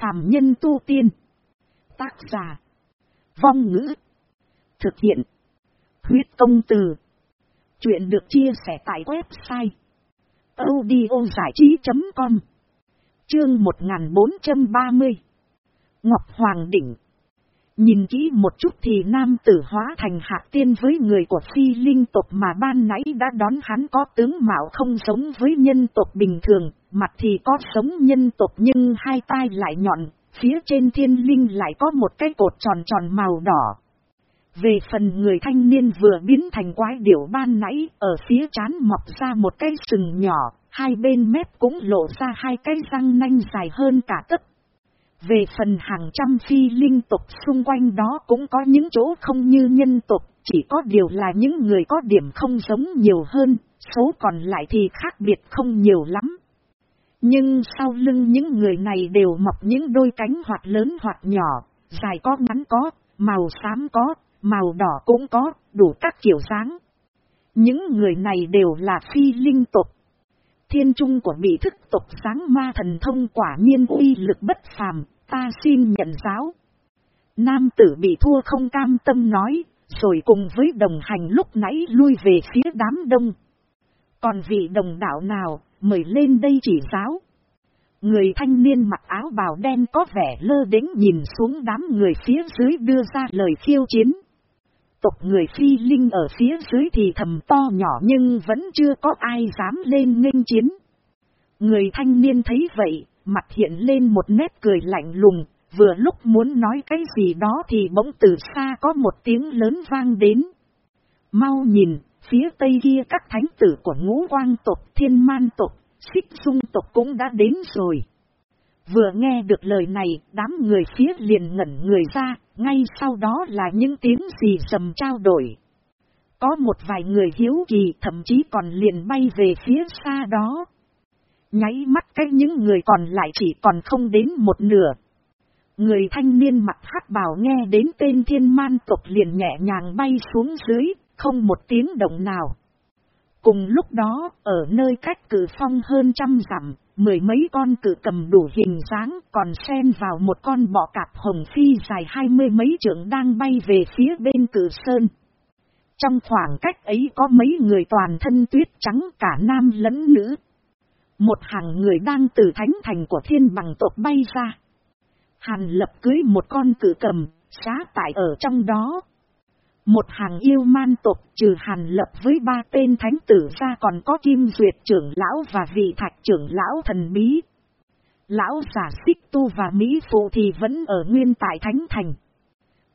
phàm nhân tu tiên. Tác giả. Vong ngữ. Thực hiện. Huyết công từ. Chuyện được chia sẻ tại website. audiozải trí.com Chương 1430 Ngọc Hoàng Đỉnh Nhìn kỹ một chút thì nam tử hóa thành hạ tiên với người của phi linh tộc mà ban nãy đã đón hắn có tướng mạo không giống với nhân tộc bình thường, mặt thì có sống nhân tộc nhưng hai tai lại nhọn, phía trên thiên linh lại có một cái cột tròn tròn màu đỏ. Về phần người thanh niên vừa biến thành quái điểu ban nãy, ở phía trán mọc ra một cái sừng nhỏ, hai bên mép cũng lộ ra hai cái răng nanh dài hơn cả tất về phần hàng trăm phi linh tục xung quanh đó cũng có những chỗ không như nhân tục, chỉ có điều là những người có điểm không giống nhiều hơn, số còn lại thì khác biệt không nhiều lắm. Nhưng sau lưng những người này đều mọc những đôi cánh hoặc lớn hoặc nhỏ, dài có ngắn có, màu xám có, màu đỏ cũng có, đủ các kiểu dáng. Những người này đều là phi linh tục, thiên trung của bị thức tộc sáng ma thần thông quả nhiên uy lực bất phàm, ta xin nhận giáo. Nam tử bị thua không cam tâm nói, rồi cùng với đồng hành lúc nãy lui về phía đám đông. Còn vị đồng đạo nào, mời lên đây chỉ giáo. Người thanh niên mặc áo bào đen có vẻ lơ đến nhìn xuống đám người phía dưới đưa ra lời khiêu chiến tộc người phi linh ở phía dưới thì thầm to nhỏ nhưng vẫn chưa có ai dám lên nghênh chiến. Người thanh niên thấy vậy, mặt hiện lên một nét cười lạnh lùng, vừa lúc muốn nói cái gì đó thì bỗng từ xa có một tiếng lớn vang đến. Mau nhìn, phía tây kia các thánh tử của ngũ quang tộc, thiên man tộc, xích dung tộc cũng đã đến rồi. Vừa nghe được lời này, đám người phía liền ngẩn người ra, ngay sau đó là những tiếng gì sầm trao đổi. Có một vài người hiếu kỳ thậm chí còn liền bay về phía xa đó. Nháy mắt cách những người còn lại chỉ còn không đến một nửa. Người thanh niên mặt hắc bảo nghe đến tên thiên man tộc liền nhẹ nhàng bay xuống dưới, không một tiếng động nào. Cùng lúc đó, ở nơi cách cử phong hơn trăm dặm, mười mấy con cự cầm đủ hình dáng còn xen vào một con bọ cạp hồng phi dài hai mươi mấy trượng đang bay về phía bên cử sơn. Trong khoảng cách ấy có mấy người toàn thân tuyết trắng cả nam lẫn nữ. Một hàng người đang từ thánh thành của thiên bằng tộc bay ra. Hàn lập cưới một con cự cầm, xá tại ở trong đó. Một hàng yêu man tộc trừ hàn lập với ba tên thánh tử ra còn có kim duyệt trưởng lão và vị thạch trưởng lão thần bí. Lão giả xích tu và Mỹ phụ thì vẫn ở nguyên tại thánh thành.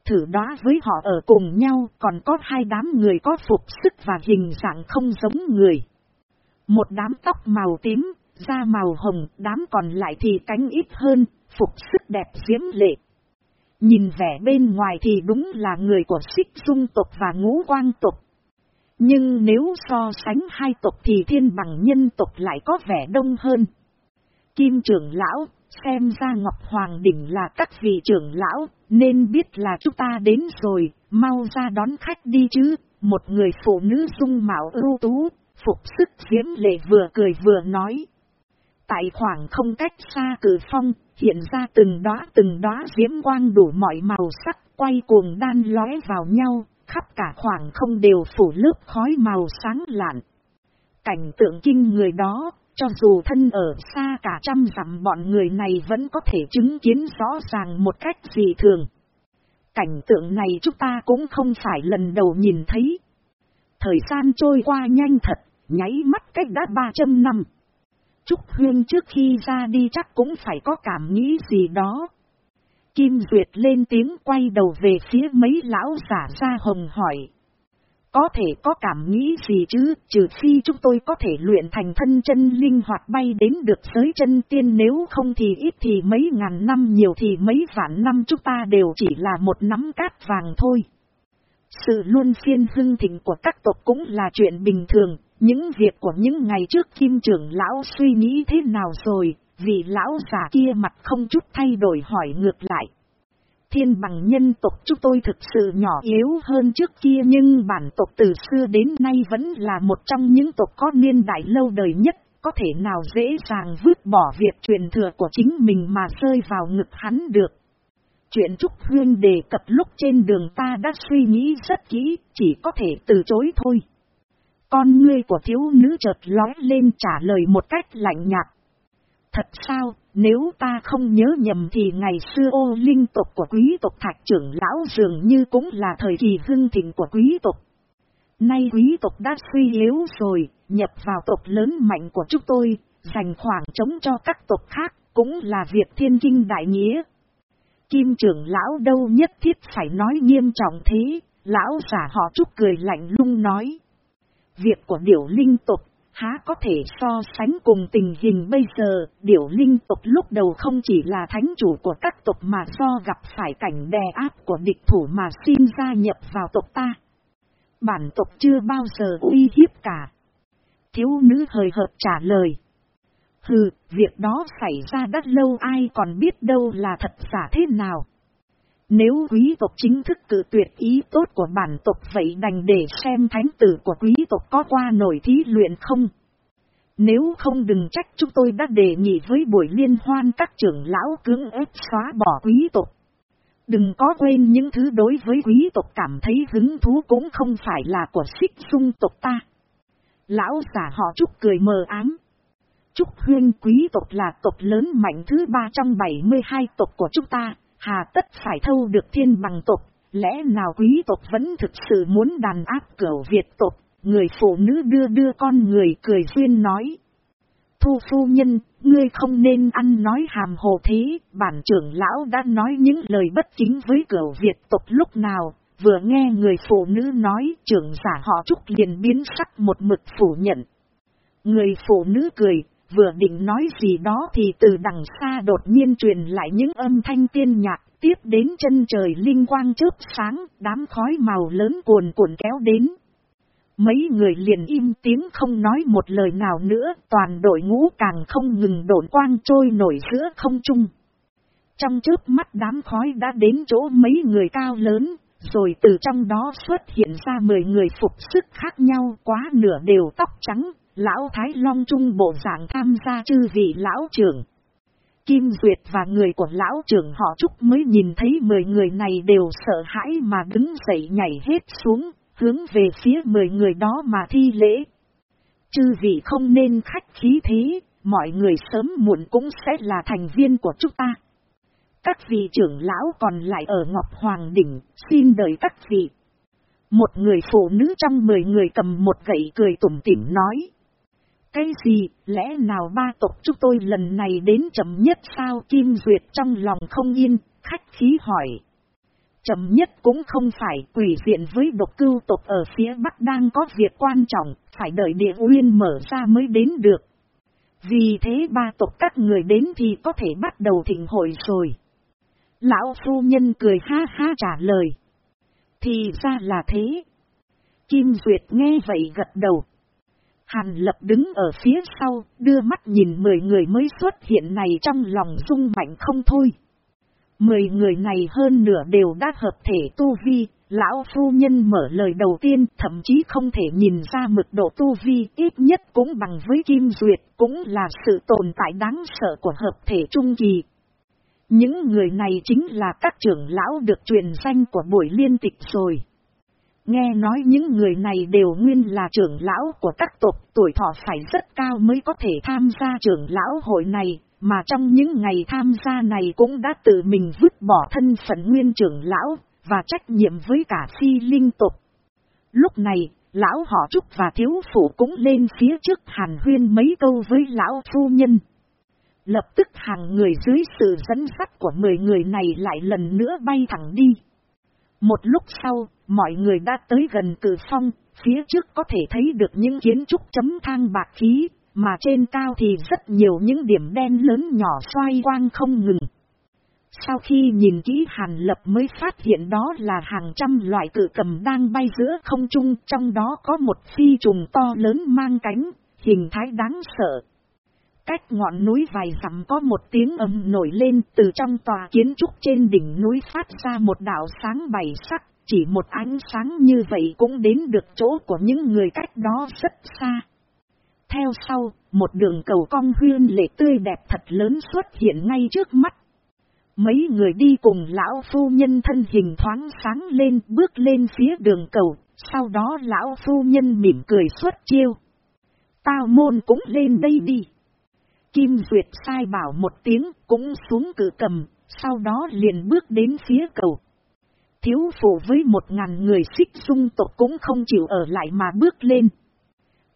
Thử đó với họ ở cùng nhau còn có hai đám người có phục sức và hình dạng không giống người. Một đám tóc màu tím, da màu hồng, đám còn lại thì cánh ít hơn, phục sức đẹp diễm lệ. Nhìn vẻ bên ngoài thì đúng là người của xích dung tộc và ngũ quang tộc. Nhưng nếu so sánh hai tộc thì thiên bằng nhân tộc lại có vẻ đông hơn. Kim trưởng lão, xem ra Ngọc Hoàng Đỉnh là các vị trưởng lão, nên biết là chúng ta đến rồi, mau ra đón khách đi chứ. Một người phụ nữ dung mạo ưu tú, phục sức diễm lệ vừa cười vừa nói. Tại khoảng không cách xa cử phong, hiện ra từng đóa từng đóa diễm quang đủ mọi màu sắc, quay cuồng đan lóe vào nhau, khắp cả khoảng không đều phủ lớp khói màu sáng lạn. Cảnh tượng kinh người đó, cho dù thân ở xa cả trăm dặm bọn người này vẫn có thể chứng kiến rõ ràng một cách dị thường. Cảnh tượng này chúng ta cũng không phải lần đầu nhìn thấy. Thời gian trôi qua nhanh thật, nháy mắt cách đã 300 năm. Trúc Huyên trước khi ra đi chắc cũng phải có cảm nghĩ gì đó. Kim Duyệt lên tiếng quay đầu về phía mấy lão giả ra hồng hỏi. Có thể có cảm nghĩ gì chứ, trừ phi chúng tôi có thể luyện thành thân chân linh hoạt bay đến được giới chân tiên nếu không thì ít thì mấy ngàn năm nhiều thì mấy vạn năm chúng ta đều chỉ là một nắm cát vàng thôi. Sự luôn phiên hưng thịnh của các tộc cũng là chuyện bình thường, những việc của những ngày trước kim trưởng lão suy nghĩ thế nào rồi, vì lão già kia mặt không chút thay đổi hỏi ngược lại. Thiên bằng nhân tộc chúng tôi thực sự nhỏ yếu hơn trước kia nhưng bản tộc từ xưa đến nay vẫn là một trong những tộc có niên đại lâu đời nhất, có thể nào dễ dàng vứt bỏ việc truyền thừa của chính mình mà rơi vào ngực hắn được. Chuyện Trúc hương đề cập lúc trên đường ta đã suy nghĩ rất kỹ, chỉ có thể từ chối thôi. Con ngươi của thiếu nữ chợt lói lên trả lời một cách lạnh nhạt. Thật sao, nếu ta không nhớ nhầm thì ngày xưa ô linh tộc của quý tộc thạch trưởng lão dường như cũng là thời kỳ hưng thịnh của quý tộc. Nay quý tộc đã suy yếu rồi, nhập vào tộc lớn mạnh của chúng tôi, dành khoảng trống cho các tộc khác, cũng là việc thiên kinh đại nghĩa. Kim trưởng lão đâu nhất thiết phải nói nghiêm trọng thế, lão giả họ trúc cười lạnh lung nói. Việc của điểu linh tộc há có thể so sánh cùng tình hình bây giờ, điểu linh tộc lúc đầu không chỉ là thánh chủ của các tộc mà do gặp phải cảnh đè áp của địch thủ mà xin gia nhập vào tộc ta. Bản tộc chưa bao giờ uy hiếp cả. Thiếu nữ hời hợt trả lời. Hừ, việc đó xảy ra đã lâu ai còn biết đâu là thật giả thế nào. Nếu quý tộc chính thức cự tuyệt ý tốt của bản tộc vậy đành để xem thánh tử của quý tộc có qua nổi thí luyện không. Nếu không đừng trách chúng tôi đã đề nghị với buổi liên hoan các trưởng lão cưỡng ép xóa bỏ quý tộc. Đừng có quên những thứ đối với quý tộc cảm thấy hứng thú cũng không phải là của xích sung tộc ta. Lão giả họ Trúc cười mờ ám. Trúc huyên quý tộc là tộc lớn mạnh thứ ba trong 72 tộc của chúng ta, hà tất phải thâu được thiên bằng tộc, lẽ nào quý tộc vẫn thực sự muốn đàn áp cửu Việt tộc, người phụ nữ đưa đưa con người cười duyên nói. Thu phu nhân, ngươi không nên ăn nói hàm hồ thế, bản trưởng lão đã nói những lời bất chính với cửu Việt tộc lúc nào, vừa nghe người phụ nữ nói trưởng giả họ trúc liền biến sắc một mực phủ nhận. Người phụ nữ cười, vừa định nói gì đó thì từ đằng xa đột nhiên truyền lại những âm thanh tiên nhạc, tiếp đến chân trời linh quang chớp sáng, đám khói màu lớn cuồn cuộn kéo đến. Mấy người liền im tiếng không nói một lời nào nữa, toàn đội ngũ càng không ngừng độn quang trôi nổi giữa không trung. Trong chớp mắt đám khói đã đến chỗ mấy người cao lớn, rồi từ trong đó xuất hiện ra mười người phục sức khác nhau quá nửa đều tóc trắng, lão Thái Long Trung bộ dạng tham gia chư vị lão trưởng. Kim Duyệt và người của lão trưởng họ Trúc mới nhìn thấy mười người này đều sợ hãi mà đứng dậy nhảy hết xuống, hướng về phía mười người đó mà thi lễ. Chư vị không nên khách khí thế, mọi người sớm muộn cũng sẽ là thành viên của chúng ta. Các vị trưởng lão còn lại ở Ngọc Hoàng Đỉnh, xin đợi các vị. Một người phụ nữ trong mười người cầm một gậy cười tủm tỉm nói. Cái gì, lẽ nào ba tộc chúng tôi lần này đến chậm nhất sao Kim Duyệt trong lòng không yên, khách khí hỏi. Chậm nhất cũng không phải quỷ diện với độc cưu tộc ở phía Bắc đang có việc quan trọng, phải đợi địa nguyên mở ra mới đến được. Vì thế ba tộc các người đến thì có thể bắt đầu thịnh hội rồi. Lão phu nhân cười ha ha trả lời. Thì ra là thế. Kim Duyệt nghe vậy gật đầu. Hàn lập đứng ở phía sau, đưa mắt nhìn mười người mới xuất hiện này trong lòng rung mạnh không thôi. Mười người này hơn nửa đều đã hợp thể tu vi, lão phu nhân mở lời đầu tiên thậm chí không thể nhìn ra mực độ tu vi ít nhất cũng bằng với Kim Duyệt, cũng là sự tồn tại đáng sợ của hợp thể trung kỳ. Những người này chính là các trưởng lão được truyền danh của buổi liên tịch rồi. Nghe nói những người này đều nguyên là trưởng lão của các tộc tuổi thọ phải rất cao mới có thể tham gia trưởng lão hội này, mà trong những ngày tham gia này cũng đã tự mình vứt bỏ thân phận nguyên trưởng lão, và trách nhiệm với cả phi linh tộc. Lúc này, lão họ Trúc và thiếu phụ cũng lên phía trước hàn huyên mấy câu với lão phu nhân. Lập tức hàng người dưới sự dẫn dắt của 10 người này lại lần nữa bay thẳng đi. Một lúc sau, mọi người đã tới gần cử phong, phía trước có thể thấy được những kiến trúc chấm thang bạc khí, mà trên cao thì rất nhiều những điểm đen lớn nhỏ xoay quang không ngừng. Sau khi nhìn kỹ Hàn Lập mới phát hiện đó là hàng trăm loại cự cầm đang bay giữa không trung, trong đó có một phi trùng to lớn mang cánh, hình thái đáng sợ. Cách ngọn núi vài dặm có một tiếng ầm nổi lên từ trong tòa kiến trúc trên đỉnh núi phát ra một đảo sáng bảy sắc, chỉ một ánh sáng như vậy cũng đến được chỗ của những người cách đó rất xa. theo sau, một đường cầu cong huyên lệ tươi đẹp thật lớn xuất hiện ngay trước mắt. Mấy người đi cùng lão phu nhân thân hình thoáng sáng lên bước lên phía đường cầu, sau đó lão phu nhân mỉm cười xuất chiêu. Tao môn cũng lên đây đi. Kim Duyệt sai bảo một tiếng cũng xuống cử cầm, sau đó liền bước đến phía cầu. Thiếu phụ với một ngàn người xích dung tộc cũng không chịu ở lại mà bước lên.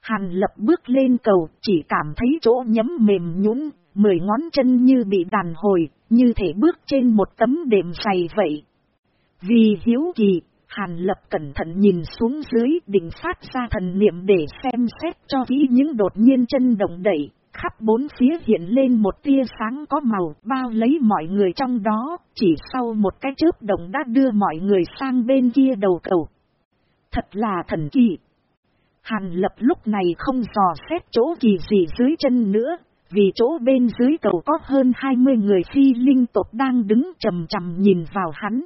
Hàn lập bước lên cầu, chỉ cảm thấy chỗ nhấm mềm nhũn, mười ngón chân như bị đàn hồi, như thể bước trên một tấm đệm dày vậy. Vì hiếu kỳ, Hàn lập cẩn thận nhìn xuống dưới định phát ra thần niệm để xem xét cho kỹ những đột nhiên chân động đẩy, khắp bốn phía hiện lên một tia sáng có màu bao lấy mọi người trong đó, chỉ sau một cái chớp động đã đưa mọi người sang bên kia đầu cầu. Thật là thần kỳ. Hàn lập lúc này không dò xét chỗ kỳ gì dưới chân nữa, vì chỗ bên dưới cầu có hơn 20 người phi linh tộc đang đứng chầm chầm nhìn vào hắn.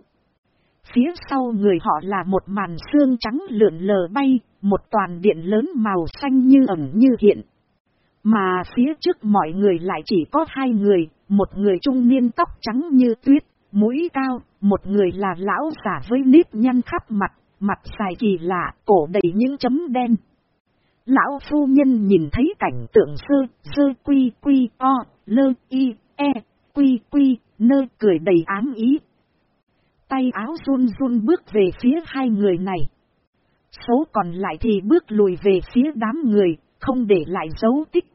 Phía sau người họ là một màn xương trắng lượn lờ bay, một toàn điện lớn màu xanh như ẩn như hiện. Mà phía trước mọi người lại chỉ có hai người, một người trung niên tóc trắng như tuyết, mũi cao, một người là lão giả với nếp nhăn khắp mặt, mặt xài kỳ lạ, cổ đầy những chấm đen. Lão phu nhân nhìn thấy cảnh tượng sơ, sơ quy quy o, lơ y, e, quy quy, nơ cười đầy ám ý. Tay áo run run bước về phía hai người này. Số còn lại thì bước lùi về phía đám người, không để lại dấu tích.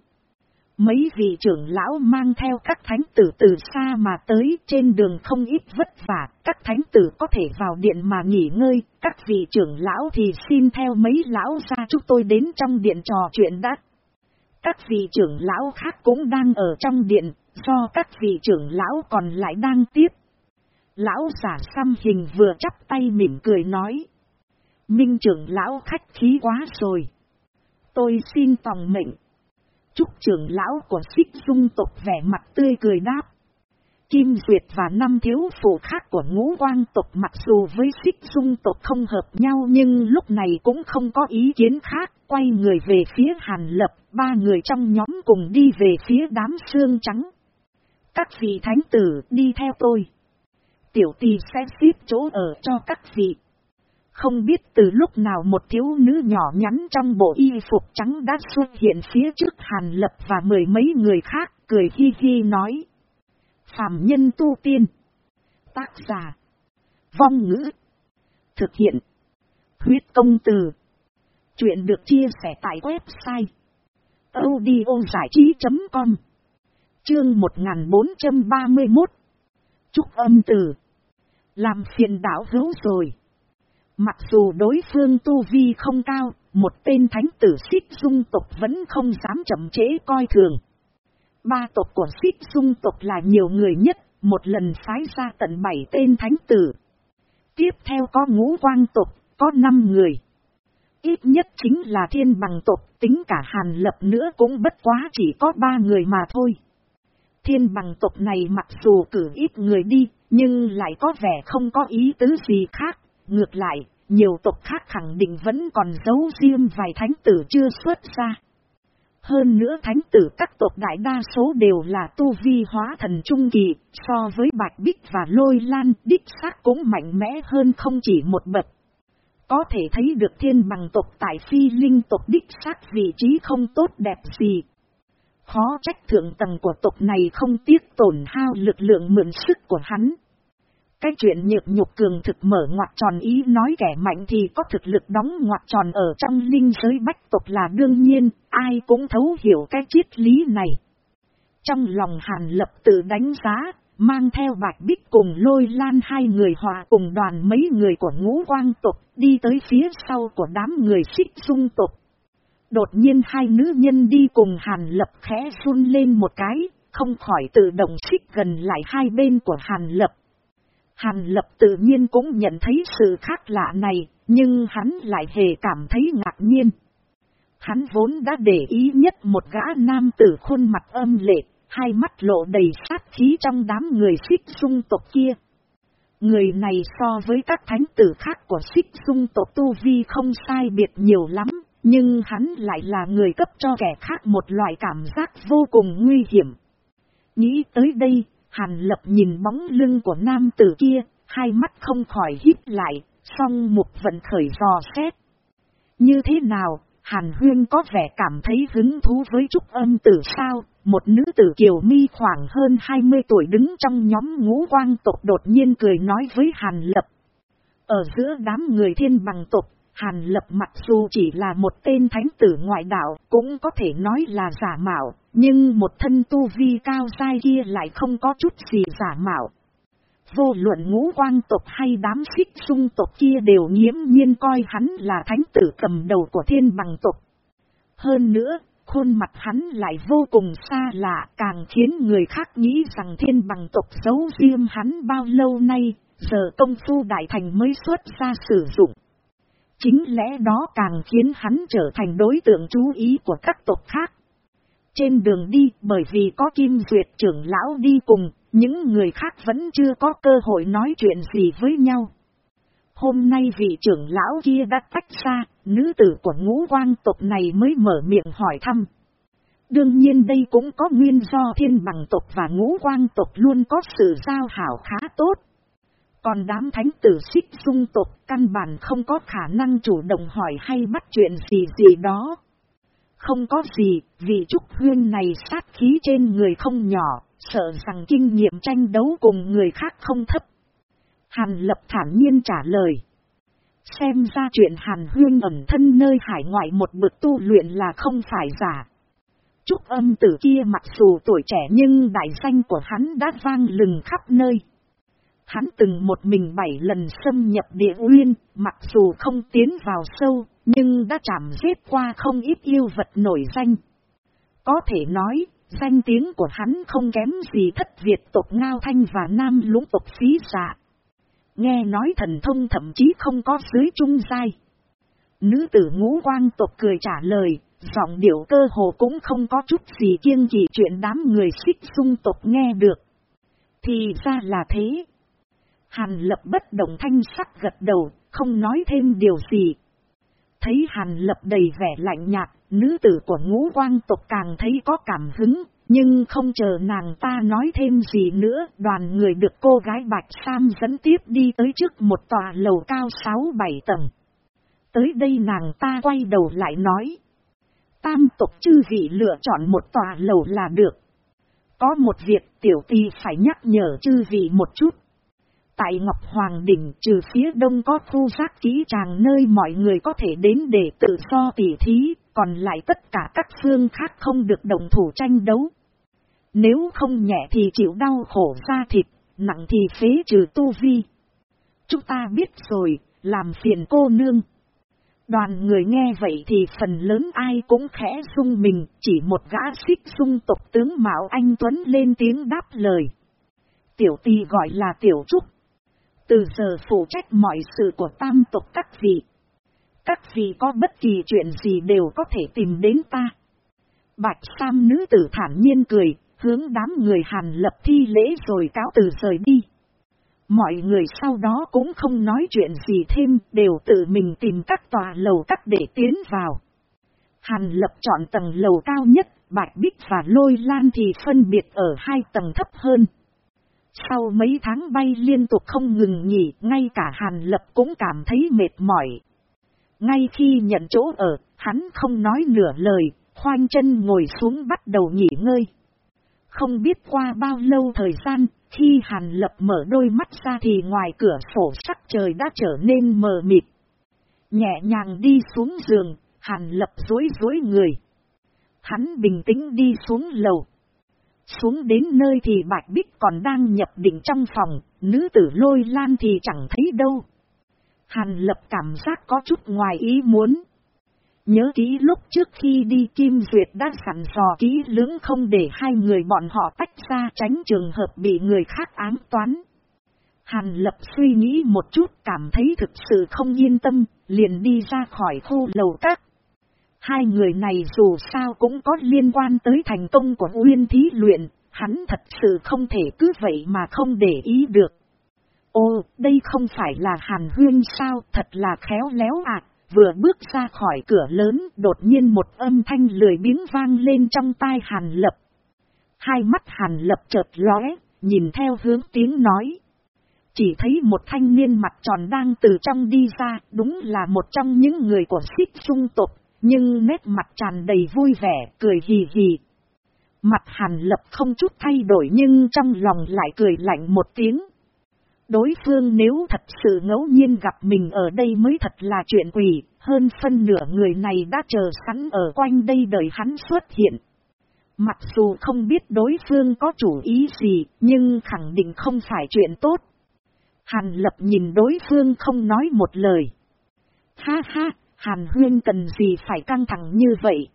Mấy vị trưởng lão mang theo các thánh tử từ xa mà tới trên đường không ít vất vả, các thánh tử có thể vào điện mà nghỉ ngơi, các vị trưởng lão thì xin theo mấy lão ra chúng tôi đến trong điện trò chuyện đã. Các vị trưởng lão khác cũng đang ở trong điện, do các vị trưởng lão còn lại đang tiếp. Lão giả xăm hình vừa chắp tay mỉm cười nói. Minh trưởng lão khách khí quá rồi. Tôi xin tòng mệnh. Trúc trưởng lão của xích dung tộc vẻ mặt tươi cười đáp. Kim Duyệt và năm thiếu phụ khác của ngũ quang tộc mặc dù với xích dung tộc không hợp nhau nhưng lúc này cũng không có ý kiến khác, quay người về phía Hàn Lập, ba người trong nhóm cùng đi về phía đám xương trắng. Các vị thánh tử đi theo tôi. Tiểu tì sẽ xếp chỗ ở cho các vị. Không biết từ lúc nào một thiếu nữ nhỏ nhắn trong bộ y phục trắng đã xuất hiện phía trước Hàn Lập và mười mấy người khác, cười hi hi nói. Phạm nhân tu tiên. Tác giả. Vong ngữ. Thực hiện. Huyết công từ. Chuyện được chia sẻ tại website. audiozải trí.com Chương 1431 Chúc âm từ. Làm phiền đảo hữu rồi. Mặc dù đối phương tu vi không cao, một tên thánh tử xích dung tộc vẫn không dám chậm chế coi thường. Ba tộc của xích dung tộc là nhiều người nhất, một lần phái ra tận bảy tên thánh tử. Tiếp theo có ngũ quang tộc, có năm người. Ít nhất chính là thiên bằng tộc, tính cả hàn lập nữa cũng bất quá chỉ có ba người mà thôi. Thiên bằng tộc này mặc dù cử ít người đi, nhưng lại có vẻ không có ý tứ gì khác, Ngược lại, nhiều tộc khác khẳng định vẫn còn giấu riêng vài thánh tử chưa xuất ra. Hơn nữa thánh tử các tộc đại đa số đều là tu vi hóa thần trung kỳ, so với Bạch Bích và Lôi Lan đích xác cũng mạnh mẽ hơn không chỉ một bậc. Có thể thấy được thiên bằng tộc tại phi linh tộc đích xác vị trí không tốt đẹp gì. Khó trách thượng tầng của tộc này không tiếc tổn hao lực lượng mượn sức của hắn. Cái chuyện nhược nhục cường thực mở ngoặt tròn ý nói kẻ mạnh thì có thực lực đóng ngoặt tròn ở trong linh giới bách tộc là đương nhiên, ai cũng thấu hiểu cái triết lý này. Trong lòng hàn lập tự đánh giá, mang theo bạch bích cùng lôi lan hai người hòa cùng đoàn mấy người của ngũ quang tộc đi tới phía sau của đám người xích dung tộc. Đột nhiên hai nữ nhân đi cùng hàn lập khẽ run lên một cái, không khỏi tự động xích gần lại hai bên của hàn lập. Hàn lập tự nhiên cũng nhận thấy sự khác lạ này, nhưng hắn lại hề cảm thấy ngạc nhiên. Hắn vốn đã để ý nhất một gã nam tử khuôn mặt âm lệ, hai mắt lộ đầy sát khí trong đám người xích sung tộc kia. Người này so với các thánh tử khác của xích sung tộc tu vi không sai biệt nhiều lắm, Nhưng hắn lại là người cấp cho kẻ khác một loại cảm giác vô cùng nguy hiểm. Nghĩ tới đây, Hàn Lập nhìn bóng lưng của nam tử kia, hai mắt không khỏi hít lại, song mục vận khởi dò xét. Như thế nào, Hàn Huyên có vẻ cảm thấy hứng thú với Trúc âm tử sao, một nữ tử kiều mi khoảng hơn 20 tuổi đứng trong nhóm ngũ quang tộc đột nhiên cười nói với Hàn Lập. Ở giữa đám người thiên bằng tộc, Hàn Lập mặc dù chỉ là một tên thánh tử ngoại đạo, cũng có thể nói là giả mạo, nhưng một thân tu vi cao dai kia lại không có chút gì giả mạo. Vô luận ngũ quang tộc hay đám xích sung tộc kia đều nghiễm nhiên coi hắn là thánh tử cầm đầu của thiên bằng tộc. Hơn nữa, khuôn mặt hắn lại vô cùng xa lạ càng khiến người khác nghĩ rằng thiên bằng tộc giấu riêng hắn bao lâu nay, giờ công phu đại thành mới xuất ra sử dụng. Chính lẽ đó càng khiến hắn trở thành đối tượng chú ý của các tộc khác. Trên đường đi bởi vì có Kim Duyệt trưởng lão đi cùng, những người khác vẫn chưa có cơ hội nói chuyện gì với nhau. Hôm nay vị trưởng lão kia đã tách ra, nữ tử của ngũ quang tộc này mới mở miệng hỏi thăm. Đương nhiên đây cũng có nguyên do thiên bằng tộc và ngũ quang tộc luôn có sự giao hảo khá tốt. Còn đám thánh tử xích dung tộc căn bản không có khả năng chủ động hỏi hay bắt chuyện gì gì đó. Không có gì, vì Trúc Huyên này sát khí trên người không nhỏ, sợ rằng kinh nghiệm tranh đấu cùng người khác không thấp. Hàn lập thản nhiên trả lời. Xem ra chuyện Hàn Huyên ẩn thân nơi hải ngoại một bực tu luyện là không phải giả. Trúc âm tử kia mặc dù tuổi trẻ nhưng đại danh của hắn đã vang lừng khắp nơi. Hắn từng một mình bảy lần xâm nhập địa uyên, mặc dù không tiến vào sâu, nhưng đã chạm giết qua không ít yêu vật nổi danh. Có thể nói, danh tiếng của hắn không kém gì thất Việt tộc Ngao Thanh và Nam lũng tộc phí dạ. Nghe nói thần thông thậm chí không có dưới trung giai. Nữ tử ngũ quang tộc cười trả lời, giọng điệu cơ hồ cũng không có chút gì kiêng gì chuyện đám người xích sung tộc nghe được. Thì ra là thế. Hàn lập bất động thanh sắc gật đầu, không nói thêm điều gì. Thấy hàn lập đầy vẻ lạnh nhạt, nữ tử của ngũ quang tộc càng thấy có cảm hứng, nhưng không chờ nàng ta nói thêm gì nữa, đoàn người được cô gái Bạch Sam dẫn tiếp đi tới trước một tòa lầu cao 6-7 tầng. Tới đây nàng ta quay đầu lại nói. Tam tộc chư vị lựa chọn một tòa lầu là được. Có một việc tiểu ti phải nhắc nhở chư vị một chút. Tại Ngọc Hoàng Đỉnh trừ phía đông có khu giác ký tràng nơi mọi người có thể đến để tự do tỉ thí, còn lại tất cả các phương khác không được đồng thủ tranh đấu. Nếu không nhẹ thì chịu đau khổ da thịt, nặng thì phế trừ tu vi. Chúng ta biết rồi, làm phiền cô nương. Đoàn người nghe vậy thì phần lớn ai cũng khẽ sung mình, chỉ một gã xích sung tộc tướng Mạo Anh Tuấn lên tiếng đáp lời. Tiểu tì gọi là tiểu trúc. Từ giờ phụ trách mọi sự của tam tộc các vị. Các vị có bất kỳ chuyện gì đều có thể tìm đến ta. Bạch Sam nữ tử thản nhiên cười, hướng đám người hàn lập thi lễ rồi cáo từ rời đi. Mọi người sau đó cũng không nói chuyện gì thêm, đều tự mình tìm các tòa lầu cắt để tiến vào. Hàn lập chọn tầng lầu cao nhất, Bạch Bích và Lôi Lan thì phân biệt ở hai tầng thấp hơn. Sau mấy tháng bay liên tục không ngừng nghỉ, ngay cả Hàn Lập cũng cảm thấy mệt mỏi. Ngay khi nhận chỗ ở, hắn không nói nửa lời, khoanh chân ngồi xuống bắt đầu nghỉ ngơi. Không biết qua bao lâu thời gian, khi Hàn Lập mở đôi mắt ra thì ngoài cửa sổ sắc trời đã trở nên mờ mịt. Nhẹ nhàng đi xuống giường, Hàn Lập dối dối người. Hắn bình tĩnh đi xuống lầu. Xuống đến nơi thì Bạch Bích còn đang nhập định trong phòng, nữ tử lôi lan thì chẳng thấy đâu. Hàn lập cảm giác có chút ngoài ý muốn. Nhớ kỹ lúc trước khi đi Kim Duyệt đã sẵn sò kỹ lưỡng không để hai người bọn họ tách ra tránh trường hợp bị người khác ám toán. Hàn lập suy nghĩ một chút cảm thấy thực sự không yên tâm, liền đi ra khỏi khu lầu các. Hai người này dù sao cũng có liên quan tới thành công của Uyên Thí Luyện, hắn thật sự không thể cứ vậy mà không để ý được. Ô, đây không phải là Hàn Huyên sao, thật là khéo léo ạ, à, vừa bước ra khỏi cửa lớn, đột nhiên một âm thanh lười biếng vang lên trong tai Hàn Lập. Hai mắt Hàn Lập chợt lóe, nhìn theo hướng tiếng nói. Chỉ thấy một thanh niên mặt tròn đang từ trong đi ra, đúng là một trong những người của xích trung tộc nhưng nét mặt tràn đầy vui vẻ, cười hì hì. Mặt Hàn Lập không chút thay đổi nhưng trong lòng lại cười lạnh một tiếng. Đối phương nếu thật sự ngẫu nhiên gặp mình ở đây mới thật là chuyện quỷ, hơn phân nửa người này đã chờ sẵn ở quanh đây đợi hắn xuất hiện. Mặc dù không biết đối phương có chủ ý gì, nhưng khẳng định không phải chuyện tốt. Hàn lập nhìn đối phương không nói một lời. Ha ha, Hàn huyên cần gì phải căng thẳng như vậy?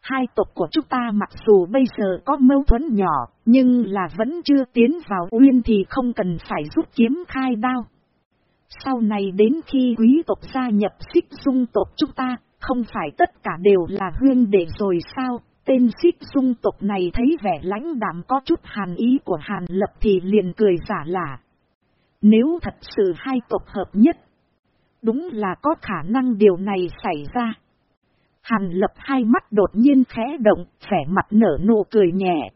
Hai tộc của chúng ta mặc dù bây giờ có mâu thuẫn nhỏ, nhưng là vẫn chưa tiến vào uyên thì không cần phải rút kiếm khai đao. Sau này đến khi quý tộc gia nhập xích dung tộc chúng ta, không phải tất cả đều là huyên đệ rồi sao? Tên xích dung tộc này thấy vẻ lãnh đạm có chút hàn ý của hàn lập thì liền cười giả lả. Nếu thật sự hai tộc hợp nhất, đúng là có khả năng điều này xảy ra. Hàn lập hai mắt đột nhiên khẽ động, vẻ mặt nở nụ cười nhẹ.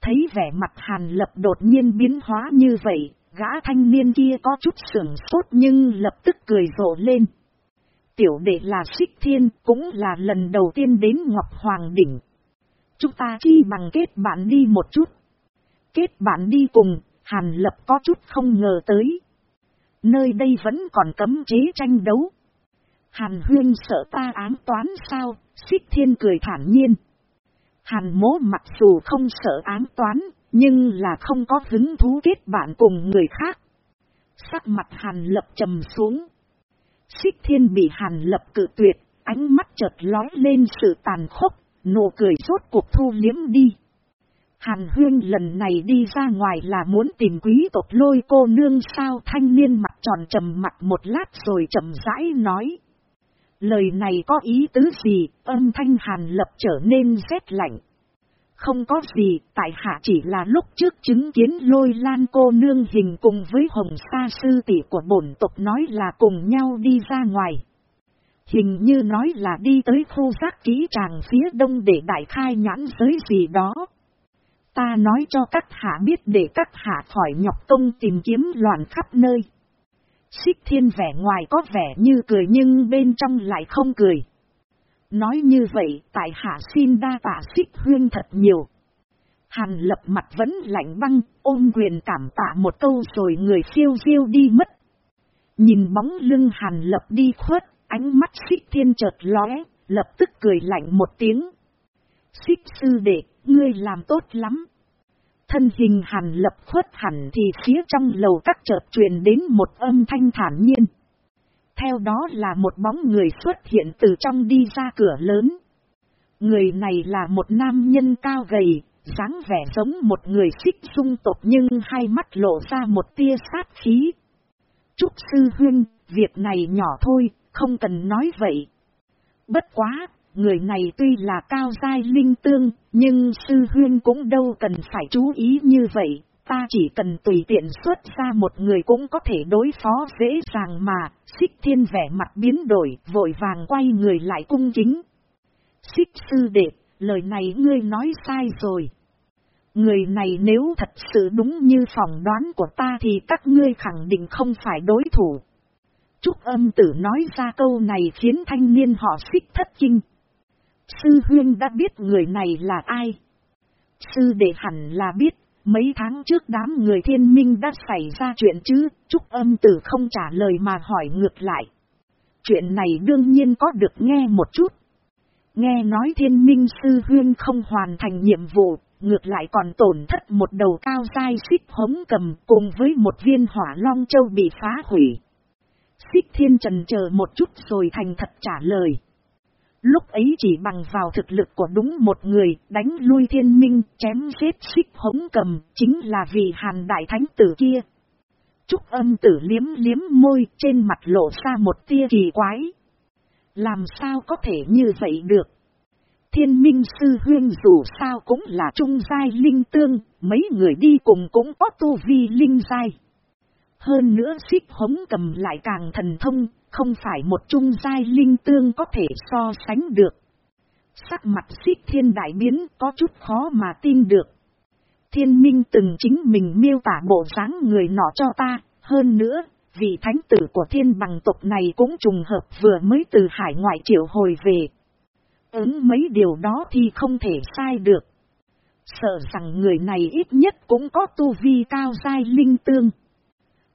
Thấy vẻ mặt hàn lập đột nhiên biến hóa như vậy, gã thanh niên kia có chút sưởng sốt nhưng lập tức cười rộ lên. Tiểu đệ là xích thiên, cũng là lần đầu tiên đến Ngọc Hoàng Đỉnh. Chúng ta chi bằng kết bạn đi một chút. Kết bạn đi cùng, Hàn Lập có chút không ngờ tới. Nơi đây vẫn còn cấm chế tranh đấu. Hàn huyên sợ ta ám toán sao, xích thiên cười thản nhiên. Hàn mố mặc dù không sợ ám toán, nhưng là không có hứng thú kết bạn cùng người khác. Sắc mặt hàn lập trầm xuống. Xích thiên bị hàn lập cự tuyệt, ánh mắt chợt lói lên sự tàn khốc, nụ cười rốt cuộc thu liếm đi. Hàn huyên lần này đi ra ngoài là muốn tìm quý tộc lôi cô nương sao thanh niên mặt tròn trầm mặt một lát rồi chậm rãi nói. Lời này có ý tứ gì, âm thanh hàn lập trở nên rét lạnh. Không có gì, tại hạ chỉ là lúc trước chứng kiến lôi lan cô nương hình cùng với hồng sa sư tỷ của bổn tộc nói là cùng nhau đi ra ngoài. Hình như nói là đi tới khu giác ký tràng phía đông để đại khai nhãn giới gì đó. Ta nói cho các hạ biết để các hạ khỏi nhọc công tìm kiếm loạn khắp nơi. Xích thiên vẻ ngoài có vẻ như cười nhưng bên trong lại không cười. Nói như vậy, tại hạ xin đa tạ xích huyên thật nhiều. Hàn lập mặt vẫn lạnh băng, ôm quyền cảm tạ một câu rồi người phiêu phiêu đi mất. Nhìn bóng lưng hàn lập đi khuất, ánh mắt xích thiên chợt lóe, lập tức cười lạnh một tiếng. Xích sư đệ, ngươi làm tốt lắm. Thân hình hàn lập khuất hẳn thì phía trong lầu các chợt truyền đến một âm thanh thản nhiên. Theo đó là một bóng người xuất hiện từ trong đi ra cửa lớn. Người này là một nam nhân cao gầy, dáng vẻ giống một người xích sung tộc nhưng hai mắt lộ ra một tia sát khí. Trúc sư huyên, việc này nhỏ thôi, không cần nói vậy. Bất quá, người này tuy là cao giai linh tương, nhưng sư huyên cũng đâu cần phải chú ý như vậy, ta chỉ cần tùy tiện xuất ra một người cũng có thể đối phó dễ dàng mà, xích thiên vẻ mặt biến đổi, vội vàng quay người lại cung chính. Xích sư đệ, lời này ngươi nói sai rồi. Người này nếu thật sự đúng như phỏng đoán của ta thì các ngươi khẳng định không phải đối thủ. Trúc âm tử nói ra câu này khiến thanh niên họ xích thất kinh. Sư huyên đã biết người này là ai? Sư đệ hẳn là biết, mấy tháng trước đám người thiên minh đã xảy ra chuyện chứ, Trúc âm tử không trả lời mà hỏi ngược lại. Chuyện này đương nhiên có được nghe một chút. Nghe nói thiên minh sư huyên không hoàn thành nhiệm vụ, ngược lại còn tổn thất một đầu cao dai xích hống cầm cùng với một viên hỏa long châu bị phá hủy. Xích thiên trần chờ một chút rồi thành thật trả lời. Lúc ấy chỉ bằng vào thực lực của đúng một người, đánh lui thiên minh, chém giết xích hống cầm, chính là vì hàn đại thánh tử kia. Trúc âm tử liếm liếm môi, trên mặt lộ ra một tia kỳ quái. Làm sao có thể như vậy được? Thiên minh sư huyên dù sao cũng là trung giai linh tương, mấy người đi cùng cũng có tu vi linh giai. Hơn nữa xích hống cầm lại càng thần thông, không phải một trung giai linh tương có thể so sánh được. Sắc mặt xích thiên đại biến có chút khó mà tin được. Thiên minh từng chính mình miêu tả bộ dáng người nọ cho ta, hơn nữa, vị thánh tử của thiên bằng tộc này cũng trùng hợp vừa mới từ hải ngoại triệu hồi về. Ứng mấy điều đó thì không thể sai được. Sợ rằng người này ít nhất cũng có tu vi cao giai linh tương.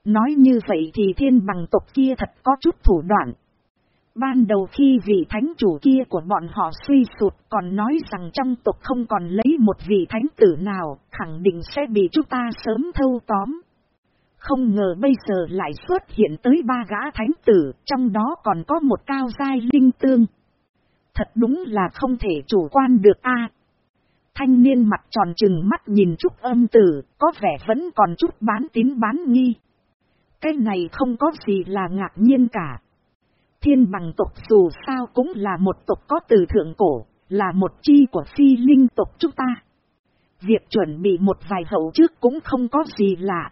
Nói như vậy thì thiên bằng tộc kia thật có chút thủ đoạn. Ban đầu khi vị thánh chủ kia của bọn họ suy sụt còn nói rằng trong tộc không còn lấy một vị thánh tử nào, khẳng định sẽ bị chúng ta sớm thâu tóm. Không ngờ bây giờ lại xuất hiện tới ba gã thánh tử, trong đó còn có một cao giai linh tương. Thật đúng là không thể chủ quan được a. thanh niên mặt tròn trừng mắt nhìn Trúc âm tử, có vẻ vẫn còn chút bán tín bán nghi. Cái này không có gì là ngạc nhiên cả. Thiên bằng tộc dù sao cũng là một tộc có từ thượng cổ, là một chi của phi linh tộc chúng ta. Việc chuẩn bị một vài hậu trước cũng không có gì lạ.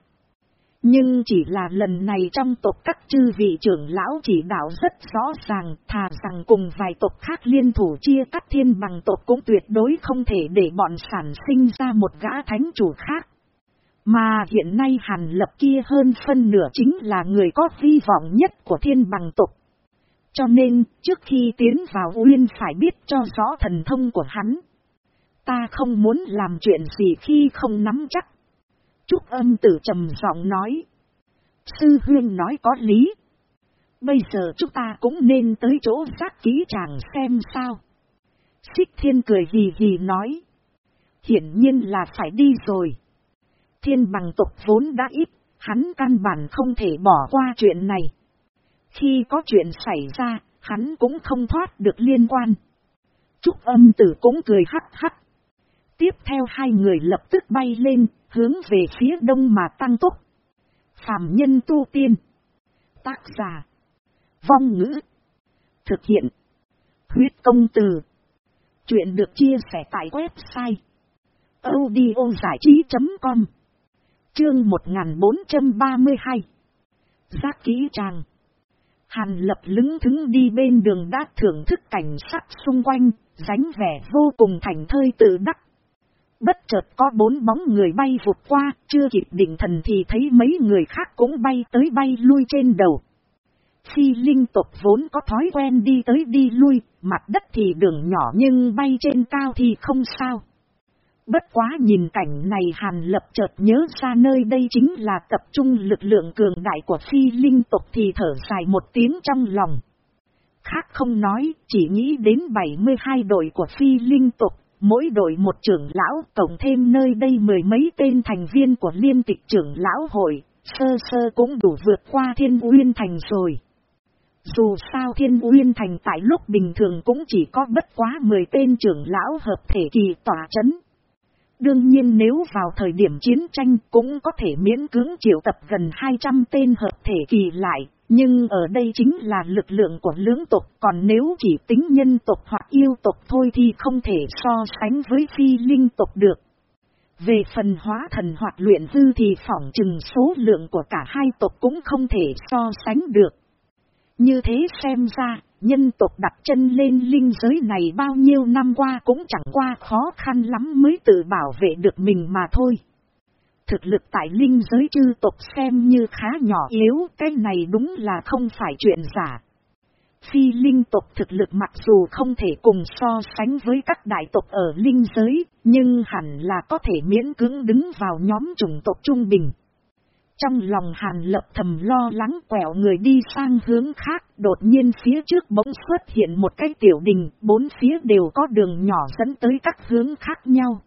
Nhưng chỉ là lần này trong tộc các chư vị trưởng lão chỉ đạo rất rõ ràng, thà rằng cùng vài tộc khác liên thủ chia cắt thiên bằng tộc cũng tuyệt đối không thể để bọn sản sinh ra một gã thánh chủ khác. Mà hiện nay hàn lập kia hơn phân nửa chính là người có vi vọng nhất của thiên bằng tộc. Cho nên, trước khi tiến vào Uyên phải biết cho rõ thần thông của hắn. Ta không muốn làm chuyện gì khi không nắm chắc. Trúc âm tử trầm giọng nói. Sư huyên nói có lý. Bây giờ chúng ta cũng nên tới chỗ giác ký chàng xem sao. Xích thiên cười hì hì nói. Hiển nhiên là phải đi rồi. Thiên bằng tộc vốn đã ít, hắn căn bản không thể bỏ qua chuyện này. Khi có chuyện xảy ra, hắn cũng không thoát được liên quan. Trúc âm tử cũng cười hắc hắc. Tiếp theo hai người lập tức bay lên, hướng về phía đông mà tăng tốc. Phạm nhân tu tiên. Tác giả. Vong ngữ. Thực hiện. Huyết công từ. Chuyện được chia sẻ tại website. audiozảichí.com Chương 1432 Giác kỹ tràng Hàn lập lứng thứng đi bên đường đã thưởng thức cảnh sắc xung quanh, dánh vẻ vô cùng thành thơi tự đắc. Bất chợt có bốn bóng người bay vụt qua, chưa kịp định thần thì thấy mấy người khác cũng bay tới bay lui trên đầu. Phi linh tộc vốn có thói quen đi tới đi lui, mặt đất thì đường nhỏ nhưng bay trên cao thì không sao. Bất quá nhìn cảnh này Hàn Lập chợt nhớ ra nơi đây chính là tập trung lực lượng cường đại của phi linh tộc thì thở dài một tiếng trong lòng. Khác không nói, chỉ nghĩ đến 72 đội của phi linh tộc, mỗi đội một trưởng lão, cộng thêm nơi đây mười mấy tên thành viên của liên tịch trưởng lão hội, sơ sơ cũng đủ vượt qua thiên uyên thành rồi. Dù sao thiên uyên thành tại lúc bình thường cũng chỉ có bất quá 10 tên trưởng lão hợp thể kỳ tỏa chấn. Đương nhiên nếu vào thời điểm chiến tranh cũng có thể miễn cưỡng triệu tập gần 200 tên hợp thể kỳ lại, nhưng ở đây chính là lực lượng của lưỡng tộc, còn nếu chỉ tính nhân tộc hoặc yêu tộc thôi thì không thể so sánh với phi linh tộc được. Về phần hóa thần hoặc luyện dư thì phỏng chừng số lượng của cả hai tộc cũng không thể so sánh được. Như thế xem ra, nhân tộc đặt chân lên linh giới này bao nhiêu năm qua cũng chẳng qua khó khăn lắm mới tự bảo vệ được mình mà thôi. Thực lực tại linh giới chư tộc xem như khá nhỏ yếu, cái này đúng là không phải chuyện giả. Phi linh tộc thực lực mặc dù không thể cùng so sánh với các đại tộc ở linh giới, nhưng hẳn là có thể miễn cưỡng đứng vào nhóm chủng tộc trung bình. Trong lòng hàn lập thầm lo lắng quẹo người đi sang hướng khác, đột nhiên phía trước bỗng xuất hiện một cái tiểu đình, bốn phía đều có đường nhỏ dẫn tới các hướng khác nhau.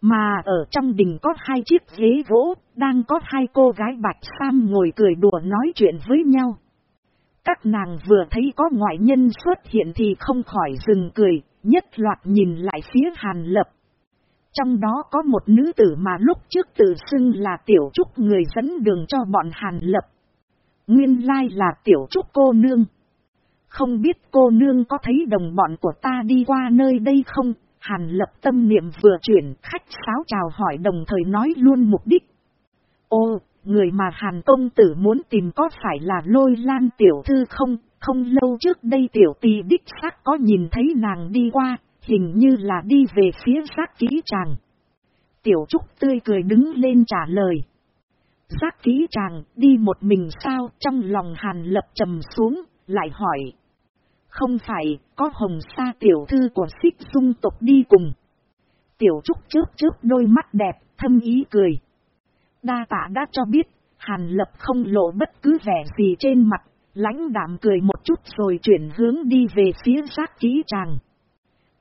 Mà ở trong đình có hai chiếc ghế gỗ, đang có hai cô gái bạch sam ngồi cười đùa nói chuyện với nhau. Các nàng vừa thấy có ngoại nhân xuất hiện thì không khỏi dừng cười, nhất loạt nhìn lại phía hàn lập. Trong đó có một nữ tử mà lúc trước tự xưng là tiểu trúc người dẫn đường cho bọn hàn lập. Nguyên lai là tiểu trúc cô nương. Không biết cô nương có thấy đồng bọn của ta đi qua nơi đây không? Hàn lập tâm niệm vừa chuyển khách sáo chào hỏi đồng thời nói luôn mục đích. Ô, người mà Hàn công tử muốn tìm có phải là lôi lan tiểu thư không, không lâu trước đây tiểu tì đích xác có nhìn thấy nàng đi qua, hình như là đi về phía giác ký chàng. Tiểu Trúc tươi cười đứng lên trả lời. Giác ký chàng đi một mình sao trong lòng Hàn lập trầm xuống, lại hỏi. Không phải, có hồng sa tiểu thư của xích dung tộc đi cùng. Tiểu Trúc chớp chớp đôi mắt đẹp, thâm ý cười. Đa tạ đã cho biết, Hàn Lập không lộ bất cứ vẻ gì trên mặt, lãnh đạm cười một chút rồi chuyển hướng đi về phía giác ký tràng.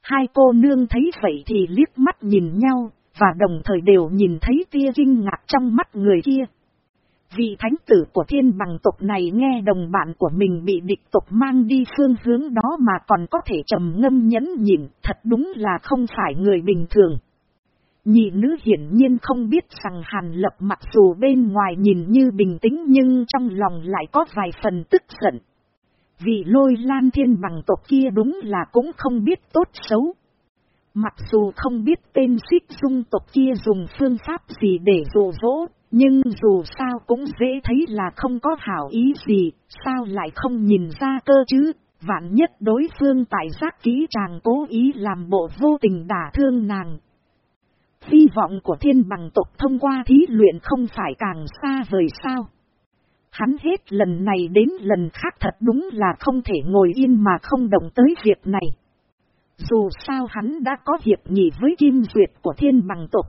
Hai cô nương thấy vậy thì liếc mắt nhìn nhau, và đồng thời đều nhìn thấy tia kinh ngạc trong mắt người kia. Vị thánh tử của thiên bằng tộc này nghe đồng bạn của mình bị địch tộc mang đi phương hướng đó mà còn có thể trầm ngâm nhẫn nhịn, thật đúng là không phải người bình thường. Nhị nữ hiển nhiên không biết rằng Hàn Lập mặc dù bên ngoài nhìn như bình tĩnh nhưng trong lòng lại có vài phần tức giận. Vì lôi lan thiên bằng tộc kia đúng là cũng không biết tốt xấu. Mặc dù không biết tên xích dung tộc kia dùng phương pháp gì để dụ dỗ, nhưng dù sao cũng dễ thấy là không có hảo ý gì, sao lại không nhìn ra cơ chứ, vạn nhất đối phương tại giác ký chàng cố ý làm bộ vô tình đả thương nàng. Hy vọng của thiên bằng tộc thông qua thí luyện không phải càng xa vời sao. Hắn hết lần này đến lần khác thật đúng là không thể ngồi yên mà không động tới việc này. Dù sao hắn đã có hiệp nghị với kim duyệt của thiên bằng tộc.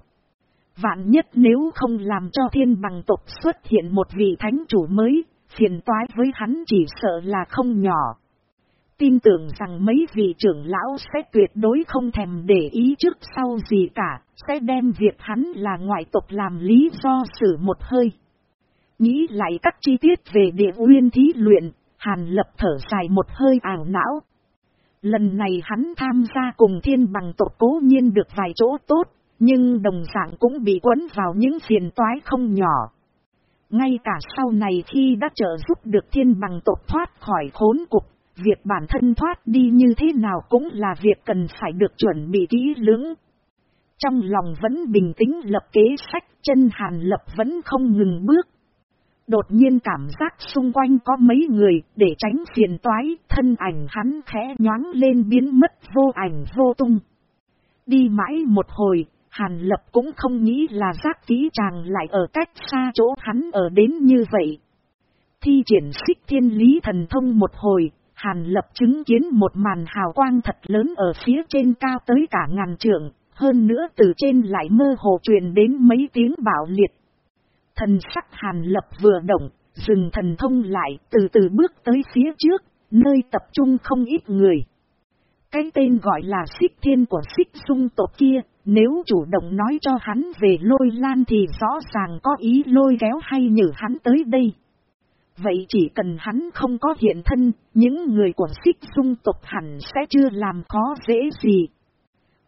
Vạn nhất nếu không làm cho thiên bằng tộc xuất hiện một vị thánh chủ mới, phiền toái với hắn chỉ sợ là không nhỏ. Tin tưởng rằng mấy vị trưởng lão sẽ tuyệt đối không thèm để ý trước sau gì cả, sẽ đem việc hắn là ngoại tộc làm lý do xử một hơi. Nghĩ lại các chi tiết về địa nguyên thí luyện, Hàn lập thở dài một hơi ảo não. Lần này hắn tham gia cùng thiên bằng tộc cố nhiên được vài chỗ tốt, nhưng đồng dạng cũng bị quấn vào những phiền toái không nhỏ. Ngay cả sau này khi đã trợ giúp được thiên bằng tộc thoát khỏi khốn cục, việc bản thân thoát đi như thế nào cũng là việc cần phải được chuẩn bị kỹ lưỡng. Trong lòng vẫn bình tĩnh lập kế sách, chân hàn lập vẫn không ngừng bước. Đột nhiên cảm giác xung quanh có mấy người để tránh phiền toái, thân ảnh hắn khẽ nhoáng lên biến mất vô ảnh vô tung. Đi mãi một hồi, Hàn Lập cũng không nghĩ là giác ký chàng lại ở cách xa chỗ hắn ở đến như vậy. Thi triển xích thiên lý thần thông một hồi, Hàn Lập chứng kiến một màn hào quang thật lớn ở phía trên cao tới cả ngàn trượng, hơn nữa từ trên lại mơ hồ truyền đến mấy tiếng bảo liệt. Thần sắc Hàn Lập vừa động, dừng thần thông lại từ từ bước tới phía trước, nơi tập trung không ít người. Cái tên gọi là xích thiên của xích sung tộc kia, nếu chủ động nói cho hắn về lôi lan thì rõ ràng có ý lôi kéo hay nhử hắn tới đây. Vậy chỉ cần hắn không có hiện thân, những người của xích dung tộc hẳn sẽ chưa làm khó dễ gì.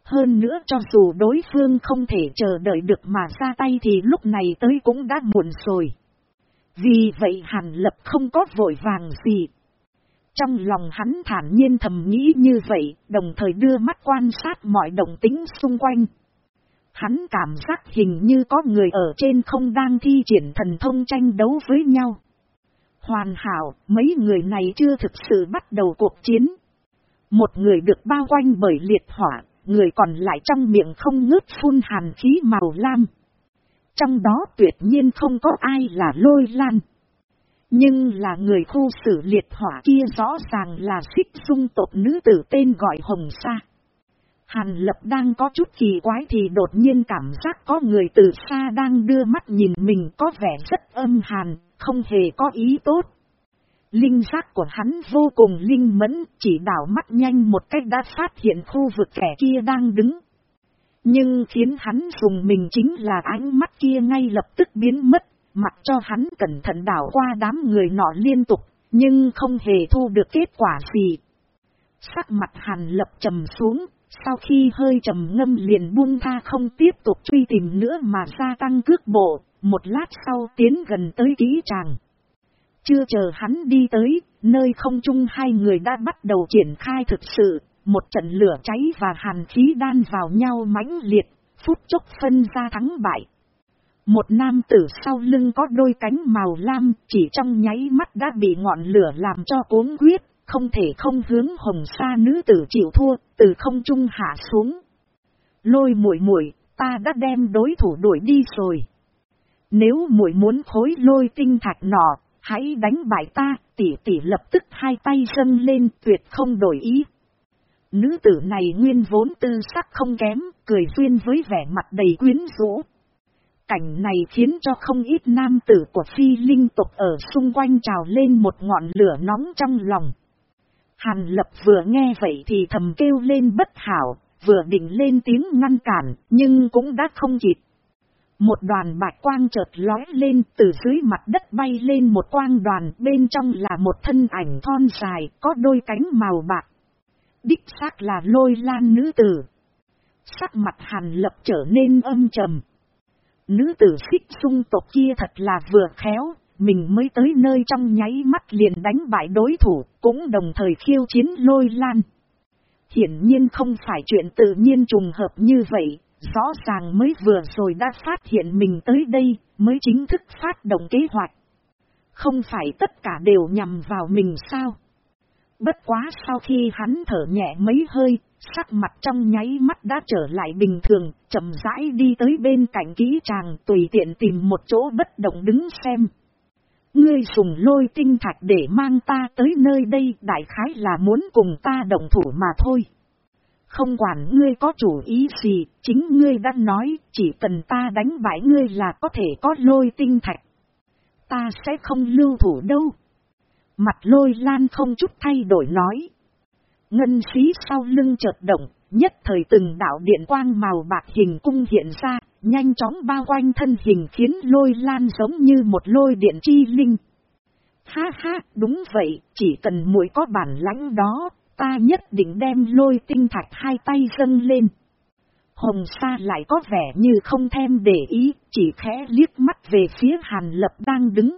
Hơn nữa cho dù đối phương không thể chờ đợi được mà ra tay thì lúc này tới cũng đã muộn rồi. Vì vậy hàn lập không có vội vàng gì. Trong lòng hắn thản nhiên thầm nghĩ như vậy, đồng thời đưa mắt quan sát mọi động tính xung quanh. Hắn cảm giác hình như có người ở trên không đang thi triển thần thông tranh đấu với nhau. Hoàn hảo, mấy người này chưa thực sự bắt đầu cuộc chiến. Một người được bao quanh bởi liệt hỏa, người còn lại trong miệng không ngớt phun hàn khí màu lam. Trong đó tuyệt nhiên không có ai là lôi lan. Nhưng là người khu xử liệt hỏa kia rõ ràng là xích dung tộc nữ tử tên gọi Hồng Sa. Hàn lập đang có chút kỳ quái thì đột nhiên cảm giác có người từ xa đang đưa mắt nhìn mình có vẻ rất âm hàn, không hề có ý tốt. Linh giác của hắn vô cùng linh mẫn, chỉ đảo mắt nhanh một cách đã phát hiện khu vực kẻ kia đang đứng. Nhưng khiến hắn dùng mình chính là ánh mắt kia ngay lập tức biến mất, mặc cho hắn cẩn thận đảo qua đám người nọ liên tục, nhưng không hề thu được kết quả gì. Sắc mặt hàn lập trầm xuống, sau khi hơi trầm ngâm liền buông tha không tiếp tục truy tìm nữa mà gia tăng cước bộ, một lát sau tiến gần tới ký tràng. Chưa chờ hắn đi tới, nơi không chung hai người đã bắt đầu triển khai thực sự, một trận lửa cháy và hàn khí đan vào nhau mãnh liệt, phút chốc phân ra thắng bại. Một nam tử sau lưng có đôi cánh màu lam chỉ trong nháy mắt đã bị ngọn lửa làm cho cuốn quyết, không thể không hướng hồng sa nữ tử chịu thua, từ không trung hạ xuống. Lôi muội muội, ta đã đem đối thủ đuổi đi rồi. Nếu muội muốn khối lôi tinh thạch nọ, hãy đánh bại ta, tỷ tỷ lập tức hai tay dâng lên tuyệt không đổi ý. Nữ tử này nguyên vốn tư sắc không kém, cười duyên với vẻ mặt đầy quyến rũ. Cảnh này khiến cho không ít nam tử của phi linh tục ở xung quanh trào lên một ngọn lửa nóng trong lòng. Hàn lập vừa nghe vậy thì thầm kêu lên bất hảo, vừa định lên tiếng ngăn cản, nhưng cũng đã không kịp. Một đoàn bạch quang chợt lói lên từ dưới mặt đất bay lên một quang đoàn bên trong là một thân ảnh thon dài có đôi cánh màu bạc. Đích xác là lôi lan nữ tử. Sắc mặt hàn lập trở nên âm trầm. Nữ tử xích sung tộc kia thật là vừa khéo, mình mới tới nơi trong nháy mắt liền đánh bại đối thủ, cũng đồng thời khiêu chiến lôi lan. Hiển nhiên không phải chuyện tự nhiên trùng hợp như vậy, rõ ràng mới vừa rồi đã phát hiện mình tới đây, mới chính thức phát động kế hoạch. Không phải tất cả đều nhằm vào mình sao? Bất quá sau khi hắn thở nhẹ mấy hơi, sắc mặt trong nháy mắt đã trở lại bình thường, chậm rãi đi tới bên cạnh kỹ tràng tùy tiện tìm một chỗ bất động đứng xem. Ngươi dùng lôi tinh thạch để mang ta tới nơi đây đại khái là muốn cùng ta động thủ mà thôi. Không quản ngươi có chủ ý gì, chính ngươi đã nói, chỉ cần ta đánh bại ngươi là có thể có lôi tinh thạch. Ta sẽ không lưu thủ đâu. Mặt lôi lan không chút thay đổi nói. Ngân xí sau lưng chợt động, nhất thời từng đạo điện quang màu bạc hình cung hiện ra, nhanh chóng bao quanh thân hình khiến lôi lan giống như một lôi điện chi linh. Ha ha, đúng vậy, chỉ cần muội có bản lãnh đó, ta nhất định đem lôi tinh thạch hai tay dâng lên. Hồng Sa lại có vẻ như không thèm để ý, chỉ khẽ liếc mắt về phía Hàn Lập đang đứng.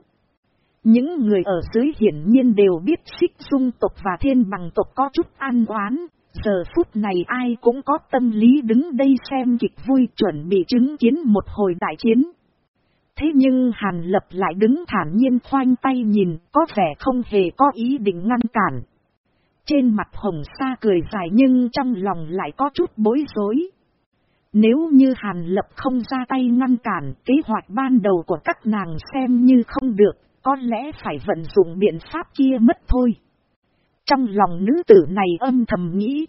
Những người ở dưới hiển nhiên đều biết xích dung tộc và thiên bằng tộc có chút an oán, giờ phút này ai cũng có tâm lý đứng đây xem kịch vui chuẩn bị chứng kiến một hồi đại chiến. Thế nhưng Hàn Lập lại đứng thản nhiên khoanh tay nhìn, có vẻ không hề có ý định ngăn cản. Trên mặt hồng sa cười dài nhưng trong lòng lại có chút bối rối. Nếu như Hàn Lập không ra tay ngăn cản, kế hoạch ban đầu của các nàng xem như không được, có lẽ phải vận dụng biện pháp kia mất thôi. Trong lòng nữ tử này âm thầm nghĩ.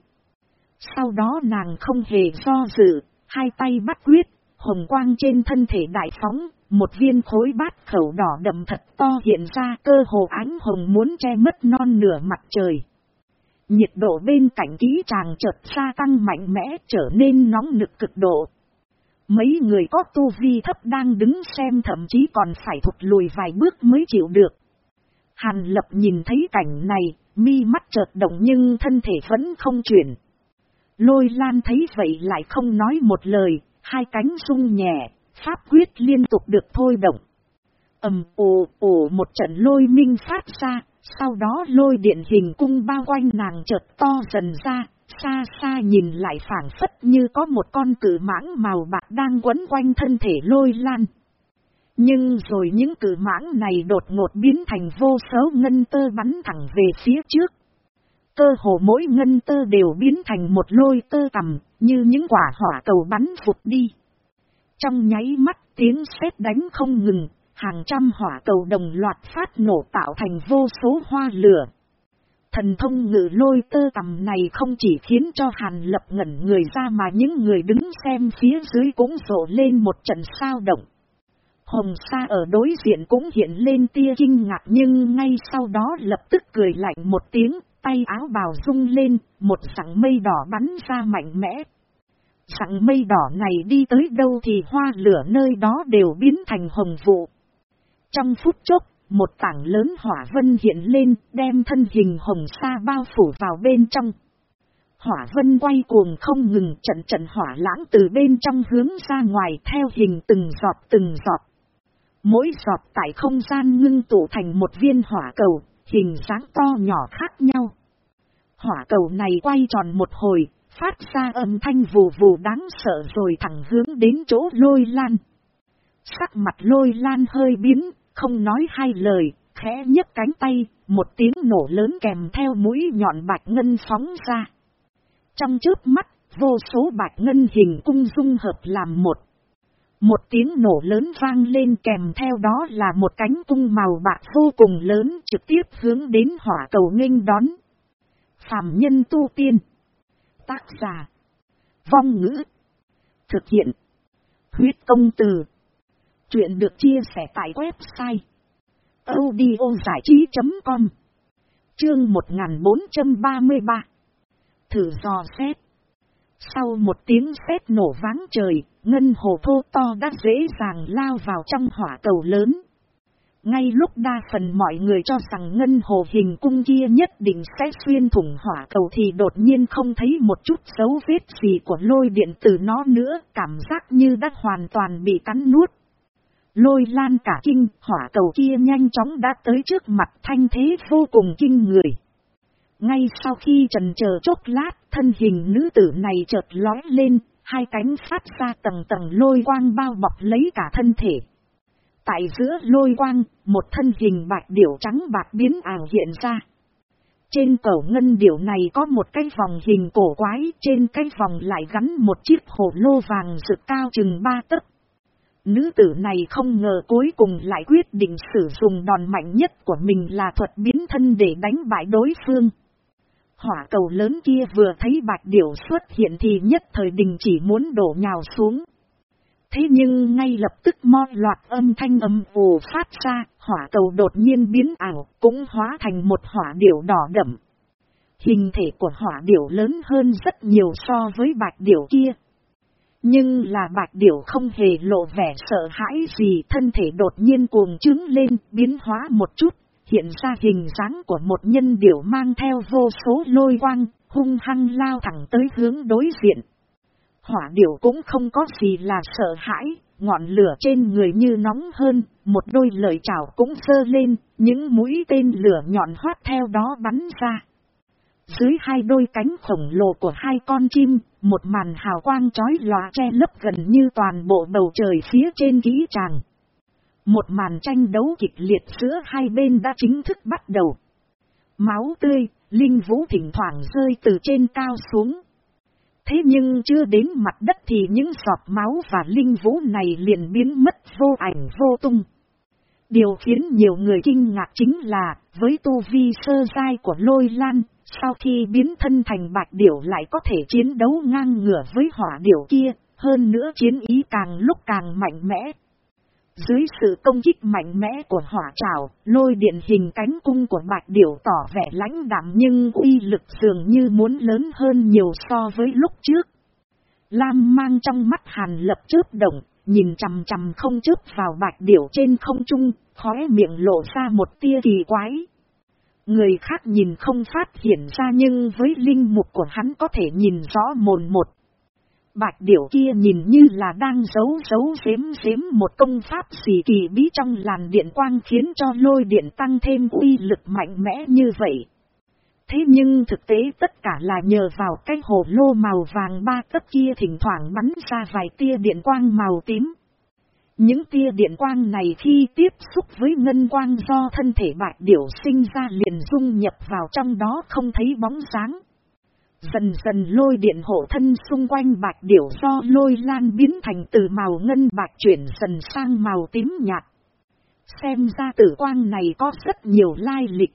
Sau đó nàng không hề do dự, hai tay bắt quyết, hồng quang trên thân thể đại phóng, một viên khối bát khẩu đỏ đậm thật to hiện ra cơ hồ ánh hồng muốn che mất non nửa mặt trời. Nhiệt độ bên cạnh ký tràng chợt gia tăng mạnh mẽ trở nên nóng nực cực độ. Mấy người có tu vi thấp đang đứng xem thậm chí còn phải thụt lùi vài bước mới chịu được. Hàn lập nhìn thấy cảnh này, mi mắt chợt động nhưng thân thể vẫn không chuyển. Lôi lan thấy vậy lại không nói một lời, hai cánh sung nhẹ, pháp quyết liên tục được thôi động ầm ồ ồ một trận lôi minh phát ra, sau đó lôi điện hình cung bao quanh nàng chợt to dần ra, xa xa nhìn lại phảng phất như có một con cử mãng màu bạc đang quấn quanh thân thể lôi lan. Nhưng rồi những cử mãng này đột ngột biến thành vô số ngân tơ bắn thẳng về phía trước. Cơ hồ mỗi ngân tơ đều biến thành một lôi tơ tầm, như những quả hỏa cầu bắn phục đi. Trong nháy mắt tiếng sét đánh không ngừng, hàng trăm hỏa cầu đồng loạt phát nổ tạo thành vô số hoa lửa. Thần thông ngự lôi tơ tầm này không chỉ khiến cho Hàn Lập ngẩn người ra mà những người đứng xem phía dưới cũng rộ lên một trận sao động. Hồng Sa ở đối diện cũng hiện lên tia kinh ngạc nhưng ngay sau đó lập tức cười lạnh một tiếng, tay áo bào rung lên, một sẵng mây đỏ bắn ra mạnh mẽ. Sẵng mây đỏ này đi tới đâu thì hoa lửa nơi đó đều biến thành hồng vụ. Trong phút chốc, một tảng lớn hỏa vân hiện lên, đem thân hình hồng sa bao phủ vào bên trong. Hỏa vân quay cuồng không ngừng trận trận hỏa lãng từ bên trong hướng ra ngoài theo hình từng giọt từng giọt. Mỗi giọt tại không gian ngưng tụ thành một viên hỏa cầu, hình dáng to nhỏ khác nhau. Hỏa cầu này quay tròn một hồi, phát ra âm thanh vù vù đáng sợ rồi thẳng hướng đến chỗ lôi lan. Sắc mặt lôi lan hơi biến, không nói hai lời, khẽ nhấc cánh tay, một tiếng nổ lớn kèm theo mũi nhọn bạch ngân phóng ra. Trong trước mắt, vô số bạch ngân hình cung dung hợp làm một. Một tiếng nổ lớn vang lên kèm theo đó là một cánh cung màu bạc vô cùng lớn trực tiếp hướng đến hỏa cầu nghênh đón. Phạm nhân tu tiên. Tác giả. Vong ngữ. Thực hiện. Huyết công từ. Chuyện được chia sẻ tại website. audio trí.com Chương 1433 Thử dò xét. Sau một tiếng sét nổ váng trời, ngân hồ thô to đã dễ dàng lao vào trong hỏa cầu lớn. Ngay lúc đa phần mọi người cho rằng ngân hồ hình cung kia nhất định sẽ xuyên thủng hỏa cầu thì đột nhiên không thấy một chút dấu vết gì của lôi điện từ nó nữa, cảm giác như đã hoàn toàn bị cắn nuốt. Lôi lan cả kinh, hỏa cầu kia nhanh chóng đã tới trước mặt thanh thế vô cùng kinh người. Ngay sau khi trần chờ chốc lát, thân hình nữ tử này chợt lói lên, hai cánh phát ra tầng tầng lôi quang bao bọc lấy cả thân thể. Tại giữa lôi quang, một thân hình bạch điểu trắng bạc biến ảo hiện ra. Trên cầu ngân điểu này có một cái vòng hình cổ quái, trên cái vòng lại gắn một chiếc hồ lô vàng rực cao chừng ba tấc. Nữ tử này không ngờ cuối cùng lại quyết định sử dụng đòn mạnh nhất của mình là thuật biến thân để đánh bại đối phương. Hỏa cầu lớn kia vừa thấy bạch điểu xuất hiện thì nhất thời đình chỉ muốn đổ nhào xuống. Thế nhưng ngay lập tức mo loạt âm thanh âm ồ phát ra, hỏa cầu đột nhiên biến ảo, cũng hóa thành một hỏa điểu đỏ đậm. Hình thể của hỏa điểu lớn hơn rất nhiều so với bạch điểu kia. Nhưng là bạch điểu không hề lộ vẻ sợ hãi gì thân thể đột nhiên cuồng trứng lên, biến hóa một chút, hiện ra hình dáng của một nhân điểu mang theo vô số lôi quang, hung hăng lao thẳng tới hướng đối diện. Hỏa điểu cũng không có gì là sợ hãi, ngọn lửa trên người như nóng hơn, một đôi lời chào cũng sơ lên, những mũi tên lửa nhọn hoát theo đó bắn ra. Dưới hai đôi cánh khổng lồ của hai con chim, một màn hào quang chói lòa che lấp gần như toàn bộ bầu trời phía trên kỹ tràng. Một màn tranh đấu kịch liệt giữa hai bên đã chính thức bắt đầu. Máu tươi, linh vũ thỉnh thoảng rơi từ trên cao xuống. Thế nhưng chưa đến mặt đất thì những giọt máu và linh vũ này liền biến mất vô ảnh vô tung. Điều khiến nhiều người kinh ngạc chính là, với tu vi sơ dai của lôi lan, sau khi biến thân thành bạch điểu lại có thể chiến đấu ngang ngửa với hỏa điểu kia, hơn nữa chiến ý càng lúc càng mạnh mẽ. Dưới sự công kích mạnh mẽ của hỏa trào, lôi điện hình cánh cung của bạch điểu tỏ vẻ lãnh đạm nhưng uy lực dường như muốn lớn hơn nhiều so với lúc trước. Lam mang trong mắt hàn lập chớp động, nhìn chằm chằm không chớp vào bạch điểu trên không trung, khóe miệng lộ ra một tia kỳ quái. Người khác nhìn không phát hiện ra nhưng với linh mục của hắn có thể nhìn rõ mồn một. Bạch điểu kia nhìn như là đang giấu giấu giếm xếm một công pháp gì kỳ bí trong làn điện quang khiến cho lôi điện tăng thêm uy lực mạnh mẽ như vậy. Thế nhưng thực tế tất cả là nhờ vào cái hồ lô màu vàng ba cấp kia thỉnh thoảng bắn ra vài tia điện quang màu tím. Những tia điện quang này khi tiếp xúc với ngân quang do thân thể bạch điểu sinh ra liền dung nhập vào trong đó không thấy bóng sáng. Dần dần lôi điện hộ thân xung quanh bạch điểu do lôi lan biến thành từ màu ngân bạch chuyển dần sang màu tím nhạt. Xem ra tử quang này có rất nhiều lai lịch.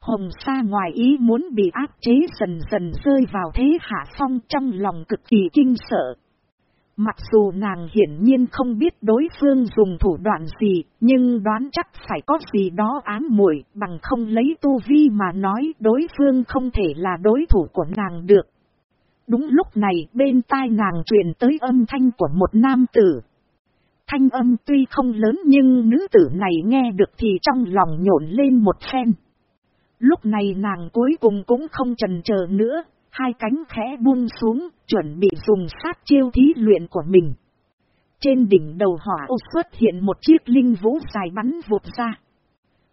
Hồng Sa ngoài ý muốn bị áp chế dần dần rơi vào thế hạ phong trong lòng cực kỳ kinh sợ. Mặc dù nàng hiển nhiên không biết đối phương dùng thủ đoạn gì, nhưng đoán chắc phải có gì đó ám muội bằng không lấy tu vi mà nói đối phương không thể là đối thủ của nàng được. Đúng lúc này bên tai nàng truyền tới âm thanh của một nam tử. Thanh âm tuy không lớn nhưng nữ tử này nghe được thì trong lòng nhộn lên một phen. Lúc này nàng cuối cùng cũng không trần chờ nữa, hai cánh khẽ buông xuống, chuẩn bị dùng sát chiêu thí luyện của mình. Trên đỉnh đầu hỏa ô xuất hiện một chiếc linh vũ dài bắn vụt ra.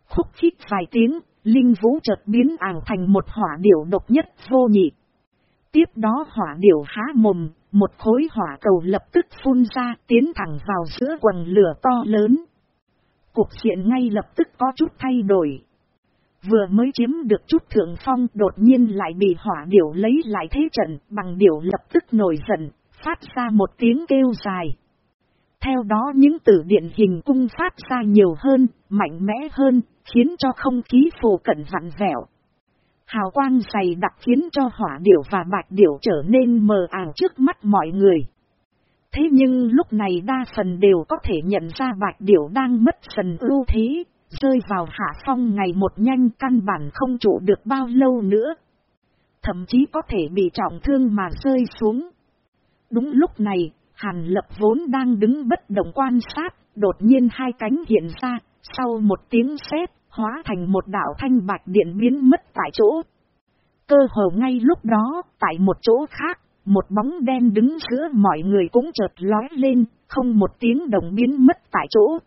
Khúc khích vài tiếng, linh vũ chợt biến ảo thành một hỏa điểu độc nhất vô nhị. Tiếp đó hỏa điểu há mồm, một khối hỏa cầu lập tức phun ra tiến thẳng vào giữa quần lửa to lớn. Cục diện ngay lập tức có chút thay đổi. Vừa mới chiếm được chút thượng phong đột nhiên lại bị hỏa điểu lấy lại thế trận bằng điểu lập tức nổi giận, phát ra một tiếng kêu dài. Theo đó những tử điện hình cung phát ra nhiều hơn, mạnh mẽ hơn, khiến cho không khí phù cận vặn vẹo. Hào quang dày đặc khiến cho hỏa điểu và bạch điểu trở nên mờ ảo trước mắt mọi người. Thế nhưng lúc này đa phần đều có thể nhận ra bạch điểu đang mất phần ưu thế, rơi vào hạ phong ngày một nhanh căn bản không trụ được bao lâu nữa. Thậm chí có thể bị trọng thương mà rơi xuống. Đúng lúc này, Hàn Lập vốn đang đứng bất động quan sát, đột nhiên hai cánh hiện ra, sau một tiếng sét hóa thành một đạo thanh bạch điện biến mất tại chỗ. Cơ hồ ngay lúc đó, tại một chỗ khác, một bóng đen đứng giữa mọi người cũng chợt lói lên, không một tiếng đồng biến mất tại chỗ.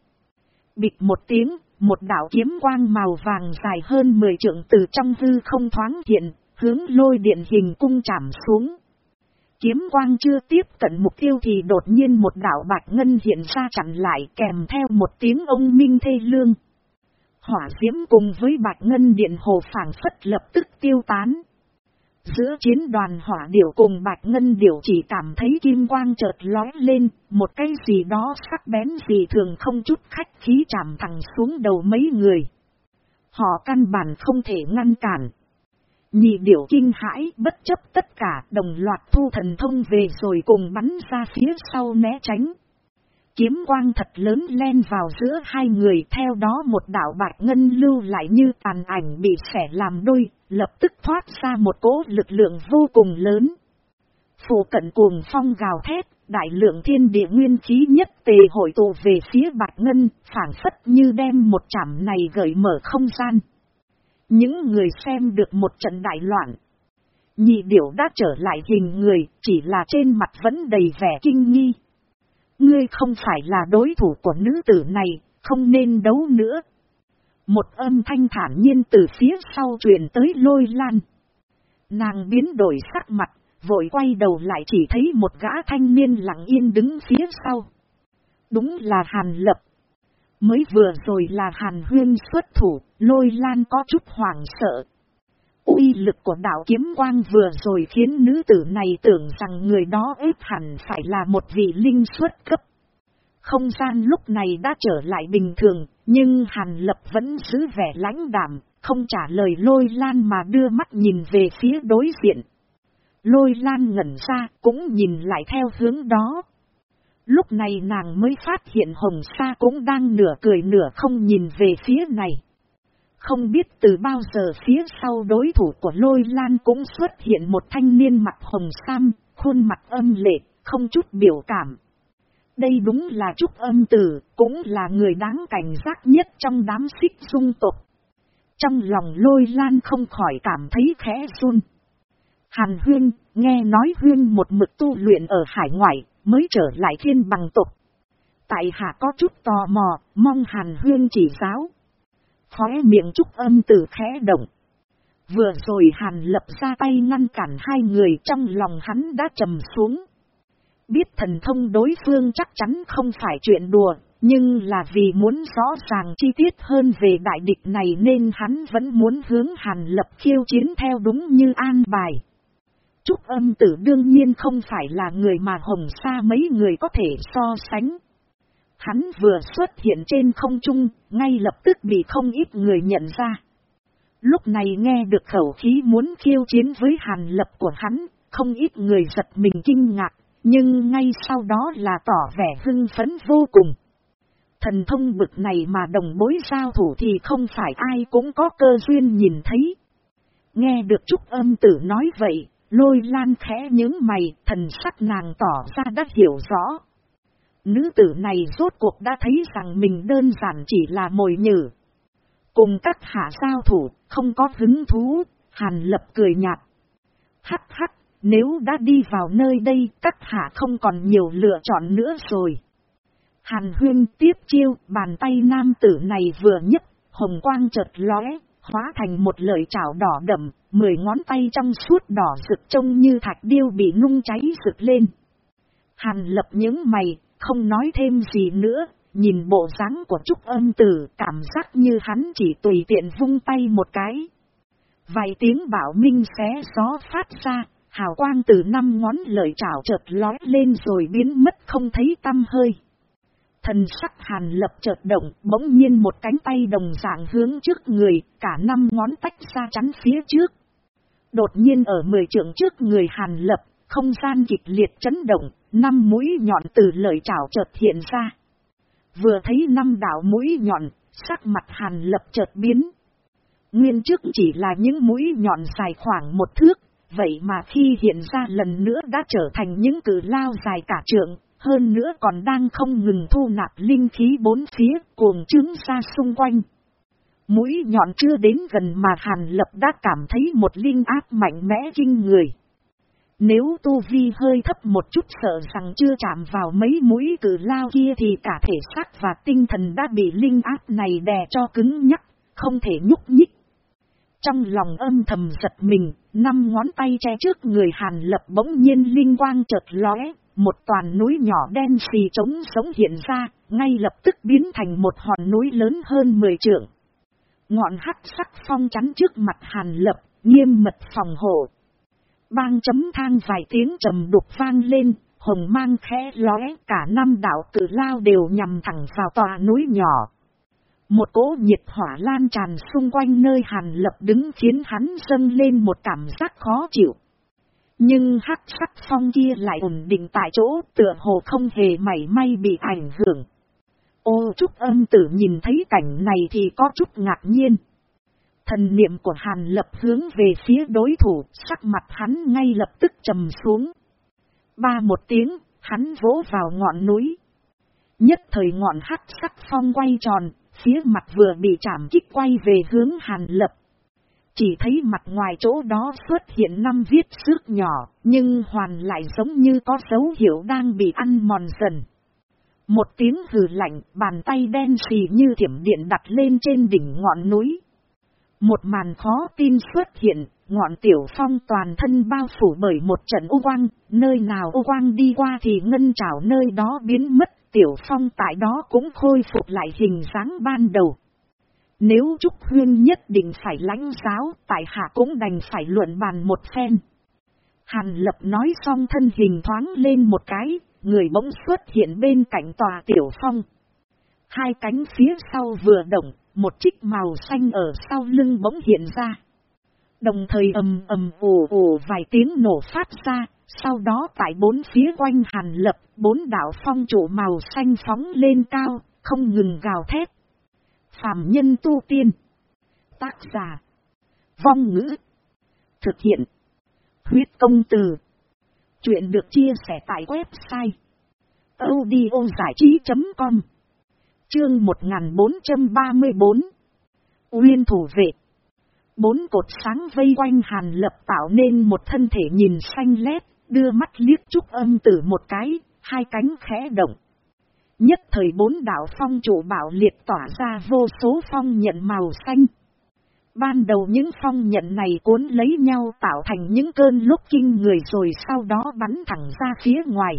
Bịch một tiếng, một đạo kiếm quang màu vàng dài hơn 10 trượng từ trong hư không thoáng hiện, hướng lôi điện hình cung chạm xuống. Kiếm quang chưa tiếp cận mục tiêu thì đột nhiên một đạo bạch ngân hiện ra chặn lại kèm theo một tiếng ông minh thê lương. Hỏa diễm cùng với bạch ngân điện hồ phảng phất lập tức tiêu tán. Giữa chiến đoàn hỏa điểu cùng bạch ngân điểu chỉ cảm thấy kim quang chợt lói lên, một cái gì đó sắc bén gì thường không chút khách khí chạm thẳng xuống đầu mấy người. Họ căn bản không thể ngăn cản. Nhị điểu kinh hãi bất chấp tất cả đồng loạt thu thần thông về rồi cùng bắn ra phía sau né tránh. Kiếm quang thật lớn len vào giữa hai người theo đó một đạo bạch ngân lưu lại như tàn ảnh bị xẻ làm đôi, lập tức thoát ra một cỗ lực lượng vô cùng lớn. Phủ cận cuồng phong gào thét, đại lượng thiên địa nguyên khí nhất tề hội tụ về phía bạch ngân, phản phất như đem một chảm này gợi mở không gian. Những người xem được một trận đại loạn. Nhị điểu đã trở lại hình người, chỉ là trên mặt vẫn đầy vẻ kinh nghi. Ngươi không phải là đối thủ của nữ tử này, không nên đấu nữa. Một âm thanh thản nhiên từ phía sau truyền tới lôi lan. Nàng biến đổi sắc mặt, vội quay đầu lại chỉ thấy một gã thanh niên lặng yên đứng phía sau. Đúng là Hàn Lập. Mới vừa rồi là Hàn Huyên xuất thủ, lôi lan có chút hoảng sợ uy lực của đạo kiếm quang vừa rồi khiến nữ tử này tưởng rằng người đó ép hẳn phải là một vị linh xuất cấp. Không gian lúc này đã trở lại bình thường, nhưng Hàn Lập vẫn giữ vẻ lãnh đảm, không trả lời lôi lan mà đưa mắt nhìn về phía đối diện. Lôi lan ngẩn ra cũng nhìn lại theo hướng đó. Lúc này nàng mới phát hiện hồng sa cũng đang nửa cười nửa không nhìn về phía này. Không biết từ bao giờ phía sau đối thủ của lôi lan cũng xuất hiện một thanh niên mặt hồng sam, khuôn mặt âm lệ, không chút biểu cảm. Đây đúng là Trúc âm tử, cũng là người đáng cảnh giác nhất trong đám xích dung tộc. Trong lòng lôi lan không khỏi cảm thấy khẽ run. Hàn huyên, nghe nói huyên một mực tu luyện ở hải ngoại, mới trở lại thiên bằng tộc. Tại hạ có chút tò mò, mong hàn huyên chỉ giáo. Khóe miệng trúc âm tử khẽ động. Vừa rồi hàn lập ra tay ngăn cản hai người trong lòng hắn đã trầm xuống. Biết thần thông đối phương chắc chắn không phải chuyện đùa, nhưng là vì muốn rõ ràng chi tiết hơn về đại địch này nên hắn vẫn muốn hướng Hàn Lập khiêu chiến theo đúng như an bài. Trúc âm tử đương nhiên không phải là người mà hồng sa mấy người có thể so sánh. Hắn vừa xuất hiện trên không trung, ngay lập tức bị không ít người nhận ra. Lúc này nghe được khẩu khí muốn khiêu chiến với hàn lập của hắn, không ít người giật mình kinh ngạc, nhưng ngay sau đó là tỏ vẻ hưng phấn vô cùng. Thần thông bực này mà đồng bối giao thủ thì không phải ai cũng có cơ duyên nhìn thấy. Nghe được Trúc âm tử nói vậy, lôi lan khẽ những mày, thần sắc nàng tỏ ra đã hiểu rõ. Nữ tử này rốt cuộc đã thấy rằng mình đơn giản chỉ là mồi nhử. Cùng các hạ giao thủ, không có hứng thú, hàn lập cười nhạt. Hắc hắc, nếu đã đi vào nơi đây, các hạ không còn nhiều lựa chọn nữa rồi. Hàn huyên tiếp chiêu, bàn tay nam tử này vừa nhấc, hồng quang chợt lóe, hóa thành một lời chảo đỏ đậm, mười ngón tay trong suốt đỏ rực trông như thạch điêu bị nung cháy rực lên. Hàn lập những mày, không nói thêm gì nữa, nhìn bộ dáng của Trúc âm tử cảm giác như hắn chỉ tùy tiện vung tay một cái. Vài tiếng bảo minh xé gió phát ra, hào quang từ năm ngón lợi chảo chợt lói lên rồi biến mất không thấy tăm hơi. Thần sắc hàn lập chợt động, bỗng nhiên một cánh tay đồng dạng hướng trước người, cả năm ngón tách ra chắn phía trước. Đột nhiên ở mười trượng trước người hàn lập, không gian kịch liệt chấn động, năm mũi nhọn từ lợi chảo chợt hiện ra. Vừa thấy năm đảo mũi nhọn, sắc mặt hàn lập chợt biến. Nguyên trước chỉ là những mũi nhọn dài khoảng một thước, vậy mà khi hiện ra lần nữa đã trở thành những cử lao dài cả trượng, hơn nữa còn đang không ngừng thu nạp linh khí bốn phía cuồng trướng ra xung quanh. Mũi nhọn chưa đến gần mà Hàn Lập đã cảm thấy một linh áp mạnh mẽ kinh người. Nếu tu vi hơi thấp một chút sợ rằng chưa chạm vào mấy mũi cử lao kia thì cả thể xác và tinh thần đã bị linh áp này đè cho cứng nhắc, không thể nhúc nhích. Trong lòng âm thầm giật mình, năm ngón tay che trước người Hàn Lập bỗng nhiên linh quang chợt lóe, một toàn núi nhỏ đen xì trống sống hiện ra, ngay lập tức biến thành một hòn núi lớn hơn 10 trượng. Ngọn hắc sắc phong chắn trước mặt Hàn Lập, nghiêm mật phòng hộ. Bang chấm thang vài tiếng trầm đục vang lên, hồng mang khẽ lóe cả năm đạo tử lao đều nhằm thẳng vào tòa núi nhỏ. Một cỗ nhiệt hỏa lan tràn xung quanh nơi hàn lập đứng khiến hắn dâng lên một cảm giác khó chịu. Nhưng hắc sắc phong kia lại ổn định tại chỗ tựa hồ không hề mảy may bị ảnh hưởng. Ô trúc âm tử nhìn thấy cảnh này thì có chút ngạc nhiên. Thần niệm của hàn lập hướng về phía đối thủ, sắc mặt hắn ngay lập tức trầm xuống. Ba một tiếng, hắn vỗ vào ngọn núi. Nhất thời ngọn hắc sắc phong quay tròn, phía mặt vừa bị chạm kích quay về hướng hàn lập. Chỉ thấy mặt ngoài chỗ đó xuất hiện năm viết xước nhỏ, nhưng hoàn lại giống như có dấu hiệu đang bị ăn mòn dần. Một tiếng hừ lạnh, bàn tay đen xì như thiểm điện đặt lên trên đỉnh ngọn núi. Một màn khó tin xuất hiện, ngọn tiểu phong toàn thân bao phủ bởi một trận ô quang, nơi nào ô quang đi qua thì ngân trảo nơi đó biến mất, tiểu phong tại đó cũng khôi phục lại hình dáng ban đầu. Nếu Trúc Huyên nhất định phải lãnh giáo, tại hạ cũng đành phải luận bàn một phen. Hàn lập nói xong thân hình thoáng lên một cái, người bỗng xuất hiện bên cạnh tòa tiểu phong. Hai cánh phía sau vừa động, một trích màu xanh ở sau lưng bỗng hiện ra. Đồng thời ầm ầm ồ ồ vài tiếng nổ phát ra, sau đó tại bốn phía quanh hàn lập, bốn đảo phong trụ màu xanh phóng lên cao, không ngừng gào thét. Phạm nhân tu tiên. Tác giả. Vong ngữ. Thực hiện. Huyết công từ. Chuyện được chia sẻ tại website. audio trí.com Chương 1434 Uyên thủ vệ Bốn cột sáng vây quanh hàn lập tạo nên một thân thể nhìn xanh lét, đưa mắt liếc trúc âm tử một cái, hai cánh khẽ động. Nhất thời bốn đảo phong chủ bảo liệt tỏa ra vô số phong nhận màu xanh. Ban đầu những phong nhận này cuốn lấy nhau tạo thành những cơn lúc kinh người rồi sau đó bắn thẳng ra phía ngoài.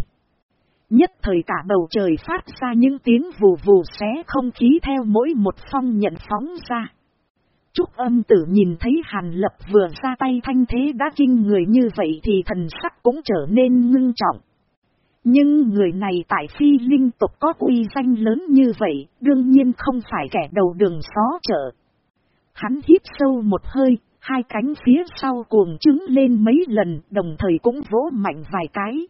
Nhất thời cả bầu trời phát ra những tiếng vù vù xé không khí theo mỗi một phong nhận phóng ra. Trúc âm tử nhìn thấy Hàn Lập vừa ra tay thanh thế đã kinh người như vậy thì thần sắc cũng trở nên ngưng trọng. Nhưng người này tại phi linh tục có uy danh lớn như vậy, đương nhiên không phải kẻ đầu đường xó chợ. Hắn hít sâu một hơi, hai cánh phía sau cuồng trứng lên mấy lần, đồng thời cũng vỗ mạnh vài cái.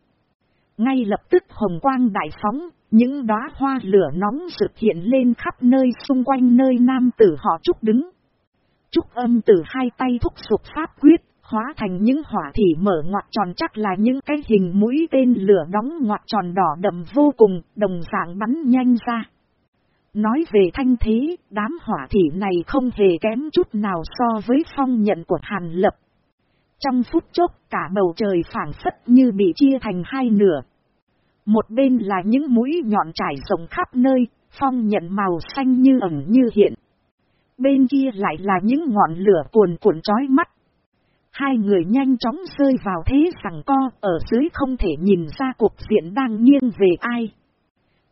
Ngay lập tức hồng quang đại phóng, những đóa hoa lửa nóng rực hiện lên khắp nơi xung quanh nơi nam tử họ trúc đứng. Trúc âm từ hai tay thúc sụp pháp quyết, hóa thành những hỏa thỉ mở ngoặt tròn chắc là những cái hình mũi tên lửa đóng ngoặt tròn đỏ đậm vô cùng, đồng dạng bắn nhanh ra. Nói về thanh thế, đám hỏa thỉ này không hề kém chút nào so với phong nhận của Hàn Lập. Trong phút chốc cả bầu trời phản phất như bị chia thành hai nửa. Một bên là những mũi nhọn trải rộng khắp nơi, phong nhận màu xanh như ẩn như hiện. Bên kia lại là những ngọn lửa cuồn cuộn chói mắt. Hai người nhanh chóng rơi vào thế rằng co, ở dưới không thể nhìn ra cuộc diện đang nghiêng về ai.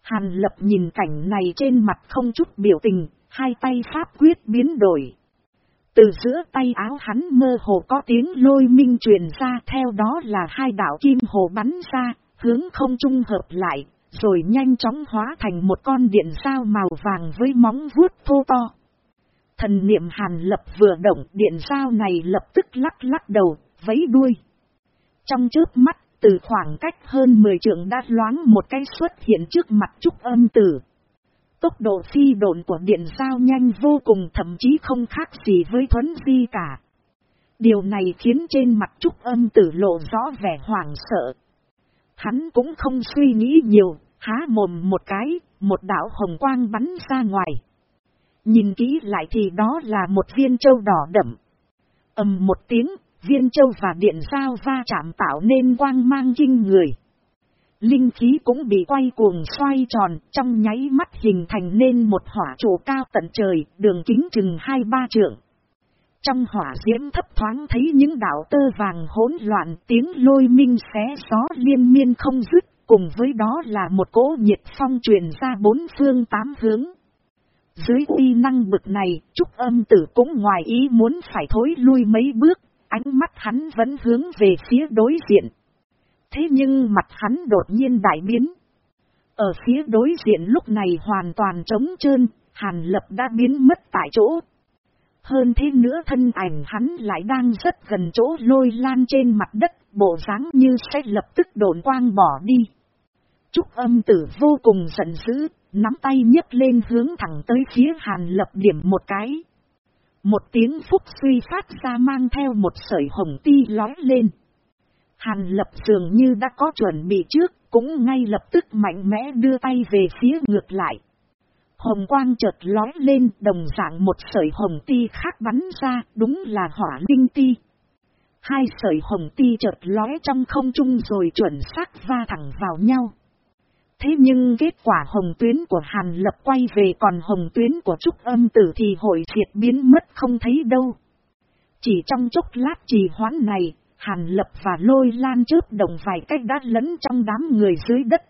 Hàn lập nhìn cảnh này trên mặt không chút biểu tình, hai tay pháp quyết biến đổi. Từ giữa tay áo hắn mơ hồ có tiếng lôi minh truyền ra theo đó là hai đạo kim hồ bắn ra, hướng không trung hợp lại, rồi nhanh chóng hóa thành một con điện sao màu vàng với móng vuốt thô to. Thần niệm hàn lập vừa động điện sao này lập tức lắc lắc đầu, vấy đuôi. Trong trước mắt, từ khoảng cách hơn 10 trượng đã loáng một cái xuất hiện trước mặt trúc âm tử. Tốc độ phi độn của điện sao nhanh vô cùng thậm chí không khác gì với thuấn di cả. Điều này khiến trên mặt trúc âm tử lộ rõ vẻ hoảng sợ. Hắn cũng không suy nghĩ nhiều, há mồm một cái, một đạo hồng quang bắn ra ngoài. Nhìn kỹ lại thì đó là một viên châu đỏ đậm. ầm một tiếng, viên châu và điện sao va chạm tạo nên quang mang kinh người. Linh khí cũng bị quay cuồng xoay tròn, trong nháy mắt hình thành nên một hỏa trụ cao tận trời, đường kính chừng hai ba trượng. Trong hỏa diễm thấp thoáng thấy những đảo tơ vàng hỗn loạn tiếng lôi minh xé gió liên miên không dứt, cùng với đó là một cỗ nhiệt phong truyền ra bốn phương tám hướng. Dưới uy năng bực này, Trúc âm tử cũng ngoài ý muốn phải thối lui mấy bước, ánh mắt hắn vẫn hướng về phía đối diện. Thế nhưng mặt hắn đột nhiên đại biến. Ở phía đối diện lúc này hoàn toàn trống trơn, Hàn Lập đã biến mất tại chỗ. Hơn thế nữa thân ảnh hắn lại đang rất gần chỗ lôi lan trên mặt đất, bộ dáng như sẽ lập tức đồn quang bỏ đi. Trúc âm tử vô cùng giận dữ, nắm tay nhấc lên hướng thẳng tới phía Hàn Lập điểm một cái. Một tiếng phúc suy phát ra mang theo một sợi hồng ti lói lên. Hàn lập dường như đã có chuẩn bị trước, cũng ngay lập tức mạnh mẽ đưa tay về phía ngược lại. Hồng quang chợt lói lên, đồng dạng một sợi hồng ti khác bắn ra, đúng là hỏa linh ti. Hai sợi hồng ti chợt lói trong không trung rồi chuẩn xác va thẳng vào nhau. Thế nhưng kết quả hồng tuyến của Hàn Lập quay về còn hồng tuyến của Trúc âm tử thì hội diệt biến mất không thấy đâu. Chỉ trong chốc lát trì hoãn này, Hàn Lập và Lôi Lan chớp đồng vài cách đã lẫn trong đám người dưới đất.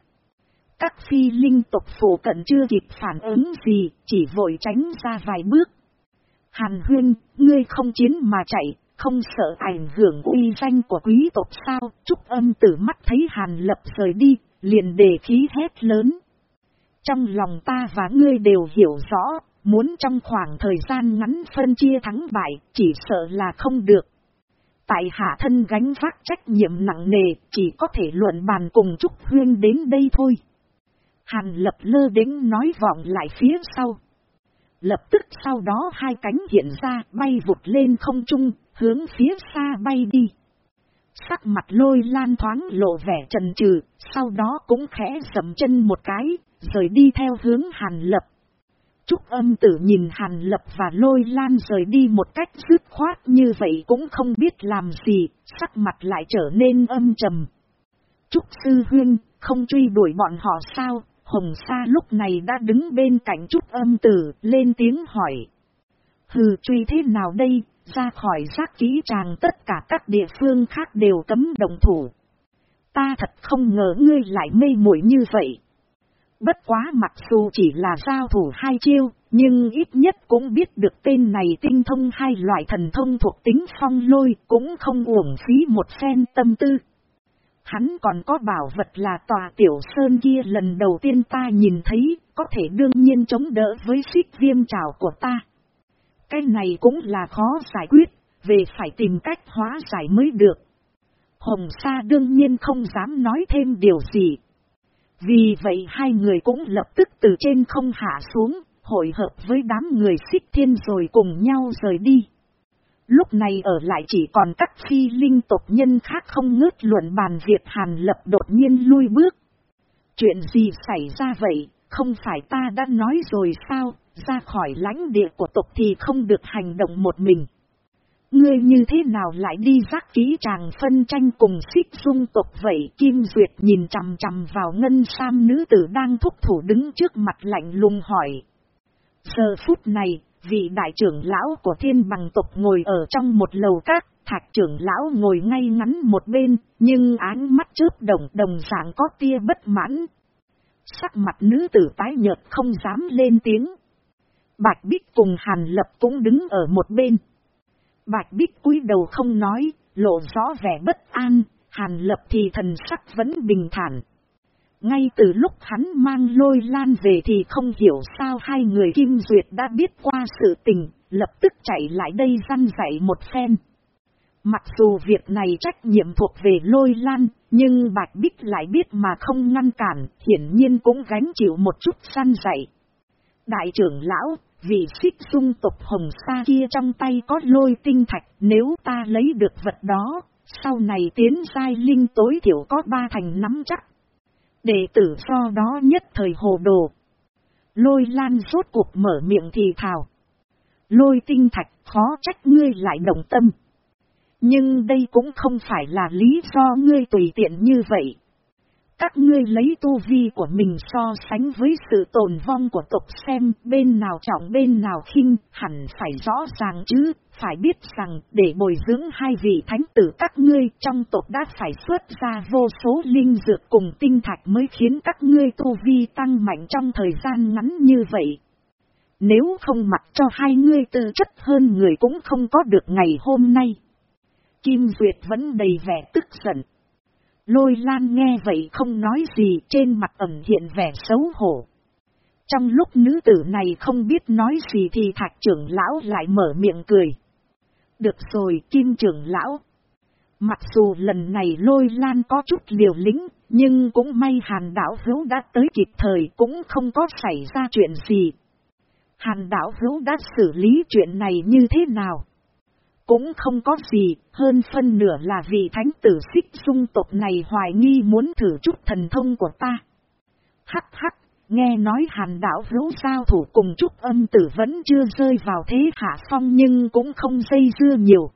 Các phi linh tộc phủ cận chưa kịp phản ứng gì, chỉ vội tránh ra vài bước. Hàn Huyên, ngươi không chiến mà chạy, không sợ ảnh hưởng uy danh của quý tộc sao, Trúc âm tử mắt thấy Hàn Lập rời đi, liền đề khí hét lớn. Trong lòng ta và ngươi đều hiểu rõ, muốn trong khoảng thời gian ngắn phân chia thắng bại, chỉ sợ là không được. Tại hạ thân gánh vác trách nhiệm nặng nề, chỉ có thể luận bàn cùng Trúc Huyên đến đây thôi. Hàn lập lơ đến nói vọng lại phía sau. Lập tức sau đó hai cánh hiện ra bay vụt lên không trung, hướng phía xa bay đi. Sắc mặt lôi lan thoáng lộ vẻ trần trừ, sau đó cũng khẽ dầm chân một cái, rời đi theo hướng hàn lập. Trúc âm tử nhìn hàn lập và lôi lan rời đi một cách dứt khoát như vậy cũng không biết làm gì, sắc mặt lại trở nên âm trầm. Trúc sư huyên, không truy đuổi bọn họ sao, hồng sa lúc này đã đứng bên cạnh Trúc âm tử, lên tiếng hỏi. Hừ truy thế nào đây, ra khỏi giác ký tràng tất cả các địa phương khác đều cấm đồng thủ. Ta thật không ngờ ngươi lại mê muội như vậy. Bất quá mặc dù chỉ là giao thủ hai chiêu, nhưng ít nhất cũng biết được tên này tinh thông hai loại thần thông thuộc tính phong lôi, cũng không uổng phí một phen tâm tư. Hắn còn có bảo vật là tòa tiểu sơn kia lần đầu tiên ta nhìn thấy, có thể đương nhiên chống đỡ với xích viêm trào của ta. Cái này cũng là khó giải quyết, về phải tìm cách hóa giải mới được. Hồng Sa đương nhiên không dám nói thêm điều gì. Vì vậy hai người cũng lập tức từ trên không hạ xuống, hội hợp với đám người xích thiên rồi cùng nhau rời đi. Lúc này ở lại chỉ còn các phi linh tộc nhân khác không ngớt luận bàn việc Hàn Lập đột nhiên lui bước. Chuyện gì xảy ra vậy, không phải ta đã nói rồi sao, ra khỏi lãnh địa của tộc thì không được hành động một mình. Ngươi như thế nào lại đi giác ký chàng phân tranh cùng xích dung tộc vậy? Kim Duyệt nhìn chằm chằm vào ngân sam nữ tử đang thúc thủ đứng trước mặt lạnh lùng hỏi. Giờ phút này, vị đại trưởng lão của thiên bằng tộc ngồi ở trong một lầu các, Thạch trưởng lão ngồi ngay ngắn một bên, nhưng áng mắt chớp đồng đồng dạng có tia bất mãn. Sắc mặt nữ tử tái nhợt không dám lên tiếng. Bạch Bích cùng Hàn Lập cũng đứng ở một bên. Bạch Bích cúi đầu không nói, lộ rõ vẻ bất an, Hàn Lập thì thần sắc vẫn bình thản. Ngay từ lúc hắn mang lôi lan về thì không hiểu sao hai người Kim Duyệt đã biết qua sự tình, lập tức chạy lại đây răn dạy một phen. Mặc dù việc này trách nhiệm thuộc về lôi lan, nhưng Bạch Bích lại biết mà không ngăn cản, hiển nhiên cũng gánh chịu một chút săn dạy. Đại trưởng lão, vị xích dung tộc hồng sa kia trong tay có lôi tinh thạch, nếu ta lấy được vật đó, sau này tiến giai linh tối thiểu có ba thành nắm chắc. Đệ tử so đó nhất thời hồ đồ. Lôi lan rốt cuộc mở miệng thì thào. Lôi tinh thạch khó trách ngươi lại động tâm. Nhưng đây cũng không phải là lý do ngươi tùy tiện như vậy. Các ngươi lấy tu vi của mình so sánh với sự tồn vong của tộc xem bên nào trọng bên nào khinh hẳn phải rõ ràng chứ, phải biết rằng để bồi dưỡng hai vị thánh tử các ngươi trong tộc đã phải xuất ra vô số linh dược cùng tinh thạch mới khiến các ngươi tu vi tăng mạnh trong thời gian ngắn như vậy. Nếu không mặc cho hai ngươi tư chất hơn người cũng không có được ngày hôm nay. Kim Duyệt vẫn đầy vẻ tức giận. Lôi lan nghe vậy không nói gì trên mặt ẩm hiện vẻ xấu hổ. Trong lúc nữ tử này không biết nói gì thì thạch trưởng lão lại mở miệng cười. Được rồi kim trưởng lão. Mặc dù lần này lôi lan có chút liều lính, nhưng cũng may hàn đảo hữu đã tới kịp thời cũng không có xảy ra chuyện gì. Hàn đảo hữu đã xử lý chuyện này như thế nào? Cũng không có gì, hơn phân nửa là vì thánh tử xích dung tộc này hoài nghi muốn thử chút thần thông của ta. Hắc hắc, nghe nói hàn đảo hữu giao thủ cùng chút âm tử vẫn chưa rơi vào thế hạ phong nhưng cũng không dây dưa nhiều.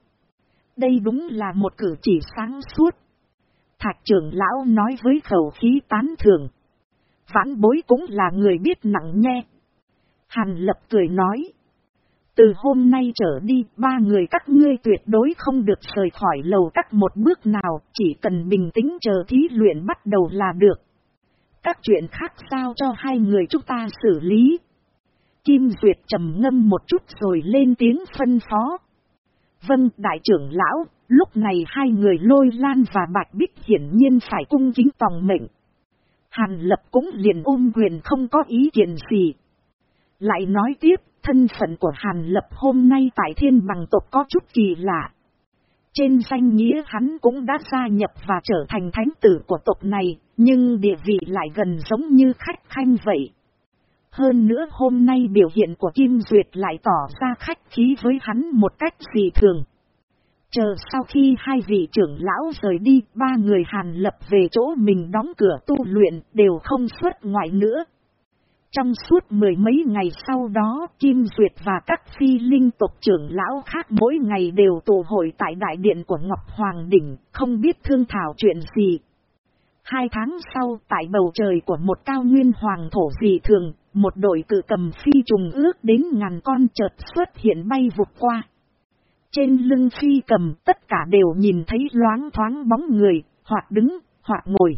Đây đúng là một cử chỉ sáng suốt. Thạch trưởng lão nói với khẩu khí tán thường. Vãn bối cũng là người biết nặng nhe. Hàn lập cười nói. Từ hôm nay trở đi, ba người các ngươi tuyệt đối không được rời khỏi lầu các một bước nào, chỉ cần bình tĩnh chờ thí luyện bắt đầu là được. Các chuyện khác sao cho hai người chúng ta xử lý. Kim Duyệt trầm ngâm một chút rồi lên tiếng phân phó. Vâng, đại trưởng lão, lúc này hai người lôi lan và bạch bích hiển nhiên phải cung kính tòng mệnh. Hàn lập cũng liền ôm quyền không có ý kiến gì. Lại nói tiếp, Thân phận của Hàn Lập hôm nay tại thiên bằng tộc có chút kỳ lạ. Trên danh nghĩa hắn cũng đã gia nhập và trở thành thánh tử của tộc này, nhưng địa vị lại gần giống như khách khanh vậy. Hơn nữa hôm nay biểu hiện của Kim Duyệt lại tỏ ra khách khí với hắn một cách dị thường. Chờ sau khi hai vị trưởng lão rời đi, ba người Hàn Lập về chỗ mình đóng cửa tu luyện đều không xuất ngoại nữa. Trong suốt mười mấy ngày sau đó, Kim Duyệt và các phi linh tộc trưởng lão khác mỗi ngày đều tụ hội tại đại điện của Ngọc Hoàng Đỉnh, không biết thương thảo chuyện gì. Hai tháng sau, tại bầu trời của một cao nguyên hoàng thổ dị thường, một đội cự cầm phi trùng ước đến ngàn con chợt xuất hiện bay vụt qua. Trên lưng phi cầm tất cả đều nhìn thấy loáng thoáng bóng người, hoặc đứng, hoặc ngồi.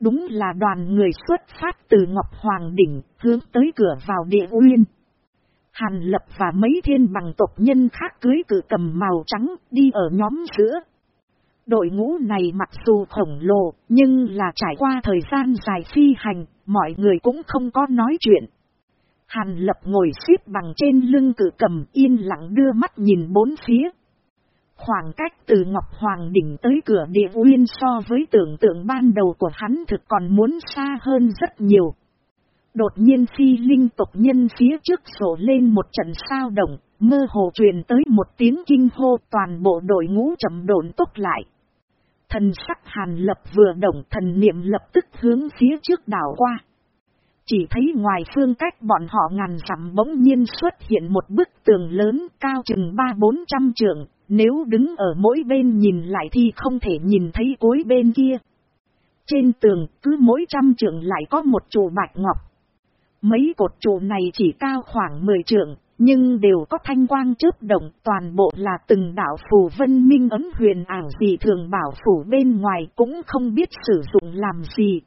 Đúng là đoàn người xuất phát từ Ngọc Hoàng Đỉnh, hướng tới cửa vào địa uyên. Hàn Lập và mấy thiên bằng tộc nhân khác cưới cử cầm màu trắng đi ở nhóm giữa. Đội ngũ này mặc dù khổng lồ, nhưng là trải qua thời gian dài phi hành, mọi người cũng không có nói chuyện. Hàn Lập ngồi xếp bằng trên lưng cử cầm yên lặng đưa mắt nhìn bốn phía. Khoảng cách từ Ngọc Hoàng đỉnh tới cửa địa uyên so với tưởng tượng ban đầu của hắn thực còn muốn xa hơn rất nhiều. Đột nhiên phi linh tộc nhân phía trước sổ lên một trận sao động, mơ hồ truyền tới một tiếng kinh hô toàn bộ đội ngũ chậm độn tốc lại. Thần sắc hàn lập vừa động thần niệm lập tức hướng phía trước đảo qua. Chỉ thấy ngoài phương cách bọn họ ngàn dặm bỗng nhiên xuất hiện một bức tường lớn cao chừng ba bốn trăm trượng, nếu đứng ở mỗi bên nhìn lại thì không thể nhìn thấy cuối bên kia. Trên tường cứ mỗi trăm trượng lại có một trụ bạch ngọc. Mấy cột trụ này chỉ cao khoảng 10 trượng, Nhưng đều có thanh quang chớp động toàn bộ là từng đạo phù vân minh ấm huyền ảo gì thường bảo phủ bên ngoài cũng không biết sử dụng làm gì.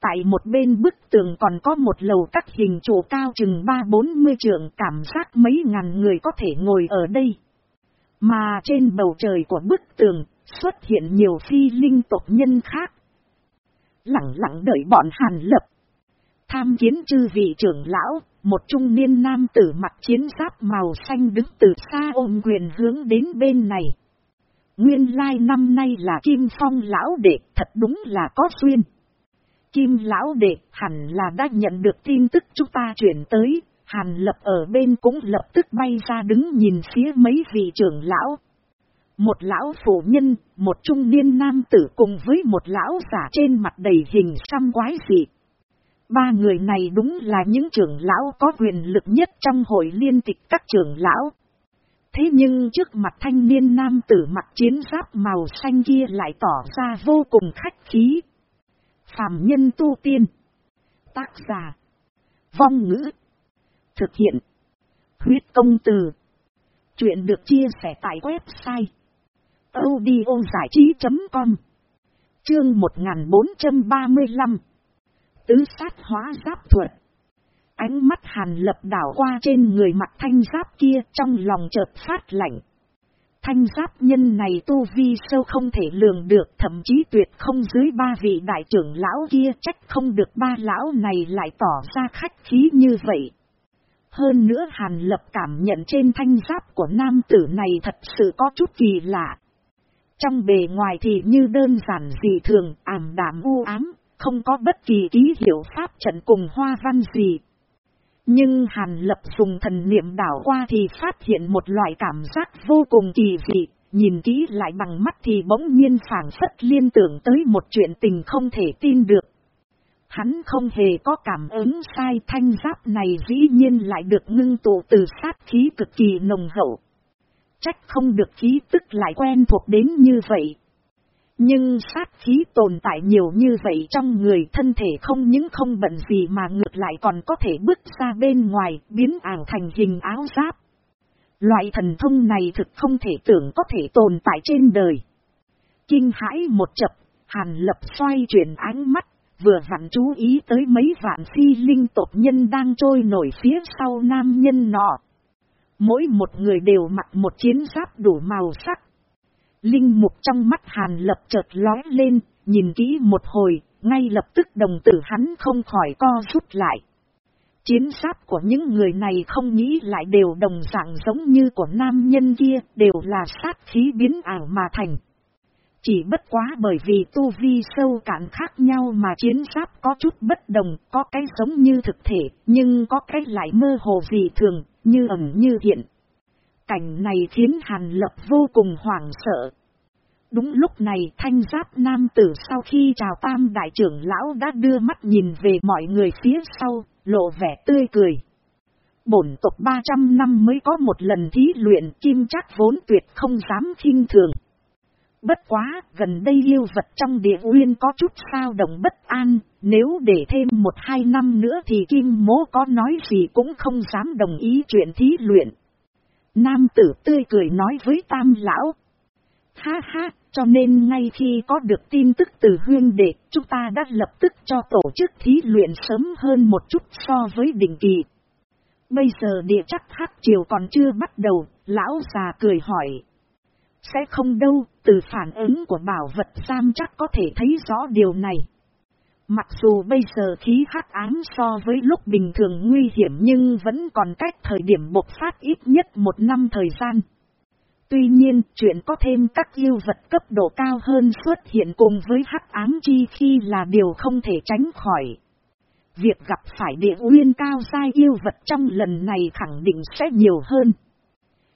Tại một bên bức tường còn có một lầu các hình trụ cao chừng ba bốn mươi trượng cảm giác mấy ngàn người có thể ngồi ở đây. Mà trên bầu trời của bức tường xuất hiện nhiều phi linh tộc nhân khác. Lặng lặng đợi bọn hàn lập. Tham kiến chư vị trưởng lão, một trung niên nam tử mặt chiến giáp màu xanh đứng từ xa ôm quyền hướng đến bên này. Nguyên lai năm nay là Kim Phong lão đệ, thật đúng là có duyên. Kim lão đệ hẳn là đã nhận được tin tức chúng ta chuyển tới, Hàn lập ở bên cũng lập tức bay ra đứng nhìn phía mấy vị trưởng lão. Một lão phụ nhân, một trung niên nam tử cùng với một lão giả trên mặt đầy hình xăm quái dị. Ba người này đúng là những trưởng lão có quyền lực nhất trong hội liên tịch các trưởng lão. Thế nhưng trước mặt thanh niên nam tử mặt chiến giáp màu xanh kia lại tỏ ra vô cùng khách khí. Phạm nhân tu tiên. Tác giả. Vong ngữ. Thực hiện. Huyết công từ. Chuyện được chia sẻ tại website. audiozải trí.com Chương 1435 Tứ sát hóa giáp thuật Ánh mắt hàn lập đảo qua trên người mặt thanh giáp kia trong lòng chợt phát lạnh. Thanh giáp nhân này tu vi sâu không thể lường được, thậm chí tuyệt không dưới ba vị đại trưởng lão kia trách không được ba lão này lại tỏ ra khách khí như vậy. Hơn nữa hàn lập cảm nhận trên thanh giáp của nam tử này thật sự có chút kỳ lạ. Trong bề ngoài thì như đơn giản dị thường, ảm đạm u ám, không có bất kỳ ký hiệu pháp trận cùng hoa văn gì. Nhưng Hàn Lập dùng thần niệm đảo qua thì phát hiện một loại cảm giác vô cùng kỳ dị, nhìn kỹ lại bằng mắt thì bỗng nhiên phản phất liên tưởng tới một chuyện tình không thể tin được. Hắn không hề có cảm ứng sai thanh giáp này dĩ nhiên lại được ngưng tụ từ sát khí cực kỳ nồng hậu. Trách không được khí tức lại quen thuộc đến như vậy. Nhưng sát khí tồn tại nhiều như vậy trong người thân thể không những không bận gì mà ngược lại còn có thể bước ra bên ngoài biến ảo thành hình áo giáp. Loại thần thông này thực không thể tưởng có thể tồn tại trên đời. Kinh hãi một chập, hàn lập xoay chuyển ánh mắt, vừa vặn chú ý tới mấy vạn phi linh tộc nhân đang trôi nổi phía sau nam nhân nọ. Mỗi một người đều mặc một chiến giáp đủ màu sắc, Linh mục trong mắt hàn lập chợt lói lên, nhìn kỹ một hồi, ngay lập tức đồng tử hắn không khỏi co rút lại. Chiến sát của những người này không nghĩ lại đều đồng dạng giống như của nam nhân kia, đều là sát khí biến ảo mà thành. Chỉ bất quá bởi vì tu vi sâu cạn khác nhau mà chiến giáp có chút bất đồng, có cái giống như thực thể, nhưng có cái lại mơ hồ gì thường, như ẩn như hiện. Cảnh này khiến Hàn Lập vô cùng hoảng sợ. Đúng lúc này thanh giáp nam tử sau khi chào tam đại trưởng lão đã đưa mắt nhìn về mọi người phía sau, lộ vẻ tươi cười. Bổn tộc 300 năm mới có một lần thí luyện kim chắc vốn tuyệt không dám khinh thường. Bất quá, gần đây yêu vật trong địa uyên có chút sao động bất an, nếu để thêm một hai năm nữa thì kim mố có nói gì cũng không dám đồng ý chuyện thí luyện. Nam tử tươi cười nói với tam lão. Ha ha, cho nên ngay khi có được tin tức từ huyên đệ, chúng ta đã lập tức cho tổ chức thí luyện sớm hơn một chút so với định kỳ. Bây giờ địa chắc hát chiều còn chưa bắt đầu, lão già cười hỏi. Sẽ không đâu, từ phản ứng của bảo vật giam chắc có thể thấy rõ điều này. Mặc dù bây giờ khí hắc ám so với lúc bình thường nguy hiểm nhưng vẫn còn cách thời điểm bộc phát ít nhất một năm thời gian. Tuy nhiên, chuyện có thêm các yêu vật cấp độ cao hơn xuất hiện cùng với hắc ám chi khi là điều không thể tránh khỏi. Việc gặp phải địa nguyên cao sai yêu vật trong lần này khẳng định sẽ nhiều hơn.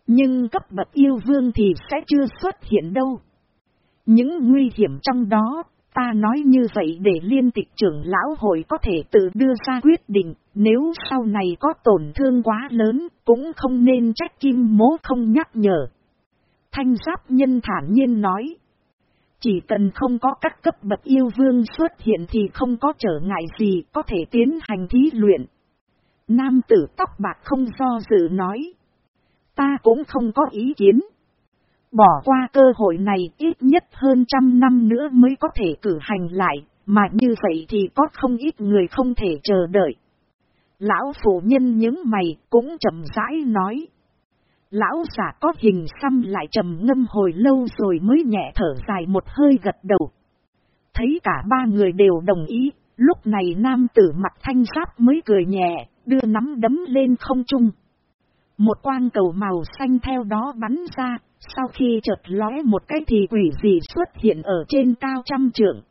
Nhưng cấp bậc yêu vương thì sẽ chưa xuất hiện đâu. Những nguy hiểm trong đó, ta nói như vậy để liên tịch trưởng lão hội có thể tự đưa ra quyết định, nếu sau này có tổn thương quá lớn, cũng không nên trách kim mố không nhắc nhở. Thanh giáp nhân thản nhiên nói. Chỉ cần không có các cấp bậc yêu vương xuất hiện thì không có trở ngại gì có thể tiến hành thí luyện. Nam tử tóc bạc không do dự nói. Ta cũng không có ý kiến. Bỏ qua cơ hội này ít nhất hơn trăm năm nữa mới có thể cử hành lại, mà như vậy thì có không ít người không thể chờ đợi. Lão phụ nhân những mày cũng chậm rãi nói. Lão giả có hình xăm lại trầm ngâm hồi lâu rồi mới nhẹ thở dài một hơi gật đầu. Thấy cả ba người đều đồng ý, lúc này nam tử mặt thanh giáp mới cười nhẹ, đưa nắm đấm lên không trung. Một quang cầu màu xanh theo đó bắn ra, sau khi chợt lóe một cái thì quỷ gì xuất hiện ở trên cao trăm trượng.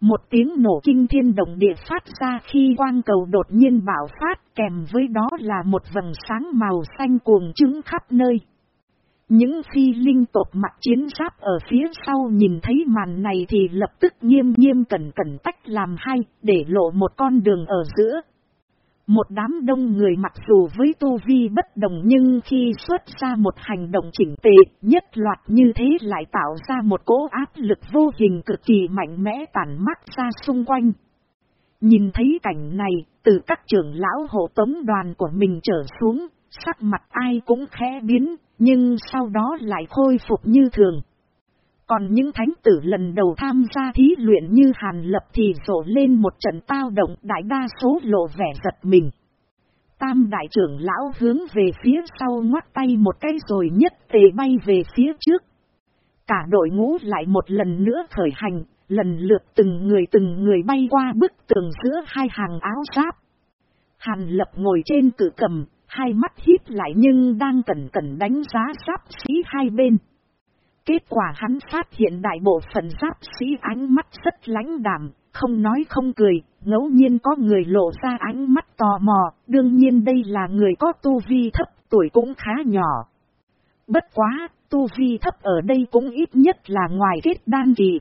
Một tiếng nổ kinh thiên động địa phát ra khi quang cầu đột nhiên bạo phát kèm với đó là một vầng sáng màu xanh cuồng trứng khắp nơi. Những phi linh tộc mặt chiến giáp ở phía sau nhìn thấy màn này thì lập tức nghiêm nghiêm cẩn cẩn tách làm hai để lộ một con đường ở giữa. Một đám đông người mặc dù với tu vi bất đồng nhưng khi xuất ra một hành động chỉnh tề nhất loạt như thế lại tạo ra một cỗ áp lực vô hình cực kỳ mạnh mẽ tản mắt ra xung quanh. Nhìn thấy cảnh này, từ các trưởng lão hộ tống đoàn của mình trở xuống, sắc mặt ai cũng khẽ biến, nhưng sau đó lại khôi phục như thường. Còn những thánh tử lần đầu tham gia thí luyện như Hàn Lập thì rộ lên một trận tao động đại đa số lộ vẻ giật mình. Tam đại trưởng lão hướng về phía sau ngoắt tay một cái rồi nhất tề bay về phía trước. Cả đội ngũ lại một lần nữa khởi hành, lần lượt từng người từng người bay qua bức tường giữa hai hàng áo giáp. Hàn lập ngồi trên cử cầm, hai mắt hít lại nhưng đang cẩn cẩn đánh giá giáp sĩ hai bên. Kết quả hắn phát hiện đại bộ phận giáp sĩ ánh mắt rất lãnh đảm, không nói không cười, ngẫu nhiên có người lộ ra ánh mắt tò mò, đương nhiên đây là người có tu vi thấp, tuổi cũng khá nhỏ. Bất quá, tu vi thấp ở đây cũng ít nhất là ngoài kết đan kỳ.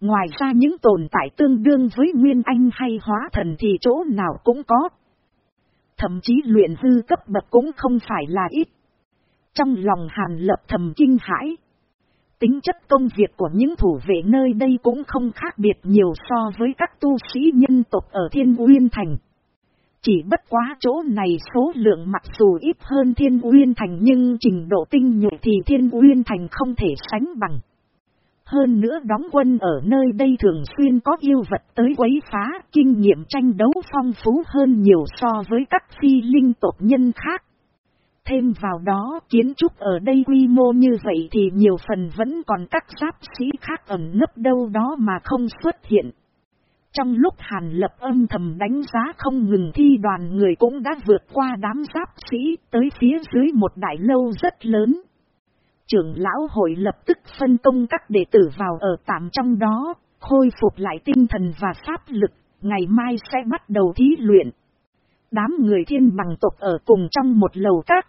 Ngoài ra những tồn tại tương đương với Nguyên Anh hay hóa thần thì chỗ nào cũng có. Thậm chí luyện hư cấp bậc cũng không phải là ít. Trong lòng hàn lập thầm kinh hãi. Tính chất công việc của những thủ vệ nơi đây cũng không khác biệt nhiều so với các tu sĩ nhân tộc ở Thiên Uyên Thành. Chỉ bất quá chỗ này số lượng mặc dù ít hơn Thiên Uyên Thành nhưng trình độ tinh nhuệ thì Thiên Uyên Thành không thể sánh bằng. Hơn nữa đóng quân ở nơi đây thường xuyên có yêu vật tới quấy phá, kinh nghiệm tranh đấu phong phú hơn nhiều so với các phi linh tộc nhân khác. Thêm vào đó kiến trúc ở đây quy mô như vậy thì nhiều phần vẫn còn các giáp sĩ khác ẩn nấp đâu đó mà không xuất hiện. Trong lúc Hàn Lập âm thầm đánh giá không ngừng thi đoàn người cũng đã vượt qua đám giáp sĩ tới phía dưới một đại lâu rất lớn. Trưởng lão hội lập tức phân công các đệ tử vào ở tạm trong đó, khôi phục lại tinh thần và pháp lực, ngày mai sẽ bắt đầu thí luyện. Đám người thiên bằng tộc ở cùng trong một lầu các.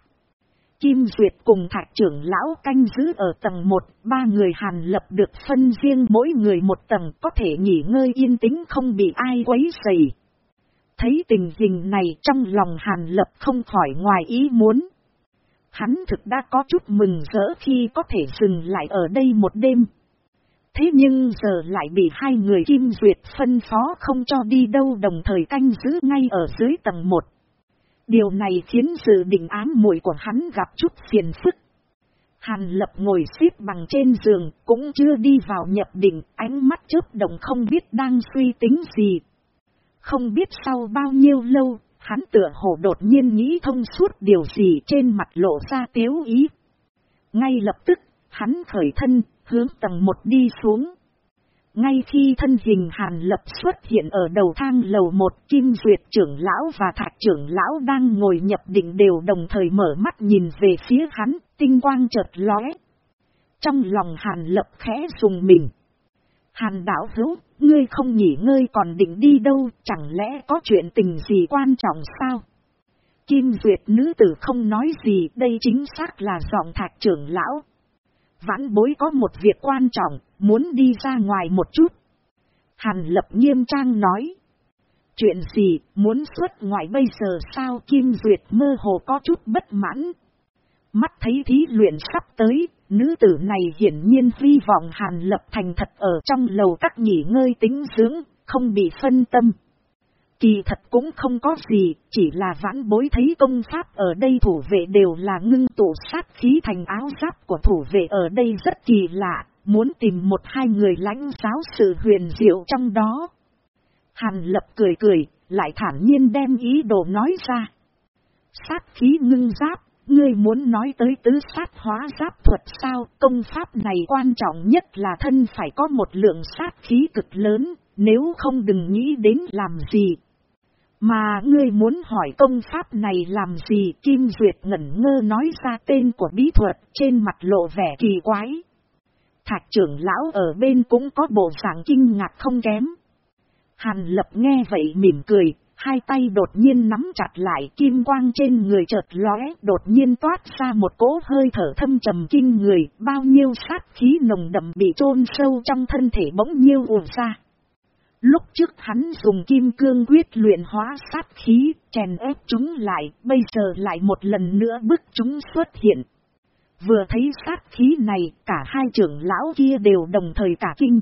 Kim Duyệt cùng thạch trưởng lão canh giữ ở tầng 1, ba người hàn lập được phân riêng mỗi người một tầng có thể nghỉ ngơi yên tĩnh không bị ai quấy rầy. Thấy tình hình này trong lòng hàn lập không khỏi ngoài ý muốn. Hắn thực đã có chút mừng rỡ khi có thể dừng lại ở đây một đêm. Thế nhưng giờ lại bị hai người Kim Duyệt phân phó không cho đi đâu đồng thời canh giữ ngay ở dưới tầng 1. Điều này khiến sự định ám muội của hắn gặp chút phiền phức. Hàn lập ngồi xếp bằng trên giường, cũng chưa đi vào nhập định, ánh mắt chớp động không biết đang suy tính gì. Không biết sau bao nhiêu lâu, hắn tựa hồ đột nhiên nghĩ thông suốt điều gì trên mặt lộ ra tiếu ý. Ngay lập tức, hắn khởi thân, hướng tầng một đi xuống. Ngay khi thân hình Hàn Lập xuất hiện ở đầu thang lầu một Kim Duyệt trưởng lão và thạch trưởng lão đang ngồi nhập định đều đồng thời mở mắt nhìn về phía hắn, tinh quang chợt lóe. Trong lòng Hàn Lập khẽ dùng mình. Hàn đảo hữu, ngươi không nghỉ ngơi còn định đi đâu, chẳng lẽ có chuyện tình gì quan trọng sao? Kim Duyệt nữ tử không nói gì, đây chính xác là giọng thạch trưởng lão. Vãn bối có một việc quan trọng, muốn đi ra ngoài một chút. Hàn lập nghiêm trang nói. Chuyện gì, muốn xuất ngoại bây giờ sao Kim Duyệt mơ hồ có chút bất mãn. Mắt thấy thí luyện sắp tới, nữ tử này hiển nhiên hy vọng Hàn lập thành thật ở trong lầu các nghỉ ngơi tính dưỡng, không bị phân tâm. Kỳ thật cũng không có gì, chỉ là vãn bối thấy công pháp ở đây thủ vệ đều là ngưng tụ sát khí thành áo giáp của thủ vệ ở đây rất kỳ lạ, muốn tìm một hai người lãnh giáo sự huyền diệu trong đó. Hàn lập cười cười, lại thản nhiên đem ý đồ nói ra. Sát khí ngưng giáp, ngươi muốn nói tới tứ sát hóa giáp thuật sao, công pháp này quan trọng nhất là thân phải có một lượng sát khí cực lớn, nếu không đừng nghĩ đến làm gì. Mà ngươi muốn hỏi công pháp này làm gì Kim Duyệt ngẩn ngơ nói ra tên của bí thuật trên mặt lộ vẻ kỳ quái. Thạch trưởng lão ở bên cũng có bộ dạng kinh ngạc không kém. Hàn lập nghe vậy mỉm cười, hai tay đột nhiên nắm chặt lại kim quang trên người chợt lóe, đột nhiên toát ra một cỗ hơi thở thâm trầm kinh người, bao nhiêu sát khí nồng đậm bị chôn sâu trong thân thể bỗng nhiêu ùa ra. Lúc trước hắn dùng kim cương quyết luyện hóa sát khí, chèn ép chúng lại, bây giờ lại một lần nữa bức chúng xuất hiện. Vừa thấy sát khí này, cả hai trưởng lão kia đều đồng thời cả kinh.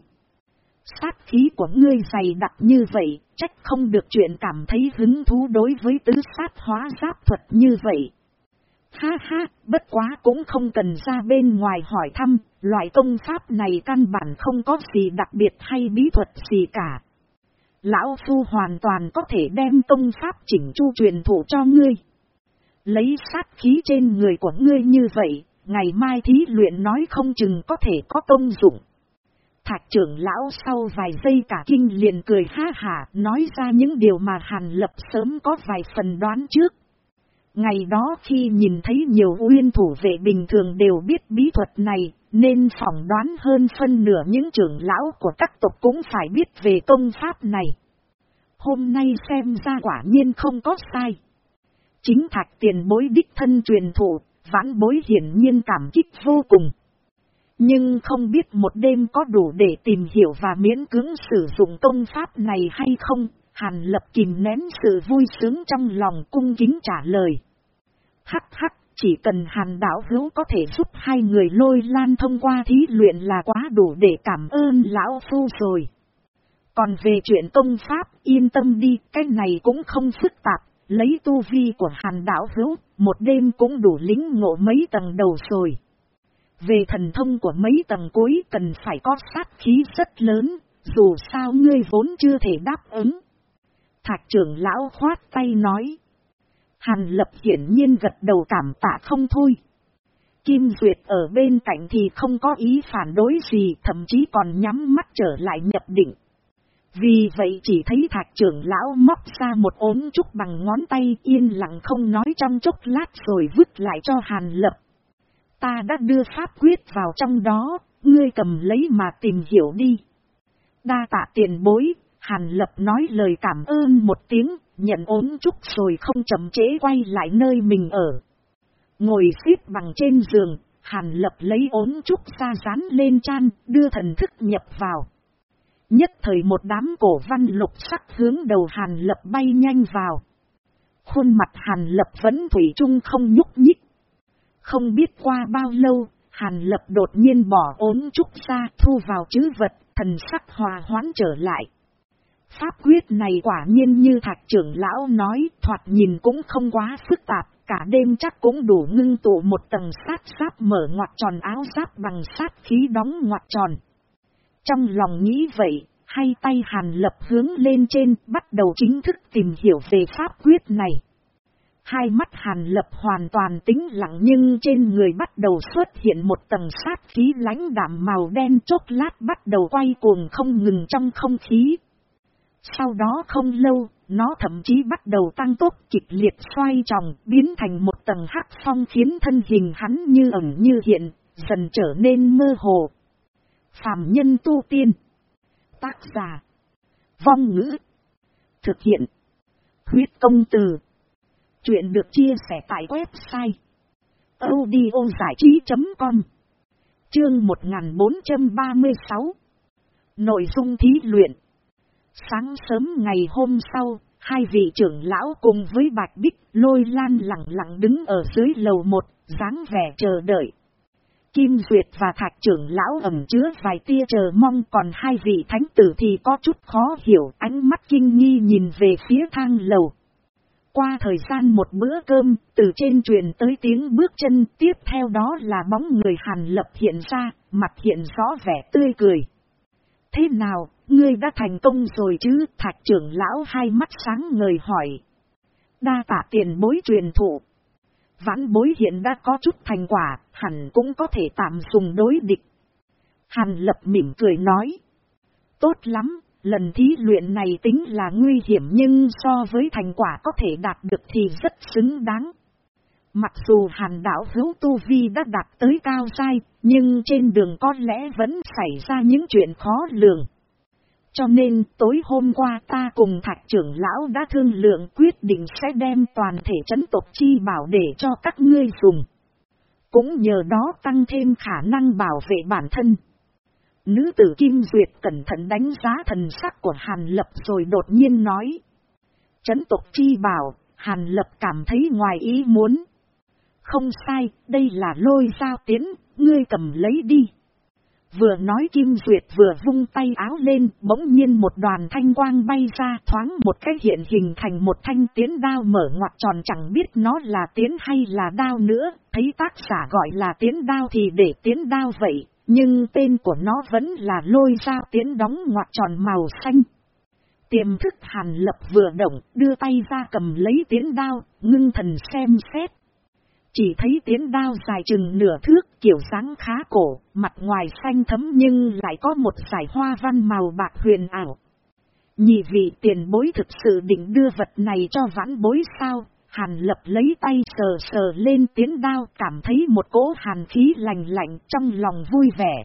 Sát khí của ngươi dày đặc như vậy, trách không được chuyện cảm thấy hứng thú đối với tứ sát hóa giáp thuật như vậy. Ha ha, bất quá cũng không cần ra bên ngoài hỏi thăm, loại công pháp này căn bản không có gì đặc biệt hay bí thuật gì cả. Lão Phu hoàn toàn có thể đem công pháp chỉnh chu truyền thủ cho ngươi. Lấy sát khí trên người của ngươi như vậy, ngày mai thí luyện nói không chừng có thể có công dụng. Thạch trưởng lão sau vài giây cả kinh liền cười ha hả nói ra những điều mà Hàn Lập sớm có vài phần đoán trước. Ngày đó khi nhìn thấy nhiều uyên thủ vệ bình thường đều biết bí thuật này, nên phỏng đoán hơn phân nửa những trưởng lão của các tộc cũng phải biết về công pháp này. Hôm nay xem ra quả nhiên không có sai. Chính thạch tiền bối đích thân truyền thụ, vãn bối hiển nhiên cảm kích vô cùng. Nhưng không biết một đêm có đủ để tìm hiểu và miễn cưỡng sử dụng công pháp này hay không, Hàn lập kìm nén sự vui sướng trong lòng cung kính trả lời. Hắc hắc, chỉ cần hàn đảo hữu có thể giúp hai người lôi lan thông qua thí luyện là quá đủ để cảm ơn lão phu rồi. Còn về chuyện công pháp, yên tâm đi, cái này cũng không phức tạp, lấy tu vi của hàn đảo hữu, một đêm cũng đủ lính ngộ mấy tầng đầu rồi. Về thần thông của mấy tầng cuối cần phải có sát khí rất lớn, dù sao ngươi vốn chưa thể đáp ứng. Thạch trưởng lão khoát tay nói. Hàn lập hiển nhiên gật đầu cảm tạ không thôi. Kim Duyệt ở bên cạnh thì không có ý phản đối gì, thậm chí còn nhắm mắt trở lại nhập định. Vì vậy chỉ thấy thạch trưởng lão móc ra một ốm trúc bằng ngón tay yên lặng không nói trong chốc lát rồi vứt lại cho Hàn Lập. Ta đã đưa pháp quyết vào trong đó, ngươi cầm lấy mà tìm hiểu đi. Đa tạ tiền bối, Hàn Lập nói lời cảm ơn một tiếng, nhận ốm trúc rồi không chậm chế quay lại nơi mình ở. Ngồi xếp bằng trên giường, Hàn Lập lấy ốm trúc ra dán lên chan, đưa thần thức nhập vào. Nhất thời một đám cổ văn lục sắc hướng đầu Hàn Lập bay nhanh vào. Khuôn mặt Hàn Lập vẫn thủy chung không nhúc nhích. Không biết qua bao lâu, Hàn Lập đột nhiên bỏ ốm trúc ra thu vào chữ vật, thần sắc hòa hoãn trở lại. Pháp quyết này quả nhiên như thạch trưởng lão nói, thoạt nhìn cũng không quá phức tạp, cả đêm chắc cũng đủ ngưng tụ một tầng sát giáp mở ngoặt tròn áo giáp bằng sát khí đóng ngoặt tròn. Trong lòng nghĩ vậy, hai tay hàn lập hướng lên trên, bắt đầu chính thức tìm hiểu về pháp quyết này. Hai mắt hàn lập hoàn toàn tĩnh lặng nhưng trên người bắt đầu xuất hiện một tầng sát khí lãnh đạm màu đen chốt lát bắt đầu quay cuồng không ngừng trong không khí. Sau đó không lâu, nó thậm chí bắt đầu tăng tốc kịch liệt xoay tròn, biến thành một tầng hắc phong khiến thân hình hắn như ẩn như hiện, dần trở nên mơ hồ. Phạm nhân tu tiên. Tác giả. Vong ngữ. Thực hiện. Huyết công từ. Chuyện được chia sẻ tại website. audiozảichí.com Chương 1436 Nội dung thí luyện Sáng sớm ngày hôm sau, hai vị trưởng lão cùng với Bạch Bích lôi lan lặng lặng đứng ở dưới lầu một, dáng vẻ chờ đợi. Kim Duyệt và Thạch trưởng lão ẩm chứa vài tia chờ mong còn hai vị thánh tử thì có chút khó hiểu ánh mắt kinh nghi nhìn về phía thang lầu. Qua thời gian một bữa cơm, từ trên truyền tới tiếng bước chân, tiếp theo đó là bóng người Hàn Lập hiện ra, mặt hiện rõ vẻ tươi cười. Thế nào, ngươi đã thành công rồi chứ? Thạch trưởng lão hai mắt sáng ngời hỏi. Đa tạ tiền bối truyền thụ. Vãn bối hiện đã có chút thành quả, hẳn cũng có thể tạm dùng đối địch. Hàn lập mỉm cười nói. Tốt lắm, lần thí luyện này tính là nguy hiểm nhưng so với thành quả có thể đạt được thì rất xứng đáng. Mặc dù hàn đảo hữu tu vi đã đạt tới cao sai, nhưng trên đường có lẽ vẫn xảy ra những chuyện khó lường. Cho nên tối hôm qua ta cùng thạch trưởng lão đã thương lượng quyết định sẽ đem toàn thể chấn tộc chi bảo để cho các ngươi dùng. Cũng nhờ đó tăng thêm khả năng bảo vệ bản thân. Nữ tử Kim Duyệt cẩn thận đánh giá thần sắc của Hàn Lập rồi đột nhiên nói. Chấn tộc chi bảo, Hàn Lập cảm thấy ngoài ý muốn. Không sai, đây là lôi sao tiến, ngươi cầm lấy đi. Vừa nói Kim Duyệt vừa vung tay áo lên, bỗng nhiên một đoàn thanh quang bay ra thoáng một cái hiện hình thành một thanh tiến đao mở ngoặt tròn chẳng biết nó là tiến hay là đao nữa, thấy tác giả gọi là tiến đao thì để tiến đao vậy, nhưng tên của nó vẫn là lôi ra tiến đóng ngoặt tròn màu xanh. Tiềm thức hàn lập vừa động, đưa tay ra cầm lấy tiến đao, ngưng thần xem xét. Chỉ thấy tiến đao dài chừng nửa thước, kiểu dáng khá cổ, mặt ngoài xanh thấm nhưng lại có một giải hoa văn màu bạc huyền ảo. Nhị vị tiền bối thực sự định đưa vật này cho vãn bối sao? Hàn lập lấy tay sờ sờ lên tiến đao cảm thấy một cỗ hàn khí lành lạnh trong lòng vui vẻ.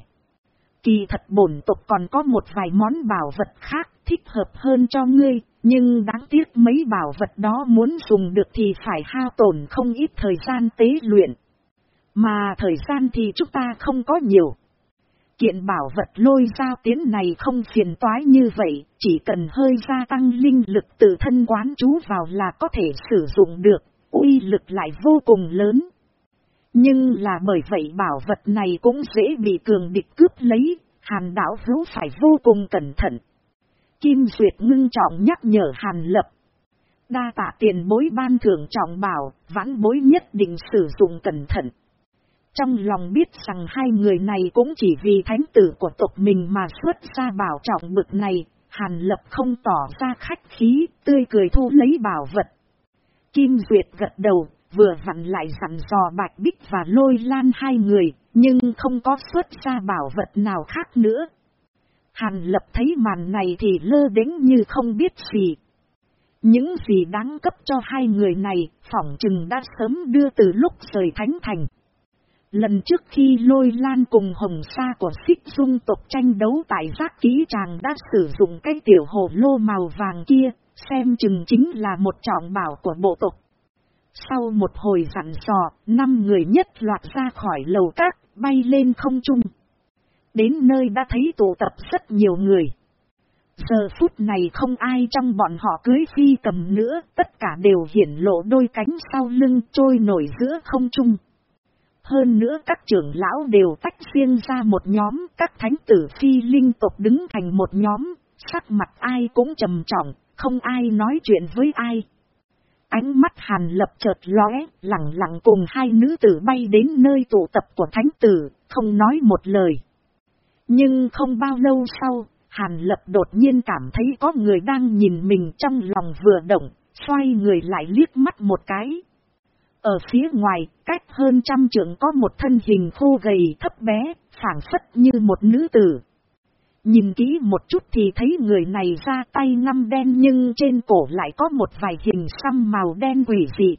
Kỳ thật bổn tục còn có một vài món bảo vật khác thích hợp hơn cho ngươi, nhưng đáng tiếc mấy bảo vật đó muốn dùng được thì phải hao tổn không ít thời gian tế luyện. Mà thời gian thì chúng ta không có nhiều. Kiện bảo vật lôi giao tiến này không phiền toái như vậy, chỉ cần hơi gia tăng linh lực từ thân quán chú vào là có thể sử dụng được, uy lực lại vô cùng lớn. Nhưng là bởi vậy bảo vật này cũng dễ bị cường địch cướp lấy, hàn đảo hữu phải vô cùng cẩn thận. Kim Duyệt ngưng trọng nhắc nhở Hàn Lập. Đa tạ tiền bối ban thưởng trọng bảo, vãn bối nhất định sử dụng cẩn thận. Trong lòng biết rằng hai người này cũng chỉ vì thánh tử của tộc mình mà xuất ra bảo trọng bực này, Hàn Lập không tỏ ra khách khí, tươi cười thu lấy bảo vật. Kim Duyệt gật đầu, vừa vặn lại dặn dò Bạch Bích và lôi lan hai người, nhưng không có xuất ra bảo vật nào khác nữa. Hàn lập thấy màn này thì lơ đến như không biết gì. Những gì đáng cấp cho hai người này, phỏng chừng đã sớm đưa từ lúc rời thánh thành. Lần trước khi lôi lan cùng hồng sa của xích dung tộc tranh đấu tại giác ký chàng đã sử dụng cái tiểu hồ lô màu vàng kia, xem chừng chính là một trọng bảo của bộ tộc. Sau một hồi dặn dò, năm người nhất loạt ra khỏi lầu các, bay lên không trung. Đến nơi đã thấy tụ tập rất nhiều người. Giờ phút này không ai trong bọn họ cưới phi cầm nữa, tất cả đều hiển lộ đôi cánh sau lưng trôi nổi giữa không trung. Hơn nữa các trưởng lão đều tách riêng ra một nhóm, các thánh tử phi linh tộc đứng thành một nhóm, sắc mặt ai cũng trầm trọng, không ai nói chuyện với ai. Ánh mắt hàn lập chợt lóe, lặng lặng cùng hai nữ tử bay đến nơi tụ tập của thánh tử, không nói một lời. Nhưng không bao lâu sau, Hàn Lập đột nhiên cảm thấy có người đang nhìn mình trong lòng vừa động, xoay người lại liếc mắt một cái. Ở phía ngoài, cách hơn trăm trượng có một thân hình khô gầy thấp bé, phản phất như một nữ tử. Nhìn kỹ một chút thì thấy người này ra tay ngăm đen nhưng trên cổ lại có một vài hình xăm màu đen quỷ dị.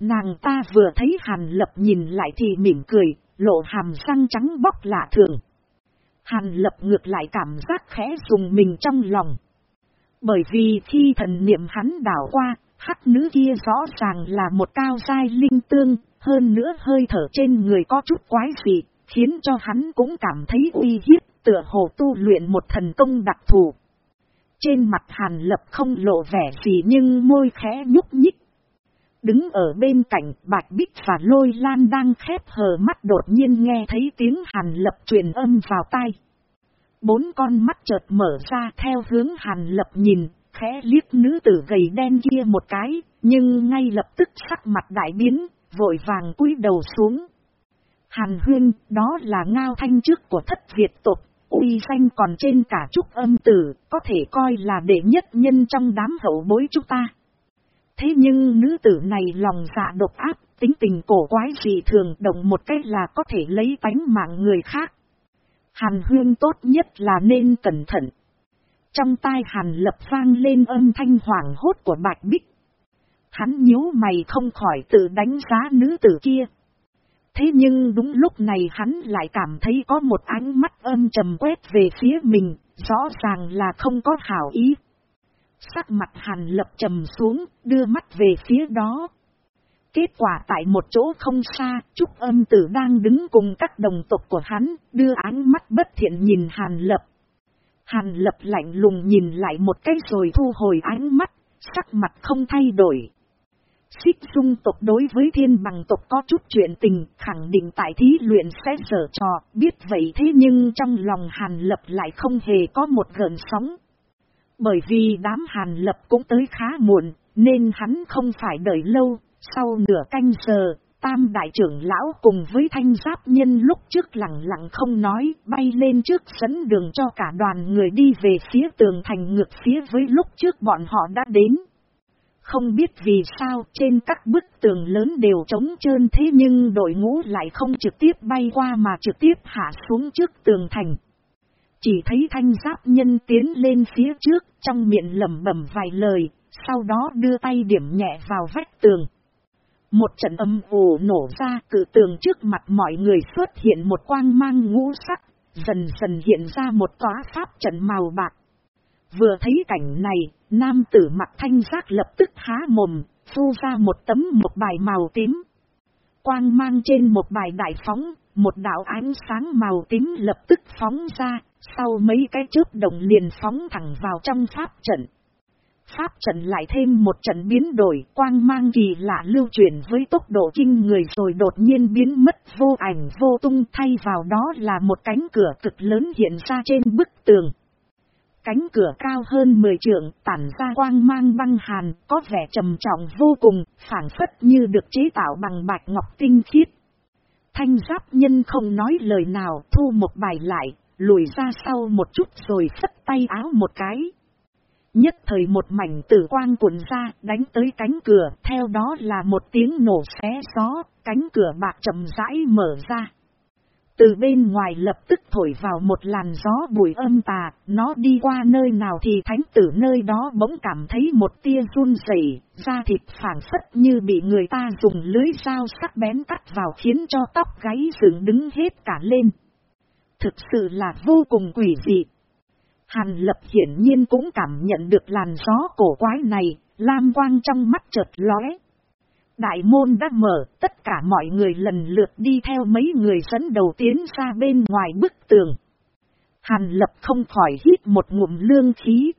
Nàng ta vừa thấy Hàn Lập nhìn lại thì mỉm cười, lộ hàm răng trắng bóc lạ thường. Hàn lập ngược lại cảm giác khẽ dùng mình trong lòng. Bởi vì khi thần niệm hắn đảo qua, hắc nữ kia rõ ràng là một cao sai linh tương, hơn nữa hơi thở trên người có chút quái dị, khiến cho hắn cũng cảm thấy uy hiếp, tựa hồ tu luyện một thần công đặc thù. Trên mặt hàn lập không lộ vẻ gì nhưng môi khẽ nhúc nhích. Đứng ở bên cạnh Bạch Bích và Lôi Lan đang khép hờ mắt đột nhiên nghe thấy tiếng Hàn Lập truyền âm vào tai. Bốn con mắt chợt mở ra theo hướng Hàn Lập nhìn, khẽ liếc nữ tử gầy đen kia một cái, nhưng ngay lập tức sắc mặt đại biến, vội vàng cúi đầu xuống. Hàn huyên, đó là ngao thanh trước của thất Việt tộc, uy danh còn trên cả trúc âm tử, có thể coi là đệ nhất nhân trong đám hậu bối chúng ta. Thế nhưng nữ tử này lòng dạ độc áp, tính tình cổ quái dị thường động một cách là có thể lấy tánh mạng người khác. Hàn huyên tốt nhất là nên cẩn thận. Trong tai hàn lập vang lên âm thanh hoảng hốt của bạch bích. Hắn nhíu mày không khỏi tự đánh giá nữ tử kia. Thế nhưng đúng lúc này hắn lại cảm thấy có một ánh mắt âm trầm quét về phía mình, rõ ràng là không có hảo ý. Sắc mặt hàn lập trầm xuống, đưa mắt về phía đó. Kết quả tại một chỗ không xa, Trúc âm tử đang đứng cùng các đồng tộc của hắn, đưa ánh mắt bất thiện nhìn hàn lập. Hàn lập lạnh lùng nhìn lại một cái rồi thu hồi ánh mắt, sắc mặt không thay đổi. Xích dung tộc đối với thiên bằng tộc có chút chuyện tình, khẳng định tại thí luyện sẽ dở trò, biết vậy thế nhưng trong lòng hàn lập lại không hề có một gợn sóng. Bởi vì đám hàn lập cũng tới khá muộn, nên hắn không phải đợi lâu, sau nửa canh giờ, tam đại trưởng lão cùng với thanh giáp nhân lúc trước lặng lặng không nói, bay lên trước dẫn đường cho cả đoàn người đi về phía tường thành ngược phía với lúc trước bọn họ đã đến. Không biết vì sao trên các bức tường lớn đều trống trơn thế nhưng đội ngũ lại không trực tiếp bay qua mà trực tiếp hạ xuống trước tường thành. Chỉ thấy thanh giáp nhân tiến lên phía trước trong miệng lẩm bẩm vài lời, sau đó đưa tay điểm nhẹ vào vách tường. Một trận âm ồ nổ ra cử tường trước mặt mọi người xuất hiện một quang mang ngũ sắc, dần dần hiện ra một tòa pháp trận màu bạc. Vừa thấy cảnh này, nam tử mặt thanh giác lập tức há mồm, phu ra một tấm một bài màu tím. Quang mang trên một bài đại phóng, một đạo ánh sáng màu tím lập tức phóng ra, sau mấy cái chớp đồng liền phóng thẳng vào trong pháp trận. Pháp trận lại thêm một trận biến đổi, quang mang kỳ lạ lưu chuyển với tốc độ kinh người rồi đột nhiên biến mất vô ảnh vô tung thay vào đó là một cánh cửa cực lớn hiện ra trên bức tường. Cánh cửa cao hơn 10 trượng, tản ra quang mang băng hàn, có vẻ trầm trọng vô cùng, phản phất như được chế tạo bằng bạch ngọc tinh khiết. Thanh giáp nhân không nói lời nào, thu một bài lại, lùi ra sau một chút rồi phất tay áo một cái. Nhất thời một mảnh tử quang cuộn ra, đánh tới cánh cửa, theo đó là một tiếng nổ xé gió, cánh cửa bạc chậm rãi mở ra. Từ bên ngoài lập tức thổi vào một làn gió bụi âm tà, nó đi qua nơi nào thì thánh tử nơi đó bỗng cảm thấy một tia run rẩy, da thịt phản phất như bị người ta dùng lưới dao sắc bén cắt vào khiến cho tóc gáy dựng đứng hết cả lên. Thực sự là vô cùng quỷ dị. Hàn lập hiển nhiên cũng cảm nhận được làn gió cổ quái này, lam quang trong mắt chợt lóe. Đại môn đã mở, tất cả mọi người lần lượt đi theo mấy người dẫn đầu tiến ra bên ngoài bức tường. Hàn lập không khỏi hít một ngụm lương khí.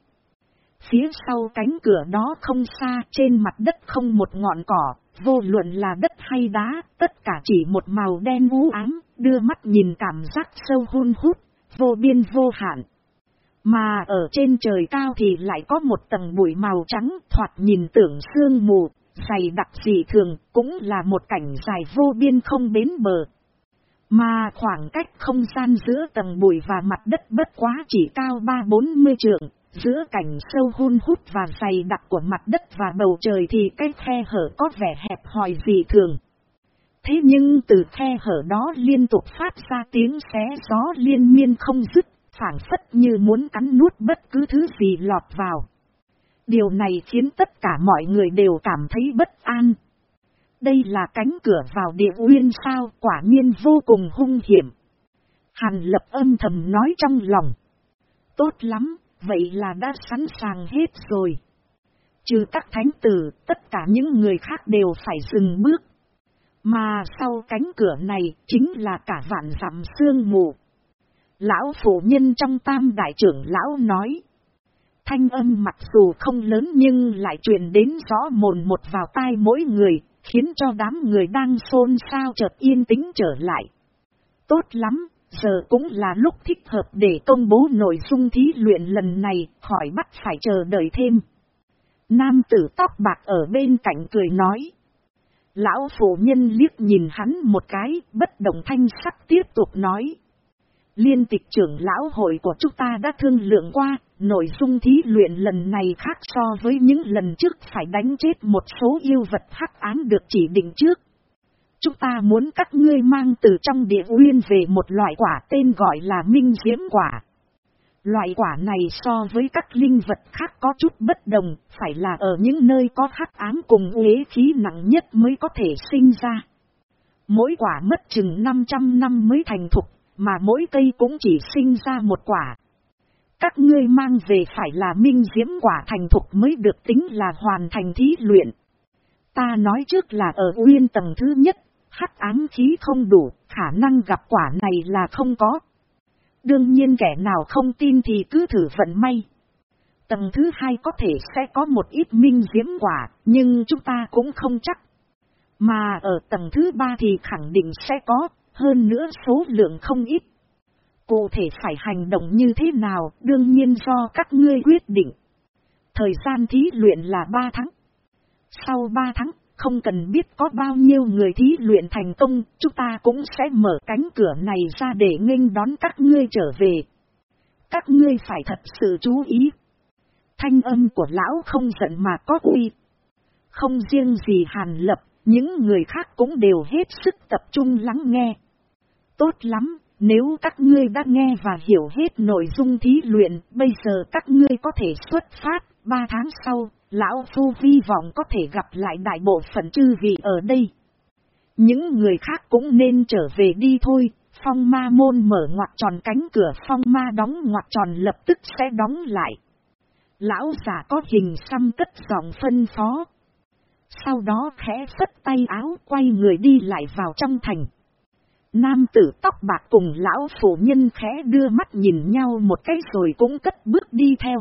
Phía sau cánh cửa đó không xa trên mặt đất không một ngọn cỏ, vô luận là đất hay đá, tất cả chỉ một màu đen vũ ám, đưa mắt nhìn cảm giác sâu hun hút, vô biên vô hạn. Mà ở trên trời cao thì lại có một tầng bụi màu trắng thoạt nhìn tưởng sương mù, dày đặc dị thường, cũng là một cảnh dài vô biên không bến bờ. Mà khoảng cách không gian giữa tầng bụi và mặt đất bất quá chỉ cao ba bốn mươi trượng, giữa cảnh sâu hun hút và dày đặc của mặt đất và bầu trời thì cái khe hở có vẻ hẹp hòi dị thường. Thế nhưng từ khe hở đó liên tục phát ra tiếng xé gió liên miên không dứt, phản phất như muốn cắn nuốt bất cứ thứ gì lọt vào. Điều này khiến tất cả mọi người đều cảm thấy bất an. Đây là cánh cửa vào địa uyên sao quả nhiên vô cùng hung hiểm. Hàn lập âm thầm nói trong lòng. Tốt lắm, vậy là đã sẵn sàng hết rồi. Trừ các thánh tử, tất cả những người khác đều phải dừng bước. Mà sau cánh cửa này chính là cả vạn dặm sương mù. Lão phụ nhân trong tam đại trưởng lão nói. Thanh âm mặc dù không lớn nhưng lại truyền đến rõ mồn một vào tai mỗi người, khiến cho đám người đang xôn xao chợt yên tĩnh trở lại. Tốt lắm, giờ cũng là lúc thích hợp để công bố nội dung thí luyện lần này, khỏi bắt phải chờ đợi thêm. Nam tử tóc bạc ở bên cạnh cười nói. Lão phụ nhân liếc nhìn hắn một cái, bất động thanh sắc tiếp tục nói. Liên tịch trưởng lão hội của chúng ta đã thương lượng qua, nội dung thí luyện lần này khác so với những lần trước phải đánh chết một số yêu vật hắc án được chỉ định trước. Chúng ta muốn các ngươi mang từ trong địa nguyên về một loại quả tên gọi là minh diễm quả. Loại quả này so với các linh vật khác có chút bất đồng, phải là ở những nơi có hắc ám cùng uế khí nặng nhất mới có thể sinh ra. Mỗi quả mất chừng 500 năm mới thành thục, mà mỗi cây cũng chỉ sinh ra một quả. Các ngươi mang về phải là minh diễm quả thành thục mới được tính là hoàn thành thí luyện. Ta nói trước là ở uyên tầng thứ nhất, hắc ám khí không đủ, khả năng gặp quả này là không có. Đương nhiên kẻ nào không tin thì cứ thử vận may. Tầng thứ hai có thể sẽ có một ít minh diễm quả, nhưng chúng ta cũng không chắc. Mà ở tầng thứ ba thì khẳng định sẽ có, hơn nữa số lượng không ít. Cụ thể phải hành động như thế nào, đương nhiên do các ngươi quyết định. Thời gian thí luyện là 3 tháng. Sau 3 tháng, không cần biết có bao nhiêu người thí luyện thành công, chúng ta cũng sẽ mở cánh cửa này ra để nghênh đón các ngươi trở về. Các ngươi phải thật sự chú ý. Thanh âm của lão không giận mà có uy. Không riêng gì hàn lập, những người khác cũng đều hết sức tập trung lắng nghe. Tốt lắm, nếu các ngươi đã nghe và hiểu hết nội dung thí luyện, bây giờ các ngươi có thể xuất phát, ba tháng sau, Lão Phu vi vọng có thể gặp lại đại bộ phận chư vị ở đây. Những người khác cũng nên trở về đi thôi, phong ma môn mở ngoặt tròn cánh cửa phong ma đóng ngoặt tròn lập tức sẽ đóng lại. Lão giả có hình xăm cất giọng phân phó. Sau đó khẽ phất tay áo quay người đi lại vào trong thành. Nam tử tóc bạc cùng lão phụ nhân khẽ đưa mắt nhìn nhau một cái rồi cũng cất bước đi theo.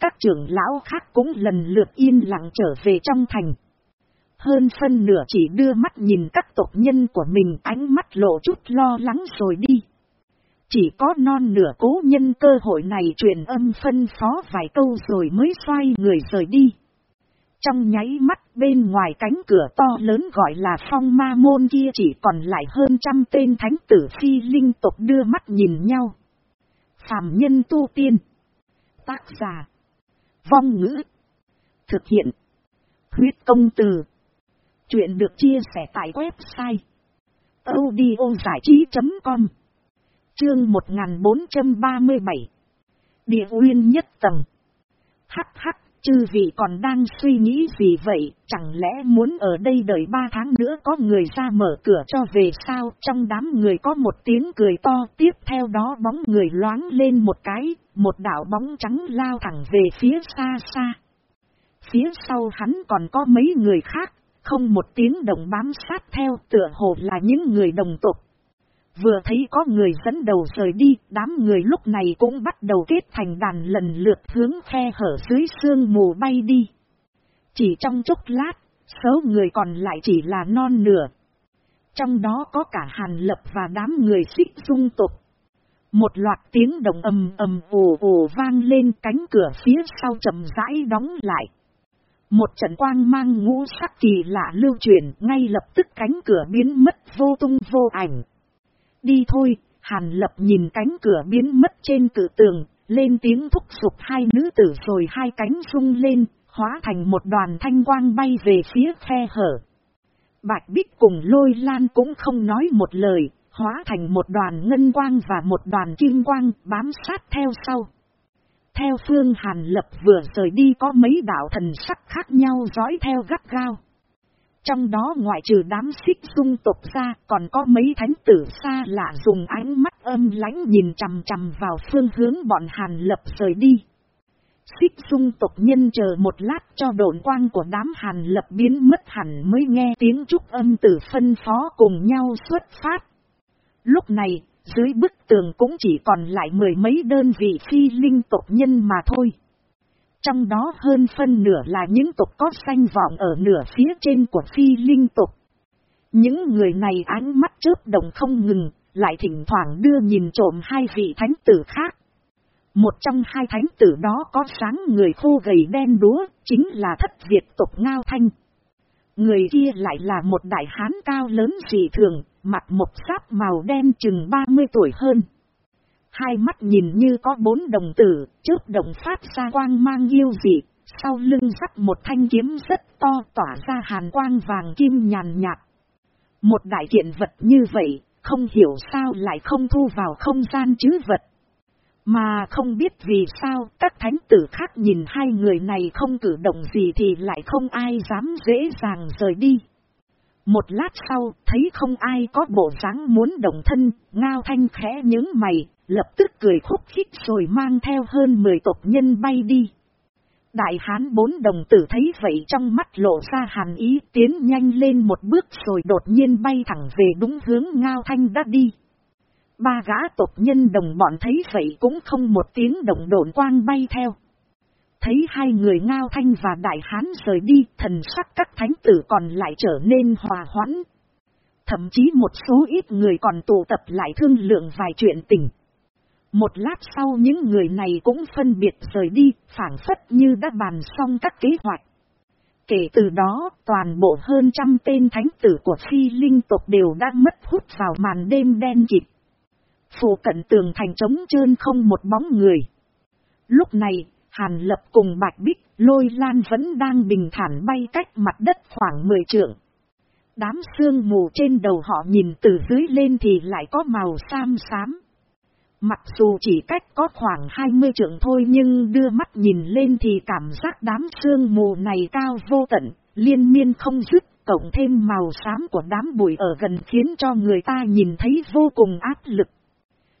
Các trưởng lão khác cũng lần lượt yên lặng trở về trong thành. Hơn phân nửa chỉ đưa mắt nhìn các tộc nhân của mình, ánh mắt lộ chút lo lắng rồi đi. Chỉ có non nửa cố nhân cơ hội này truyền âm phân phó vài câu rồi mới xoay người rời đi. Trong nháy mắt bên ngoài cánh cửa to lớn gọi là phong ma môn kia chỉ còn lại hơn trăm tên thánh tử phi linh tộc đưa mắt nhìn nhau. Phạm nhân tu tiên. Tác giả. Vong ngữ. Thực hiện. Huyết công từ. Chuyện được chia sẻ tại website. audiozải trí.com Chương 1437 Địa nguyên nhất tầng Hắc hắc, chư vị còn đang suy nghĩ gì vậy, chẳng lẽ muốn ở đây đợi ba tháng nữa có người ra mở cửa cho về sao, trong đám người có một tiếng cười to, tiếp theo đó bóng người loáng lên một cái, một đảo bóng trắng lao thẳng về phía xa xa. Phía sau hắn còn có mấy người khác, không một tiếng đồng bám sát theo tựa hồ là những người đồng tục. Vừa thấy có người dẫn đầu rời đi, đám người lúc này cũng bắt đầu kết thành đàn lần lượt hướng khe hở dưới sương mù bay đi. Chỉ trong chốc lát, số người còn lại chỉ là non nửa. Trong đó có cả hàn lập và đám người xích dung tục. Một loạt tiếng đồng ầm ầm ồ ồ vang lên cánh cửa phía sau chậm rãi đóng lại. Một trận quang mang ngũ sắc kỳ lạ lưu truyền, ngay lập tức cánh cửa biến mất vô tung vô ảnh. Đi thôi, Hàn Lập nhìn cánh cửa biến mất trên cử tường, lên tiếng thúc giục hai nữ tử rồi hai cánh rung lên, hóa thành một đoàn thanh quang bay về phía khe hở. Bạch Bích cùng lôi lan cũng không nói một lời, hóa thành một đoàn ngân quang và một đoàn kim quang bám sát theo sau. Theo phương Hàn Lập vừa rời đi có mấy đạo thần sắc khác nhau dõi theo gắt gao. Trong đó ngoại trừ đám xích dung tộc ra còn có mấy thánh tử xa lạ dùng ánh mắt âm lãnh nhìn chằm chằm vào phương hướng bọn Hàn Lập rời đi. Xích dung tộc nhân chờ một lát cho độn quang của đám Hàn Lập biến mất hẳn mới nghe tiếng trúc âm tử phân phó cùng nhau xuất phát. Lúc này, dưới bức tường cũng chỉ còn lại mười mấy đơn vị phi linh tộc nhân mà thôi. Trong đó hơn phân nửa là những tộc có danh vọng ở nửa phía trên của phi linh tộc. Những người này ánh mắt chớp đồng không ngừng, lại thỉnh thoảng đưa nhìn trộm hai vị thánh tử khác. Một trong hai thánh tử đó có sáng người khô gầy đen đúa, chính là thất Việt tộc Ngao Thanh. Người kia lại là một đại hán cao lớn dị thường, mặt một sáp màu đen chừng 30 tuổi hơn. Hai mắt nhìn như có bốn đồng tử, trước động phát ra quang mang yêu dị, sau lưng sắt một thanh kiếm rất to tỏa ra hàn quang vàng kim nhàn nhạt. Một đại kiện vật như vậy, không hiểu sao lại không thu vào không gian chứ vật. Mà không biết vì sao các thánh tử khác nhìn hai người này không cử động gì thì lại không ai dám dễ dàng rời đi. Một lát sau, thấy không ai có bộ dáng muốn động thân, ngao thanh khẽ những mày, lập tức cười khúc khích rồi mang theo hơn 10 tộc nhân bay đi. Đại hán bốn đồng tử thấy vậy trong mắt lộ ra hàn ý tiến nhanh lên một bước rồi đột nhiên bay thẳng về đúng hướng ngao thanh đã đi. Ba gã tộc nhân đồng bọn thấy vậy cũng không một tiếng động độn quang bay theo. Thấy hai người ngao thanh và đại hán rời đi, thần sắc các thánh tử còn lại trở nên hòa hoãn. Thậm chí một số ít người còn tụ tập lại thương lượng vài chuyện tình. Một lát sau những người này cũng phân biệt rời đi, phản phất như đã bàn xong các kế hoạch. Kể từ đó, toàn bộ hơn trăm tên thánh tử của phi linh tộc đều đã mất hút vào màn đêm đen kịt. Phủ cận tường thành trống trơn không một bóng người. Lúc này, Hàn Lập cùng Bạch Bích, lôi lan vẫn đang bình thản bay cách mặt đất khoảng 10 trượng. Đám sương mù trên đầu họ nhìn từ dưới lên thì lại có màu sam xám. Mặc dù chỉ cách có khoảng 20 trượng thôi nhưng đưa mắt nhìn lên thì cảm giác đám sương mù này cao vô tận, liên miên không dứt, cộng thêm màu xám của đám bụi ở gần khiến cho người ta nhìn thấy vô cùng áp lực.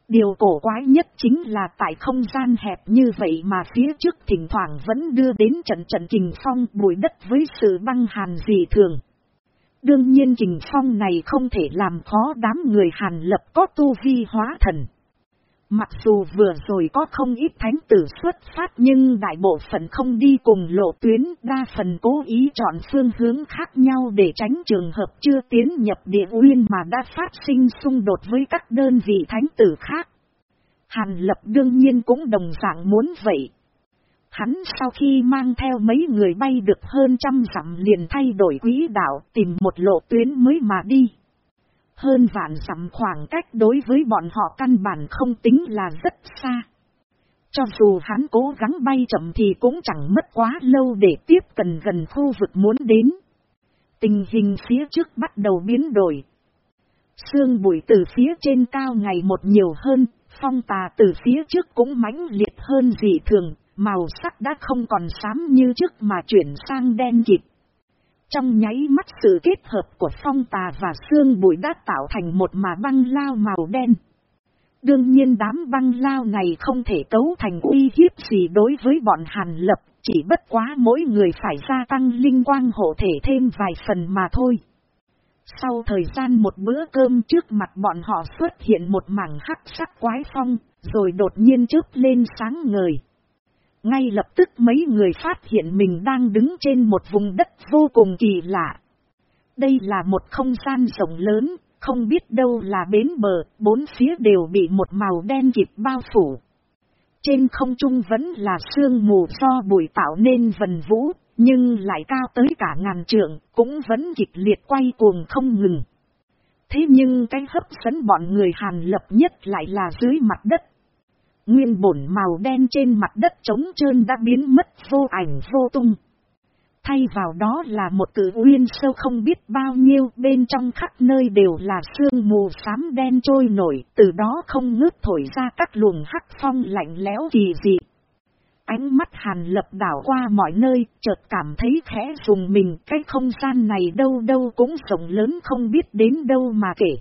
Điều cổ quái nhất chính là tại không gian hẹp như vậy mà phía trước thỉnh thoảng vẫn đưa đến trận trận kình phong bụi đất với sự băng hàn dị thường. Đương nhiên kình phong này không thể làm khó đám người hàn lập có tu vi hóa thần. Mặc dù vừa rồi có không ít thánh tử xuất phát nhưng đại bộ phận không đi cùng lộ tuyến, đa phần cố ý chọn phương hướng khác nhau để tránh trường hợp chưa tiến nhập địa uyên mà đã phát sinh xung đột với các đơn vị thánh tử khác. Hàn lập đương nhiên cũng đồng dạng muốn vậy. Hắn sau khi mang theo mấy người bay được hơn trăm dặm liền thay đổi quỹ đạo tìm một lộ tuyến mới mà đi. Hơn vạn dặm khoảng cách đối với bọn họ căn bản không tính là rất xa. Cho dù hắn cố gắng bay chậm thì cũng chẳng mất quá lâu để tiếp cận gần khu vực muốn đến. Tình hình phía trước bắt đầu biến đổi. Sương bụi từ phía trên cao ngày một nhiều hơn, phong tà từ phía trước cũng mãnh liệt hơn dị thường, màu sắc đã không còn xám như trước mà chuyển sang đen kịt. Trong nháy mắt sự kết hợp của phong tà và xương bụi đã tạo thành một mà băng lao màu đen. Đương nhiên đám băng lao này không thể cấu thành uy hiếp gì đối với bọn hàn lập, chỉ bất quá mỗi người phải gia tăng linh quang hộ thể thêm vài phần mà thôi. Sau thời gian một bữa cơm trước mặt bọn họ xuất hiện một mảng hắc sắc quái phong, rồi đột nhiên chớp lên sáng ngời. Ngay lập tức mấy người phát hiện mình đang đứng trên một vùng đất vô cùng kỳ lạ. Đây là một không gian rộng lớn, không biết đâu là bến bờ, bốn phía đều bị một màu đen kịt bao phủ. Trên không trung vẫn là sương mù do bụi tạo nên vần vũ, nhưng lại cao tới cả ngàn trượng, cũng vẫn kịch liệt quay cuồng không ngừng. Thế nhưng cái hấp dẫn bọn người Hàn lập nhất lại là dưới mặt đất. Nguyên bổn màu đen trên mặt đất trống trơn đã biến mất vô ảnh vô tung. Thay vào đó là một cử uyên sâu không biết bao nhiêu bên trong khắp nơi đều là sương mù xám đen trôi nổi, từ đó không ngớt thổi ra các luồng hắc phong lạnh lẽo kỳ dị. Ánh mắt hàn lập đảo qua mọi nơi, chợt cảm thấy khẽ dùng mình, cái không gian này đâu đâu cũng rộng lớn không biết đến đâu mà kể.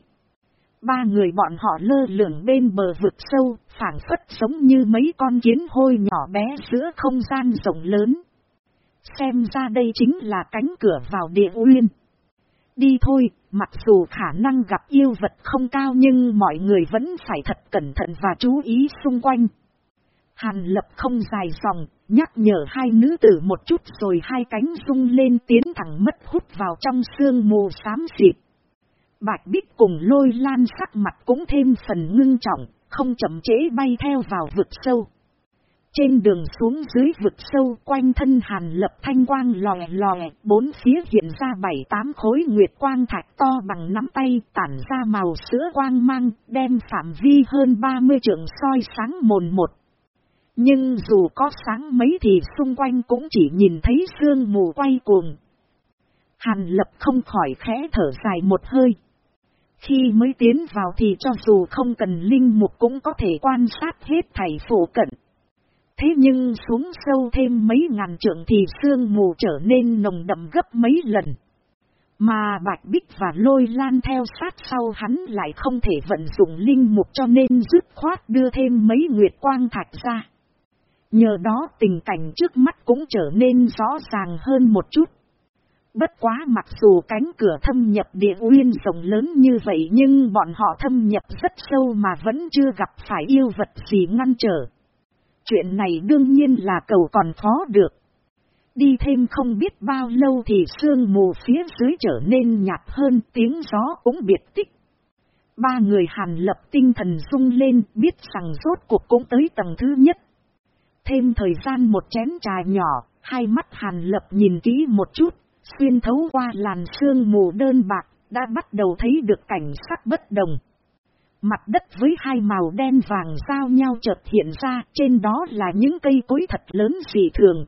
Ba người bọn họ lơ lửng bên bờ vực sâu, phản phất giống như mấy con kiến hôi nhỏ bé giữa không gian rộng lớn. Xem ra đây chính là cánh cửa vào địa uyên. Đi thôi, mặc dù khả năng gặp yêu vật không cao nhưng mọi người vẫn phải thật cẩn thận và chú ý xung quanh. Hàn lập không dài dòng, nhắc nhở hai nữ tử một chút rồi hai cánh rung lên tiến thẳng mất hút vào trong sương mù xám xịt. Bạch Bích cùng lôi lan sắc mặt cũng thêm phần ngưng trọng, không chậm chế bay theo vào vực sâu. Trên đường xuống dưới vực sâu quanh thân hàn lập thanh quang lòe lòe, bốn phía hiện ra bảy tám khối nguyệt quang thạch to bằng nắm tay tản ra màu sữa quang mang, đem phạm vi hơn 30 trượng soi sáng mồn một. Nhưng dù có sáng mấy thì xung quanh cũng chỉ nhìn thấy sương mù quay cuồng. Hàn lập không khỏi khẽ thở dài một hơi. Khi mới tiến vào thì cho dù không cần linh mục cũng có thể quan sát hết thảy phổ cận. Thế nhưng xuống sâu thêm mấy ngàn trượng thì sương mù trở nên nồng đậm gấp mấy lần. Mà Bạch Bích và Lôi Lan theo sát sau hắn lại không thể vận dụng linh mục cho nên dứt khoát đưa thêm mấy nguyệt quang thạch ra. Nhờ đó tình cảnh trước mắt cũng trở nên rõ ràng hơn một chút. Bất quá mặc dù cánh cửa thâm nhập địa uyên rộng lớn như vậy nhưng bọn họ thâm nhập rất sâu mà vẫn chưa gặp phải yêu vật gì ngăn trở. Chuyện này đương nhiên là cầu còn khó được. Đi thêm không biết bao lâu thì sương mù phía dưới trở nên nhạt hơn tiếng gió cũng biệt tích. Ba người hàn lập tinh thần rung lên biết rằng rốt cuộc cũng tới tầng thứ nhất. Thêm thời gian một chén trà nhỏ, hai mắt hàn lập nhìn kỹ một chút, xuyên thấu qua làn sương mù đơn bạc, đã bắt đầu thấy được cảnh sắc bất đồng. Mặt đất với hai màu đen vàng giao nhau chợt hiện ra, trên đó là những cây cối thật lớn dị thường.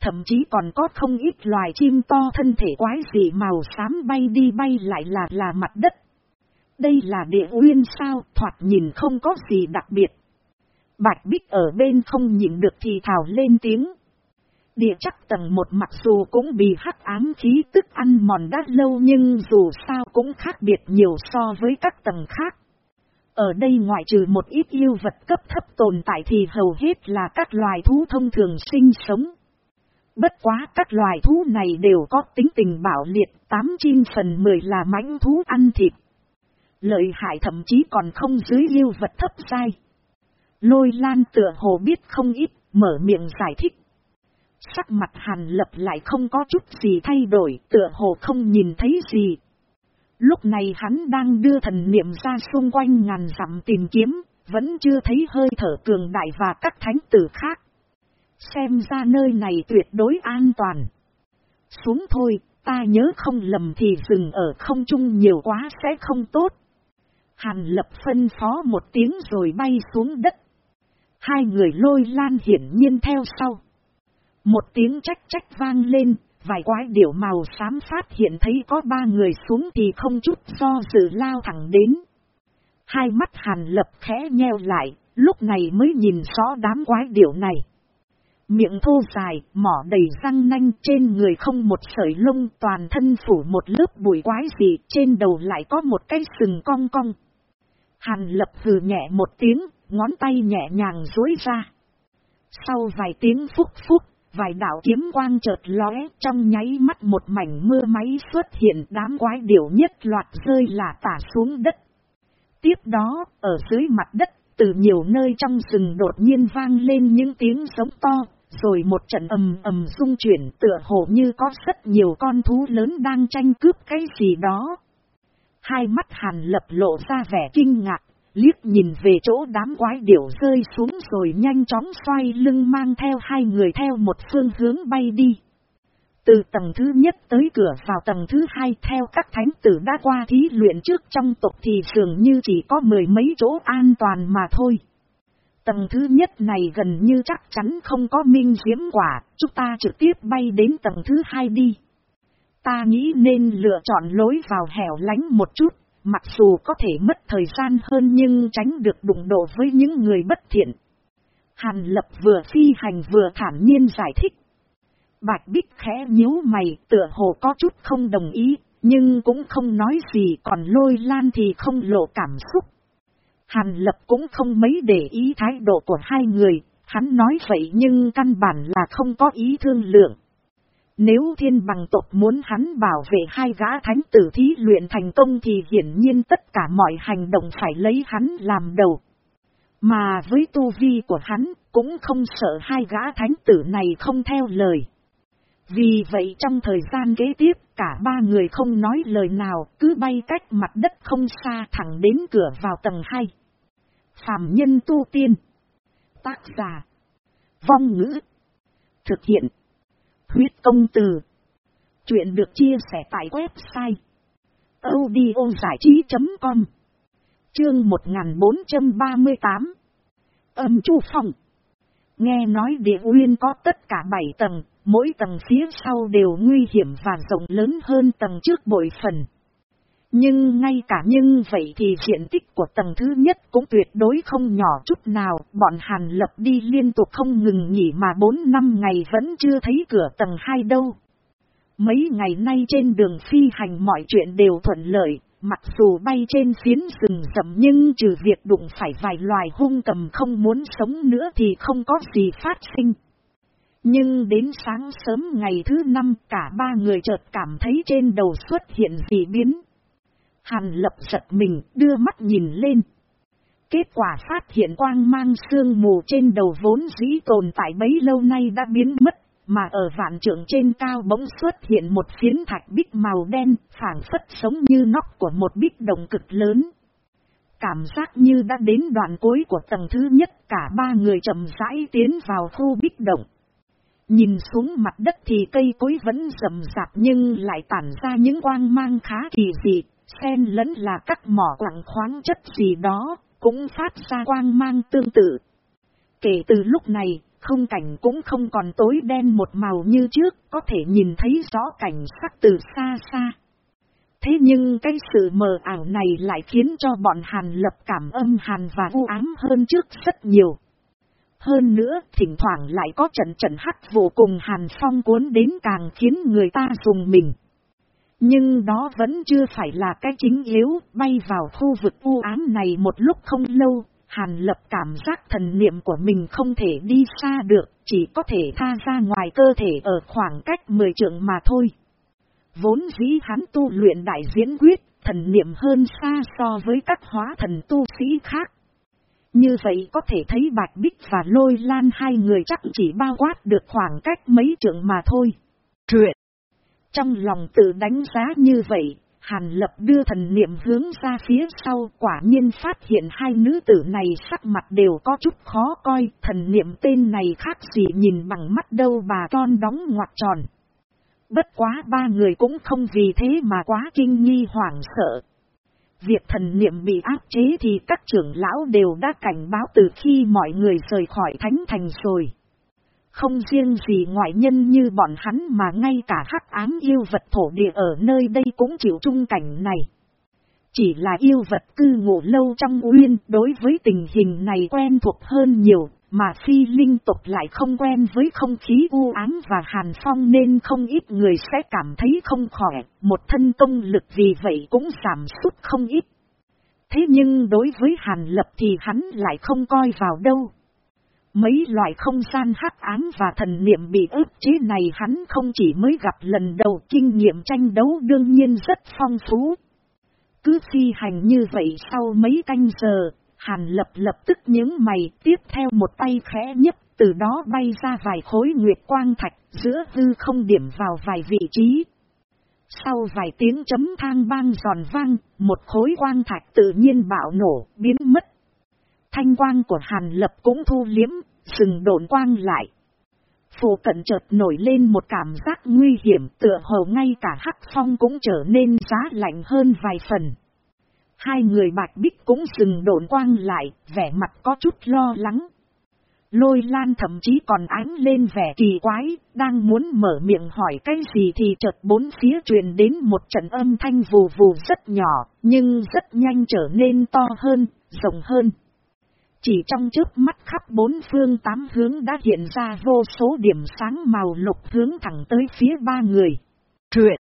Thậm chí còn có không ít loài chim to thân thể quái dị màu xám bay đi bay lại là là mặt đất. Đây là địa uyên sao, thoạt nhìn không có gì đặc biệt. Bạch Bích ở bên không nhịn được thì thảo lên tiếng. Địa chắc tầng một mặc dù cũng bị hắc ám khí tức ăn mòn đã lâu nhưng dù sao cũng khác biệt nhiều so với các tầng khác. Ở đây ngoại trừ một ít yêu vật cấp thấp tồn tại thì hầu hết là các loài thú thông thường sinh sống. Bất quá các loài thú này đều có tính tình bảo liệt, tám chim phần mười là mãnh thú ăn thịt. Lợi hại thậm chí còn không dưới yêu vật thấp sai. Lôi lan tựa hồ biết không ít, mở miệng giải thích. Sắc mặt hàn lập lại không có chút gì thay đổi, tựa hồ không nhìn thấy gì. Lúc này hắn đang đưa thần niệm ra xung quanh ngàn dặm tìm kiếm, vẫn chưa thấy hơi thở cường đại và các thánh tử khác. Xem ra nơi này tuyệt đối an toàn. Xuống thôi, ta nhớ không lầm thì dừng ở không trung nhiều quá sẽ không tốt. Hàn lập phân phó một tiếng rồi bay xuống đất. Hai người lôi lan hiển nhiên theo sau. Một tiếng trách trách vang lên, vài quái điểu màu xám phát hiện thấy có ba người xuống thì không chút do dự lao thẳng đến. Hai mắt hàn lập khẽ nheo lại, lúc này mới nhìn rõ đám quái điểu này. Miệng thô dài, mỏ đầy răng nanh trên người không một sợi lông toàn thân phủ một lớp bụi quái gì trên đầu lại có một cái sừng cong cong. Hàn lập hừ nhẹ một tiếng, ngón tay nhẹ nhàng dối ra. Sau vài tiếng phúc phúc, vài đạo kiếm quang chợt lóe trong nháy mắt một mảnh mưa máy xuất hiện đám quái điểu nhất loạt rơi là tả xuống đất. Tiếp đó, ở dưới mặt đất, từ nhiều nơi trong rừng đột nhiên vang lên những tiếng sống to, rồi một trận ầm ầm rung chuyển tựa hồ như có rất nhiều con thú lớn đang tranh cướp cái gì đó. Hai mắt hàn lập lộ ra vẻ kinh ngạc, liếc nhìn về chỗ đám quái điểu rơi xuống rồi nhanh chóng xoay lưng mang theo hai người theo một phương hướng bay đi. Từ tầng thứ nhất tới cửa vào tầng thứ hai theo các thánh tử đã qua thí luyện trước trong tộc thì dường như chỉ có mười mấy chỗ an toàn mà thôi. Tầng thứ nhất này gần như chắc chắn không có minh diễm quả, chúng ta trực tiếp bay đến tầng thứ hai đi. Ta nghĩ nên lựa chọn lối vào hẻo lánh một chút, mặc dù có thể mất thời gian hơn nhưng tránh được đụng độ với những người bất thiện. Hàn lập vừa phi hành vừa thản nhiên giải thích. Bạch Bích khẽ nhíu mày tựa hồ có chút không đồng ý, nhưng cũng không nói gì còn lôi lan thì không lộ cảm xúc. Hàn lập cũng không mấy để ý thái độ của hai người, hắn nói vậy nhưng căn bản là không có ý thương lượng. Nếu thiên bằng tộc muốn hắn bảo vệ hai gã thánh tử thí luyện thành công thì hiển nhiên tất cả mọi hành động phải lấy hắn làm đầu. Mà với tu vi của hắn, cũng không sợ hai gã thánh tử này không theo lời. Vì vậy trong thời gian kế tiếp, cả ba người không nói lời nào, cứ bay cách mặt đất không xa thẳng đến cửa vào tầng 2. Phạm nhân tu tiên. Tác giả. Vong ngữ. Thực hiện. Huyết công từ. Chuyện được chia sẻ tại website. audiozảichí.com Chương 1438 Âm chu phong Nghe nói địa uyên có tất cả 7 tầng, mỗi tầng phía sau đều nguy hiểm và rộng lớn hơn tầng trước bội phần. Nhưng ngay cả như vậy thì diện tích của tầng thứ nhất cũng tuyệt đối không nhỏ chút nào, bọn Hàn Lập đi liên tục không ngừng nghỉ mà 4 năm ngày vẫn chưa thấy cửa tầng 2 đâu. Mấy ngày nay trên đường phi hành mọi chuyện đều thuận lợi, mặc dù bay trên phiến rừng rậm nhưng trừ việc đụng phải vài loài hung cầm không muốn sống nữa thì không có gì phát sinh. Nhưng đến sáng sớm ngày thứ năm cả ba người chợt cảm thấy trên đầu xuất hiện dị biến. Hàn lập giật mình đưa mắt nhìn lên. Kết quả phát hiện quang mang sương mù trên đầu vốn dĩ tồn tại bấy lâu nay đã biến mất, mà ở vạn trưởng trên cao bỗng xuất hiện một phiến thạch bích màu đen, phản phất sống như nóc của một bích đồng cực lớn. Cảm giác như đã đến đoạn cuối của tầng thứ nhất cả ba người chậm rãi tiến vào khu bích động. Nhìn xuống mặt đất thì cây cối vẫn rậm rạp nhưng lại tản ra những quang mang khá kỳ dị, xen lẫn là các mỏ quặng khoáng chất gì đó, cũng phát ra quang mang tương tự. Kể từ lúc này, không cảnh cũng không còn tối đen một màu như trước, có thể nhìn thấy rõ cảnh sắc từ xa xa. Thế nhưng cái sự mờ ảo này lại khiến cho bọn Hàn lập cảm âm Hàn và u ám hơn trước rất nhiều. Hơn nữa, thỉnh thoảng lại có trận trận hắt vô cùng Hàn Phong cuốn đến càng khiến người ta dùng mình. Nhưng đó vẫn chưa phải là cái chính yếu, bay vào khu vực u ám này một lúc không lâu, Hàn lập cảm giác thần niệm của mình không thể đi xa được, chỉ có thể tha ra ngoài cơ thể ở khoảng cách 10 trượng mà thôi. Vốn dĩ hắn tu luyện đại diễn quyết, thần niệm hơn xa so với các hóa thần tu sĩ khác. Như vậy có thể thấy Bạch Bích và Lôi Lan hai người chắc chỉ bao quát được khoảng cách mấy trượng mà thôi. Truyện trong lòng tự đánh giá như vậy, Hàn lập đưa thần niệm hướng ra phía sau quả nhiên phát hiện hai nữ tử này sắc mặt đều có chút khó coi. Thần niệm tên này khác gì nhìn bằng mắt đâu bà con đóng ngoặt tròn. Bất quá ba người cũng không vì thế mà quá kinh nghi hoảng sợ. Việc thần niệm bị áp chế thì các trưởng lão đều đã cảnh báo từ khi mọi người rời khỏi thánh thành rồi. Không riêng gì ngoại nhân như bọn hắn mà ngay cả hắc ám yêu vật thổ địa ở nơi đây cũng chịu chung cảnh này. Chỉ là yêu vật cư ngụ lâu trong uyên đối với tình hình này quen thuộc hơn nhiều, mà phi linh tục lại không quen với không khí u ám và hàn phong nên không ít người sẽ cảm thấy không khỏe, một thân công lực vì vậy cũng giảm sút không ít. Thế nhưng đối với hàn lập thì hắn lại không coi vào đâu. Mấy loại không gian hắc ám và thần niệm bị ức chế này hắn không chỉ mới gặp lần đầu kinh nghiệm tranh đấu đương nhiên rất phong phú. Cứ phi hành như vậy sau mấy canh giờ, Hàn lập lập tức những mày tiếp theo một tay khẽ nhấp từ đó bay ra vài khối nguyệt quang thạch giữa hư không điểm vào vài vị trí. Sau vài tiếng chấm thang bang giòn vang, một khối quang thạch tự nhiên bạo nổ, biến mất Thanh quang của Hàn Lập cũng thu liếm, sừng độn quang lại. Phù cận chợt nổi lên một cảm giác nguy hiểm tựa hồ ngay cả hắc phong cũng trở nên giá lạnh hơn vài phần. Hai người bạch bích cũng sừng độn quang lại, vẻ mặt có chút lo lắng. Lôi lan thậm chí còn ánh lên vẻ kỳ quái, đang muốn mở miệng hỏi cái gì thì chợt bốn phía truyền đến một trận âm thanh vù vù rất nhỏ, nhưng rất nhanh trở nên to hơn, rộng hơn. Chỉ trong trước mắt khắp bốn phương tám hướng đã hiện ra vô số điểm sáng màu lục hướng thẳng tới phía ba người. Truyện.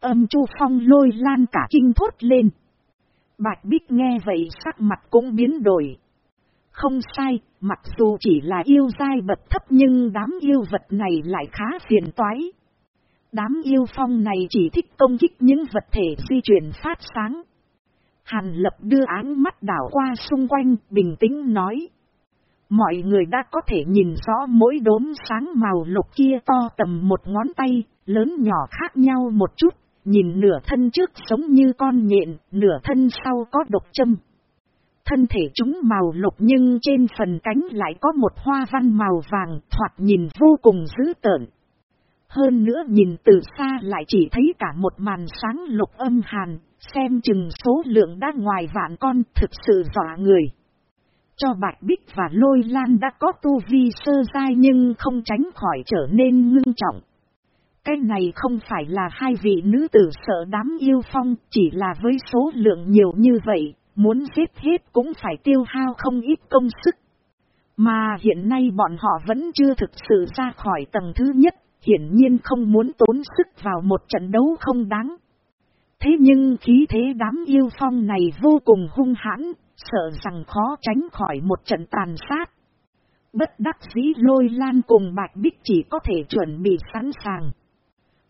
Âm chu phong lôi lan cả kinh thốt lên. Bạch Bích nghe vậy sắc mặt cũng biến đổi. Không sai, mặc dù chỉ là yêu dai bật thấp nhưng đám yêu vật này lại khá phiền toái. Đám yêu phong này chỉ thích công kích những vật thể di chuyển phát sáng. Hàn lập đưa áng mắt đảo qua xung quanh, bình tĩnh nói. Mọi người đã có thể nhìn rõ mỗi đốm sáng màu lục kia to tầm một ngón tay, lớn nhỏ khác nhau một chút, nhìn nửa thân trước sống như con nhện, nửa thân sau có độc châm. Thân thể chúng màu lục nhưng trên phần cánh lại có một hoa văn màu vàng thoạt nhìn vô cùng dữ tợn. Hơn nữa nhìn từ xa lại chỉ thấy cả một màn sáng lục âm hàn, xem chừng số lượng đã ngoài vạn con thực sự dọa người. Cho Bạch Bích và Lôi Lan đã có tu vi sơ dai nhưng không tránh khỏi trở nên ngưng trọng. Cái này không phải là hai vị nữ tử sợ đám yêu phong, chỉ là với số lượng nhiều như vậy, muốn giết hết cũng phải tiêu hao không ít công sức. Mà hiện nay bọn họ vẫn chưa thực sự ra khỏi tầng thứ nhất, hiển nhiên không muốn tốn sức vào một trận đấu không đáng. Thế nhưng khí thế đám yêu phong này vô cùng hung hãn, sợ rằng khó tránh khỏi một trận tàn sát. Bất đắc dĩ lôi lan cùng bạch bích chỉ có thể chuẩn bị sẵn sàng.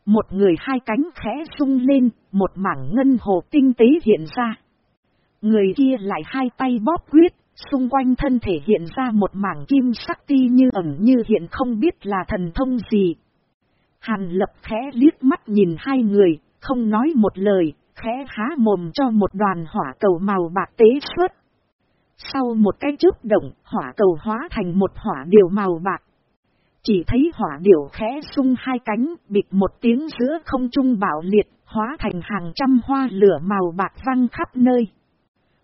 Một người hai cánh khẽ sung lên, một mảng ngân hồ tinh tế hiện ra. Người kia lại hai tay bóp quyết, xung quanh thân thể hiện ra một mảng kim sắc ti như ẩn như hiện không biết là thần thông gì. Hàn lập khẽ liếc mắt nhìn hai người, không nói một lời, khẽ há mồm cho một đoàn hỏa cầu màu bạc tế xuất. Sau một cái chớp động, hỏa cầu hóa thành một hỏa điều màu bạc. Chỉ thấy hỏa điểu khẽ sung hai cánh, bịt một tiếng giữa không trung bạo liệt, hóa thành hàng trăm hoa lửa màu bạc văng khắp nơi.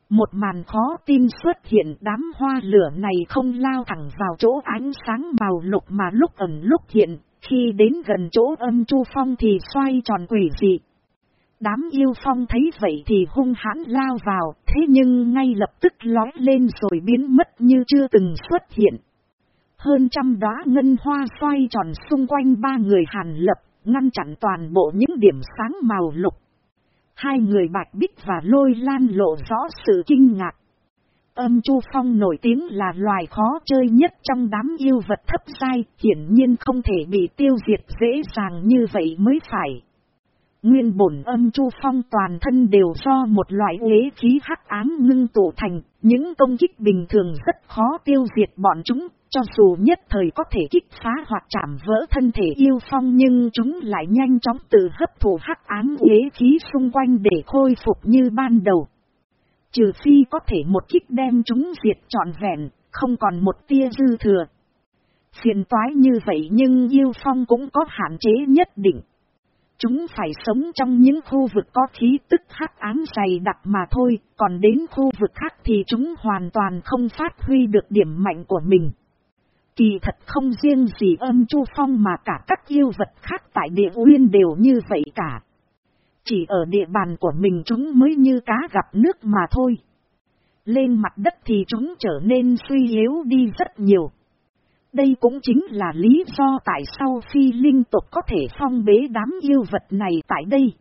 Một màn khó tin xuất hiện đám hoa lửa này không lao thẳng vào chỗ ánh sáng màu lục mà lúc ẩn lúc hiện, khi đến gần chỗ âm chu phong thì xoay tròn quỷ dị. Đám yêu phong thấy vậy thì hung hãn lao vào, thế nhưng ngay lập tức lói lên rồi biến mất như chưa từng xuất hiện. Hơn trăm đóa ngân hoa xoay tròn xung quanh ba người hàn lập, ngăn chặn toàn bộ những điểm sáng màu lục. Hai người bạch bích và lôi lan lộ rõ sự kinh ngạc. Âm Chu Phong nổi tiếng là loài khó chơi nhất trong đám yêu vật thấp sai, hiển nhiên không thể bị tiêu diệt dễ dàng như vậy mới phải. Nguyên bổn âm Chu Phong toàn thân đều do một loại ế khí hắc ám ngưng tụ thành, những công kích bình thường rất khó tiêu diệt bọn chúng, cho dù nhất thời có thể kích phá hoặc chạm vỡ thân thể yêu phong nhưng chúng lại nhanh chóng tự hấp thụ hắc ám ế khí xung quanh để khôi phục như ban đầu. Trừ phi có thể một kích đem chúng diệt trọn vẹn, không còn một tia dư thừa. Phiền toái như vậy nhưng yêu phong cũng có hạn chế nhất định. Chúng phải sống trong những khu vực có khí tức hắc ám dày đặc mà thôi, còn đến khu vực khác thì chúng hoàn toàn không phát huy được điểm mạnh của mình. Kỳ thật không riêng gì âm chu phong mà cả các yêu vật khác tại địa uyên đều như vậy cả. Chỉ ở địa bàn của mình chúng mới như cá gặp nước mà thôi. Lên mặt đất thì chúng trở nên suy yếu đi rất nhiều. Đây cũng chính là lý do tại sao phi linh tục có thể phong bế đám yêu vật này tại đây.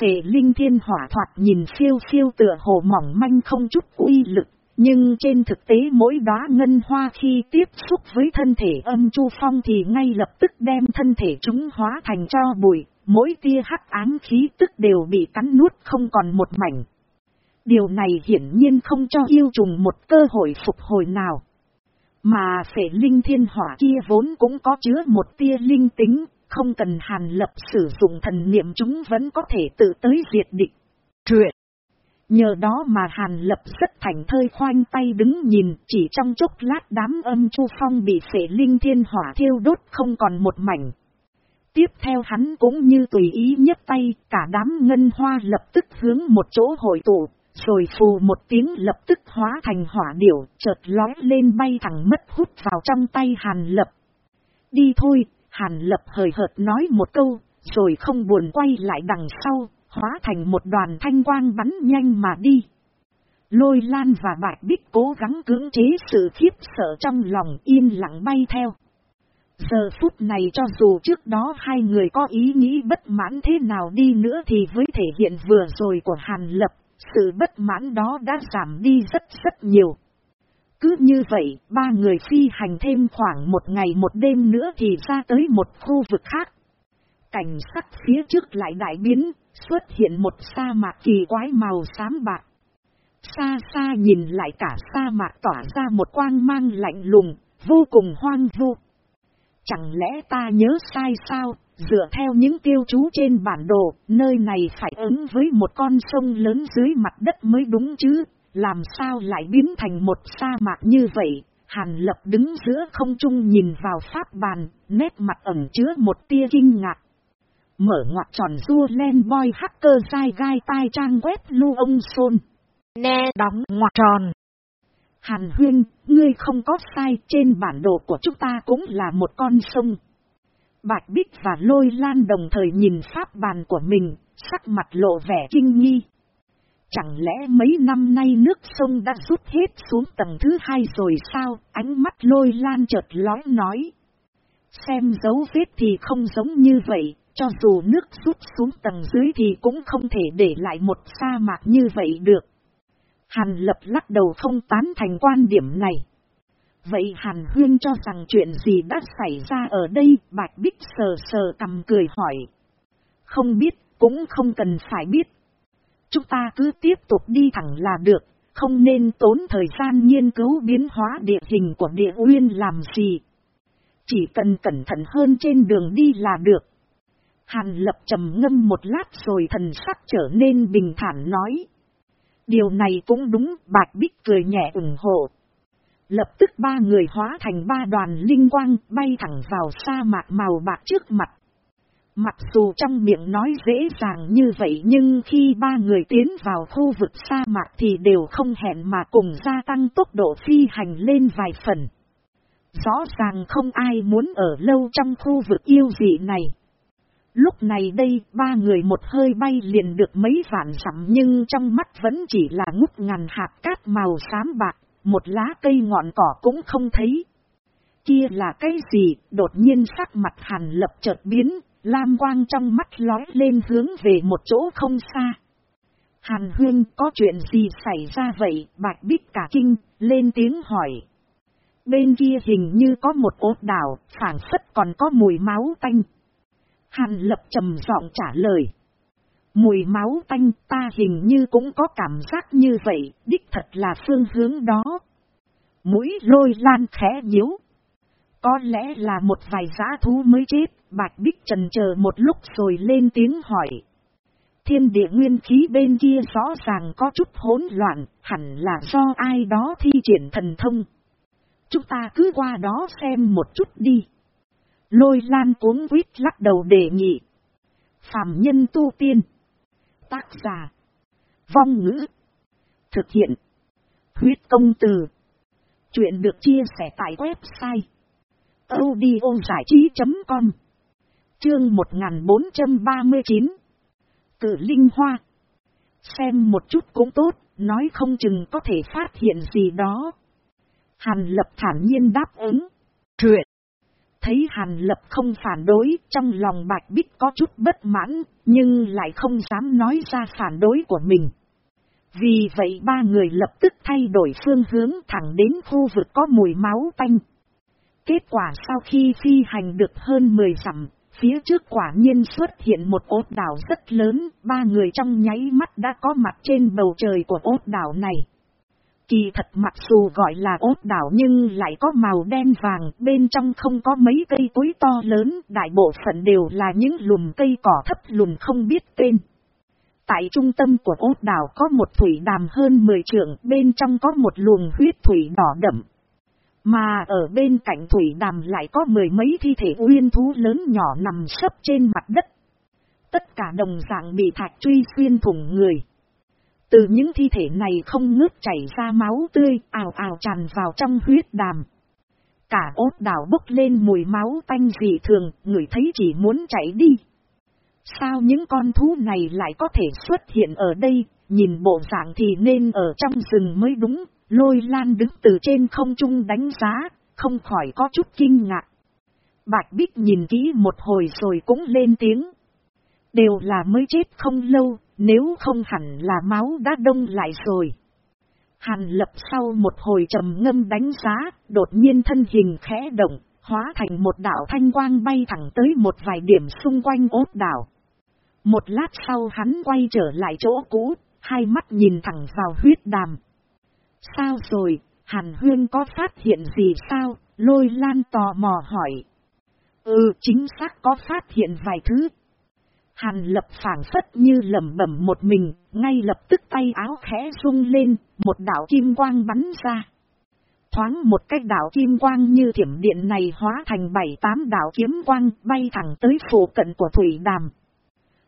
Phệ linh thiên hỏa thoạt nhìn phiêu phiêu tựa hồ mỏng manh không chút uy lực, nhưng trên thực tế mỗi đóa ngân hoa khi tiếp xúc với thân thể âm chu phong thì ngay lập tức đem thân thể chúng hóa thành cho bụi, mỗi tia hắc ám khí tức đều bị cắn nuốt không còn một mảnh. Điều này hiển nhiên không cho yêu trùng một cơ hội phục hồi nào. Mà phệ linh thiên hỏa kia vốn cũng có chứa một tia linh tính, không cần hàn lập sử dụng thần niệm chúng vẫn có thể tự tới diệt địch. Truyện Nhờ đó mà Hàn Lập rất thành thơi khoanh tay đứng nhìn, chỉ trong chốc lát đám âm chu phong bị phệ linh thiên hỏa thiêu đốt không còn một mảnh. Tiếp theo hắn cũng như tùy ý nhấp tay, cả đám ngân hoa lập tức hướng một chỗ hội tụ, rồi phù một tiếng lập tức hóa thành hỏa điểu, chợt lói lên bay thẳng mất hút vào trong tay Hàn Lập. Đi thôi, Hàn Lập hời hợt nói một câu, rồi không buồn quay lại đằng sau, hóa thành một đoàn thanh quang bắn nhanh mà đi. Lôi lan và bạch bích cố gắng cưỡng chế sự khiếp sợ trong lòng yên lặng bay theo. Giờ phút này cho dù trước đó hai người có ý nghĩ bất mãn thế nào đi nữa thì với thể hiện vừa rồi của Hàn Lập, sự bất mãn đó đã giảm đi rất rất nhiều. Cứ như vậy, ba người phi hành thêm khoảng một ngày một đêm nữa thì ra tới một khu vực khác. Cảnh sắc phía trước lại đại biến, xuất hiện một sa mạc kỳ quái màu xám bạc. Xa xa nhìn lại cả sa mạc tỏa ra một quang mang lạnh lùng, vô cùng hoang vu. Chẳng lẽ ta nhớ sai sao, dựa theo những tiêu chú trên bản đồ, nơi này phải ứng với một con sông lớn dưới mặt đất mới đúng chứ, làm sao lại biến thành một sa mạc như vậy. Hàn lập đứng giữa không trung nhìn vào pháp bàn, nét mặt ẩn chứa một tia kinh ngạc. Mở ngoặc tròn rua len boy hacker dai gai tai trang web lưu ông xôn. Nè đóng ngoặc tròn. Hàn huyên, ngươi không có sai, trên bản đồ của chúng ta cũng là một con sông. Bạch Bích và Lôi Lan đồng thời nhìn pháp bàn của mình, sắc mặt lộ vẻ kinh nghi. Chẳng lẽ mấy năm nay nước sông đã rút hết xuống tầng thứ hai rồi sao? Ánh mắt Lôi Lan chợt lói nói. Xem dấu vết thì không giống như vậy, cho dù nước rút xuống tầng dưới thì cũng không thể để lại một sa mạc như vậy được. Hàn lập lắc đầu không tán thành quan điểm này. Vậy Hàn Huyên cho rằng chuyện gì đã xảy ra ở đây, Bạch Bích sờ sờ cầm cười hỏi. Không biết, cũng không cần phải biết. Chúng ta cứ tiếp tục đi thẳng là được, không nên tốn thời gian nghiên cứu biến hóa địa hình của địa uyên làm gì. Chỉ cần cẩn thận hơn trên đường đi là được. Hàn lập trầm ngâm một lát rồi thần sắc trở nên bình thản nói. Điều này cũng đúng, Bạch Bích cười nhẹ ủng hộ. Lập tức ba người hóa thành ba đoàn linh quang, bay thẳng vào sa mạc màu bạc trước mặt. Mặc dù trong miệng nói dễ dàng như vậy nhưng khi ba người tiến vào khu vực sa mạc thì đều không hẹn mà cùng gia tăng tốc độ phi hành lên vài phần. Rõ ràng không ai muốn ở lâu trong khu vực yêu dị này. Lúc này đây, ba người một hơi bay liền được mấy vạn dặm nhưng trong mắt vẫn chỉ là ngút ngàn hạt cát màu xám bạc một lá cây ngọn cỏ cũng không thấy. Kia là cái gì, đột nhiên sắc mặt hàn lập chợt biến, lam quang trong mắt lói lên hướng về một chỗ không xa. Hàn huyên có chuyện gì xảy ra vậy, bạch bích cả kinh, lên tiếng hỏi. Bên kia hình như có một ốt đảo, phảng phất còn có mùi máu tanh. Hàn lập trầm giọng trả lời. Mùi máu tanh ta hình như cũng có cảm giác như vậy, đích thật là phương hướng đó. Mũi lôi lan khẽ nhíu. Có lẽ là một vài giá thú mới chết, Bạch Bích trần chờ một lúc rồi lên tiếng hỏi. Thiên địa nguyên khí bên kia rõ ràng có chút hỗn loạn, hẳn là do ai đó thi triển thần thông. Chúng ta cứ qua đó xem một chút đi. Lôi lan cuốn quýt lắc đầu đề nghị. Phạm nhân tu tiên. Tác giả. Vong ngữ. Thực hiện. Huyết công từ. Chuyện được chia sẻ tại website. audiozảichí.com Chương 1439 Cử Linh Hoa Xem một chút cũng tốt, nói không chừng có thể phát hiện gì đó. Hàn lập thản nhiên đáp ứng. Truyện Thấy Hàn Lập không phản đối, trong lòng Bạch Bích có chút bất mãn, nhưng lại không dám nói ra phản đối của mình. Vì vậy ba người lập tức thay đổi phương hướng thẳng đến khu vực có mùi máu tanh. Kết quả sau khi phi hành được hơn 10 dặm, phía trước quả nhiên xuất hiện một ốt đảo rất lớn, ba người trong nháy mắt đã có mặt trên bầu trời của ốt đảo này. Kỳ thật mặc dù gọi là ốt đảo nhưng lại có màu đen vàng, bên trong không có mấy cây cối to lớn, đại bộ phận đều là những lùm cây cỏ thấp lùm không biết tên. Tại trung tâm của ốt đảo có một thủy đàm hơn 10 trượng, bên trong có một luồng huyết thủy đỏ đậm. Mà ở bên cạnh thủy đàm lại có mười mấy thi thể uyên thú lớn nhỏ nằm sấp trên mặt đất. Tất cả đồng dạng bị thạch truy xuyên thủng người. Từ những thi thể này không ngớt chảy ra máu tươi, ào ào tràn vào trong huyết đàm. Cả ốt đảo bốc lên mùi máu tanh dị thường, người thấy chỉ muốn chạy đi. Sao những con thú này lại có thể xuất hiện ở đây, nhìn bộ dạng thì nên ở trong rừng mới đúng, lôi lan đứng từ trên không trung đánh giá, không khỏi có chút kinh ngạc. Bạch Bích nhìn kỹ một hồi rồi cũng lên tiếng. Đều là mới chết không lâu, nếu không hẳn là máu đã đông lại rồi. Hàn lập sau một hồi trầm ngâm đánh giá, đột nhiên thân hình khẽ động, hóa thành một đảo thanh quang bay thẳng tới một vài điểm xung quanh ốt đảo. Một lát sau hắn quay trở lại chỗ cũ, hai mắt nhìn thẳng vào huyết đàm. Sao rồi, Hàn Huyên có phát hiện gì sao? Lôi lan tò mò hỏi. Ừ, chính xác có phát hiện vài thứ. Hàn lập phản phất như lẩm bẩm một mình, ngay lập tức tay áo khẽ rung lên, một đạo kim quang bắn ra. Thoáng một cách đạo kim quang như thiểm điện này hóa thành bảy tám đạo kiếm quang bay thẳng tới phủ cận của Thủy Đàm.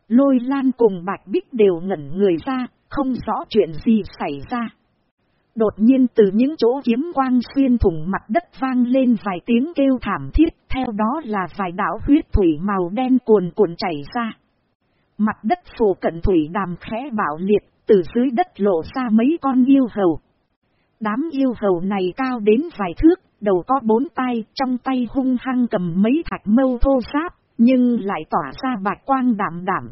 Lôi lan cùng Bạch Bích đều ngẩn người ra, không rõ chuyện gì xảy ra. Đột nhiên từ những chỗ kiếm quang xuyên thủng mặt đất vang lên vài tiếng kêu thảm thiết, theo đó là vài đảo huyết thủy màu đen cuồn cuộn chảy ra. Mặt đất phù cận thủy đàm khẽ bạo liệt, từ dưới đất lộ ra mấy con yêu hầu. Đám yêu hầu này cao đến vài thước, đầu có bốn tay, trong tay hung hăng cầm mấy thạch mâu thô giáp, nhưng lại tỏa ra bạch quang đảm đảm.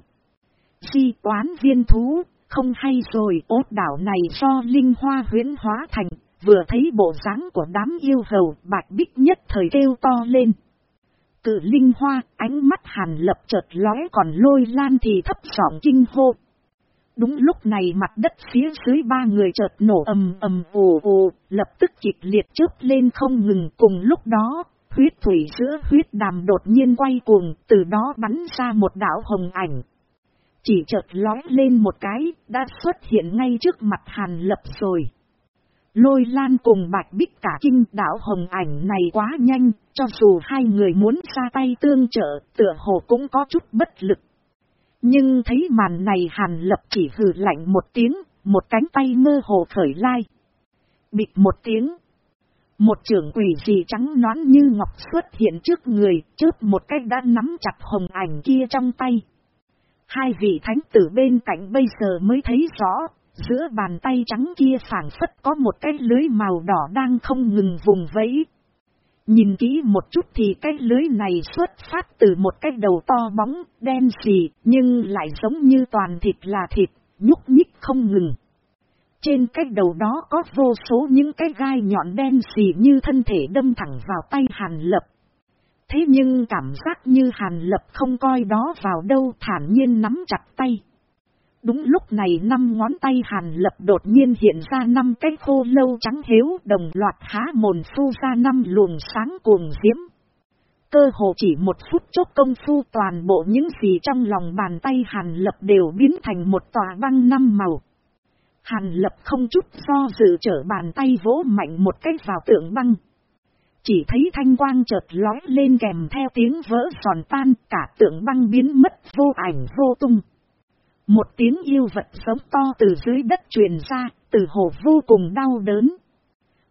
Di quán viên thú, không hay rồi ốt đảo này do linh hoa huyễn hóa thành, vừa thấy bộ dáng của đám yêu hầu bạch bích nhất thời kêu to lên. Cự linh hoa, ánh mắt hàn lập chợt lóe còn lôi lan thì thấp giọng kinh hô. Đúng lúc này mặt đất phía dưới ba người chợt nổ ầm ầm ồ ồ, lập tức kịch liệt trước lên không ngừng cùng lúc đó, huyết thủy giữa huyết đàm đột nhiên quay cuồng, từ đó bắn ra một đảo hồng ảnh. Chỉ chợt lói lên một cái, đã xuất hiện ngay trước mặt hàn lập rồi. Lôi lan cùng bạch bích cả kinh đảo hồng ảnh này quá nhanh, cho dù hai người muốn ra tay tương trợ, tựa hồ cũng có chút bất lực. Nhưng thấy màn này hàn lập chỉ hừ lạnh một tiếng, một cánh tay mơ hồ khởi lai. Bịt một tiếng. Một trưởng quỷ gì trắng nón như ngọc xuất hiện trước người, trước một cách đã nắm chặt hồng ảnh kia trong tay. Hai vị thánh tử bên cạnh bây giờ mới thấy rõ, giữa bàn tay trắng kia phản phất có một cái lưới màu đỏ đang không ngừng vùng vẫy. Nhìn kỹ một chút thì cái lưới này xuất phát từ một cái đầu to bóng, đen xì, nhưng lại giống như toàn thịt là thịt, nhúc nhích không ngừng. Trên cái đầu đó có vô số những cái gai nhọn đen xì như thân thể đâm thẳng vào tay hàn lập. Thế nhưng cảm giác như hàn lập không coi đó vào đâu thản nhiên nắm chặt tay. Đúng lúc này năm ngón tay hàn lập đột nhiên hiện ra năm cái khô lâu trắng hiếu đồng loạt há mồn phu ra năm luồng sáng cuồng diễm. Cơ hồ chỉ một phút chốc công phu toàn bộ những gì trong lòng bàn tay hàn lập đều biến thành một tòa băng năm màu. Hàn lập không chút do dự trở bàn tay vỗ mạnh một cái vào tượng băng. Chỉ thấy thanh quang chợt lói lên kèm theo tiếng vỡ giòn tan, cả tượng băng biến mất, vô ảnh vô tung. Một tiếng yêu vật sống to từ dưới đất truyền ra, từ hồ vô cùng đau đớn.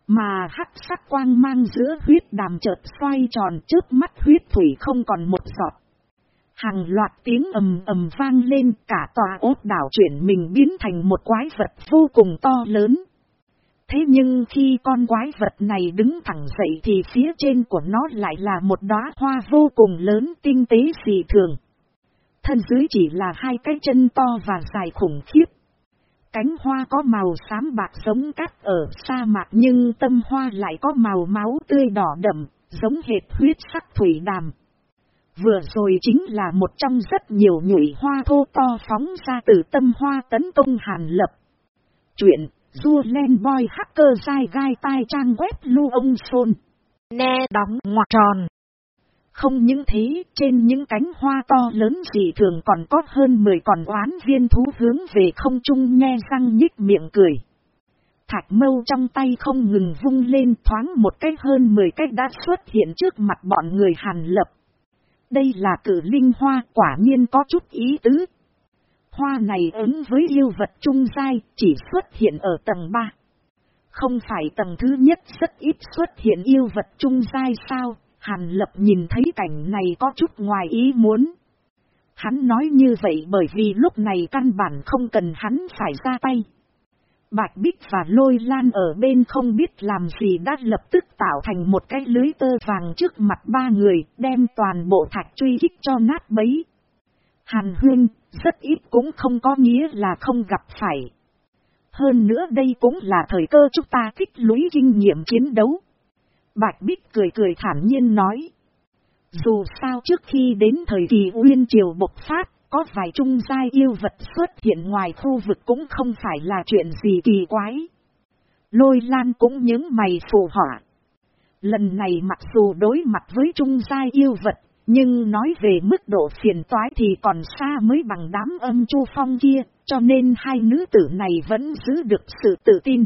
Mà hắc sắc quang mang giữa huyết đàm chợt xoay tròn trước mắt huyết thủy không còn một giọt. Hàng loạt tiếng ầm ầm vang lên cả tòa ốt đảo chuyển mình biến thành một quái vật vô cùng to lớn. Thế nhưng khi con quái vật này đứng thẳng dậy thì phía trên của nó lại là một đóa hoa vô cùng lớn tinh tế dị thường. Thân dưới chỉ là hai cái chân to và dài khủng khiếp. Cánh hoa có màu xám bạc giống cát ở sa mạc nhưng tâm hoa lại có màu máu tươi đỏ đậm, giống hệt huyết sắc thủy đàm. Vừa rồi chính là một trong rất nhiều nhụy hoa thô to phóng ra từ tâm hoa tấn công hàn lập. Chuyện du len boy hacker dai gai tai trang web lưu ông sôn, Nè đóng ngoặc tròn. Không những thế, trên những cánh hoa to lớn dị thường còn có hơn 10 con oán viên thú hướng về không trung nghe răng nhích miệng cười. Thạch mâu trong tay không ngừng vung lên thoáng một cách hơn 10 cách đã xuất hiện trước mặt bọn người hàn lập. Đây là cử linh hoa quả nhiên có chút ý tứ, Hoa này ứng với yêu vật trung giai chỉ xuất hiện ở tầng 3. Không phải tầng thứ nhất rất ít xuất hiện yêu vật trung giai sao, Hàn Lập nhìn thấy cảnh này có chút ngoài ý muốn. Hắn nói như vậy bởi vì lúc này căn bản không cần hắn phải ra tay. Bạch Bích và Lôi Lan ở bên không biết làm gì đã lập tức tạo thành một cái lưới tơ vàng trước mặt ba người, đem toàn bộ thạch truy kích cho nát bấy. Hàn Huyên, rất ít cũng không có nghĩa là không gặp phải. Hơn nữa đây cũng là thời cơ chúng ta thích lũy kinh nghiệm chiến đấu. Bạch Bích cười cười thản nhiên nói. Dù sao trước khi đến thời kỳ Uyên Triều bộc phát, có vài trung giai yêu vật xuất hiện ngoài khu vực cũng không phải là chuyện gì kỳ quái. Lôi lan cũng những mày phù họa. Lần này mặc dù đối mặt với trung giai yêu vật, nhưng nói về mức độ phiền toái thì còn xa mới bằng đám âm chu phong kia, cho nên hai nữ tử này vẫn giữ được sự tự tin.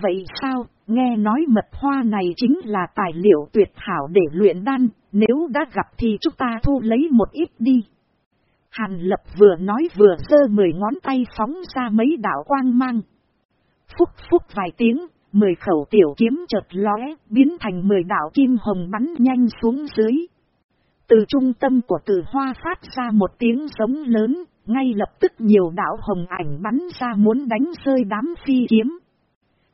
Vậy sao, nghe nói mật hoa này chính là tài liệu tuyệt hảo để luyện đan, nếu đã gặp thì chúng ta thu lấy một ít đi. Hàn lập vừa nói vừa giơ mười ngón tay phóng ra mấy đạo quang mang. Phúc phúc vài tiếng, mười khẩu tiểu kiếm chợt lóe, biến thành mười đạo kim hồng bắn nhanh xuống dưới. Từ trung tâm của tử hoa phát ra một tiếng giống lớn, ngay lập tức nhiều đạo hồng ảnh bắn ra muốn đánh rơi đám phi kiếm.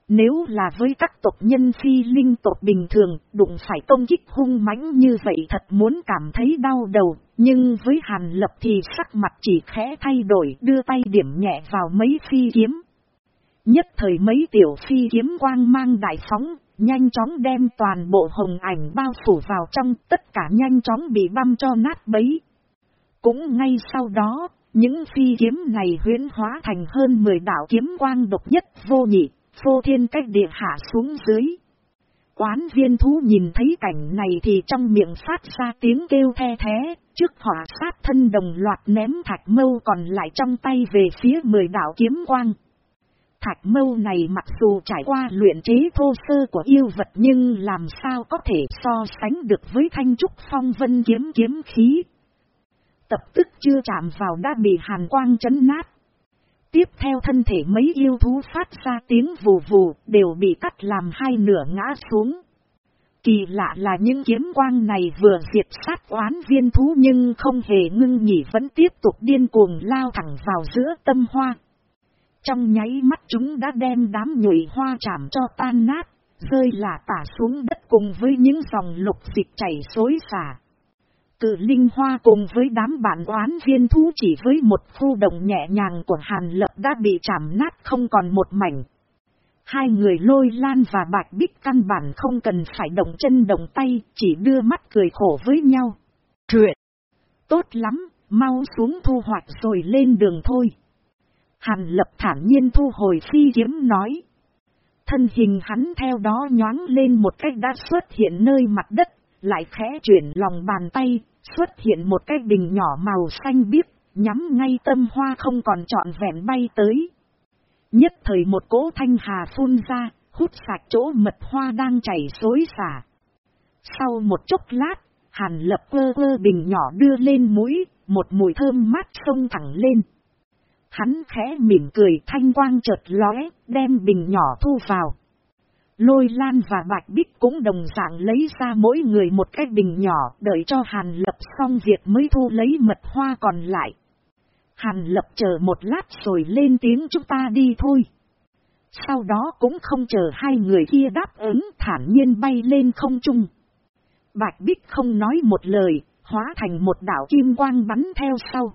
Nếu là với các tộc nhân phi linh tộc bình thường, đụng phải công kích hung mãnh như vậy thật muốn cảm thấy đau đầu, nhưng với Hàn Lập thì sắc mặt chỉ khẽ thay đổi đưa tay điểm nhẹ vào mấy phi kiếm. Nhất thời mấy tiểu phi kiếm quang mang đại phóng, nhanh chóng đem toàn bộ hồng ảnh bao phủ vào trong tất cả nhanh chóng bị băm cho nát bấy. Cũng ngay sau đó, những phi kiếm này huyến hóa thành hơn 10 đạo kiếm quang độc nhất vô nhị, phô thiên cách địa hạ xuống dưới. Quán viên thú nhìn thấy cảnh này thì trong miệng phát ra tiếng kêu the thế, trước hỏa sát thân đồng loạt ném thạch mâu còn lại trong tay về phía mười đạo kiếm quang. Thạch mâu này mặc dù trải qua luyện chế thô sơ của yêu vật nhưng làm sao có thể so sánh được với thanh trúc phong vân kiếm kiếm khí. Tập tức chưa chạm vào đã bị hàn quang chấn nát. Tiếp theo thân thể mấy yêu thú phát ra tiếng vù vù đều bị cắt làm hai nửa ngã xuống. Kỳ lạ là những kiếm quang này vừa diệt sát oán viên thú nhưng không hề ngưng nghỉ vẫn tiếp tục điên cuồng lao thẳng vào giữa tâm hoa. Trong nháy mắt chúng đã đem đám nhụy hoa chạm cho tan nát, rơi là tả xuống đất cùng với những dòng lục dịch chảy xối xả. Cự linh hoa cùng với đám bạn oán viên thú chỉ với một khu động nhẹ nhàng của Hàn Lập đã bị chạm nát không còn một mảnh. Hai người lôi lan và bạch bích căn bản không cần phải động chân động tay, chỉ đưa mắt cười khổ với nhau. Truyện! Tốt lắm, mau xuống thu hoạch rồi lên đường thôi. Hàn lập thản nhiên thu hồi phi kiếm nói. Thân hình hắn theo đó nhoáng lên một cách đã xuất hiện nơi mặt đất, lại khẽ chuyển lòng bàn tay, xuất hiện một cái bình nhỏ màu xanh biếc, nhắm ngay tâm hoa không còn trọn vẹn bay tới. Nhất thời một cỗ thanh hà phun ra, hút sạch chỗ mật hoa đang chảy xối xả. Sau một chốc lát, hàn lập quơ quơ bình nhỏ đưa lên mũi, một mùi thơm mát sông thẳng lên. Hắn khẽ mỉm cười thanh quang chợt lóe, đem bình nhỏ thu vào. Lôi Lan và Bạch Bích cũng đồng dạng lấy ra mỗi người một cái bình nhỏ đợi cho Hàn Lập xong việc mới thu lấy mật hoa còn lại. Hàn Lập chờ một lát rồi lên tiếng chúng ta đi thôi. Sau đó cũng không chờ hai người kia đáp ứng thản nhiên bay lên không trung. Bạch Bích không nói một lời, hóa thành một đảo kim quang bắn theo sau.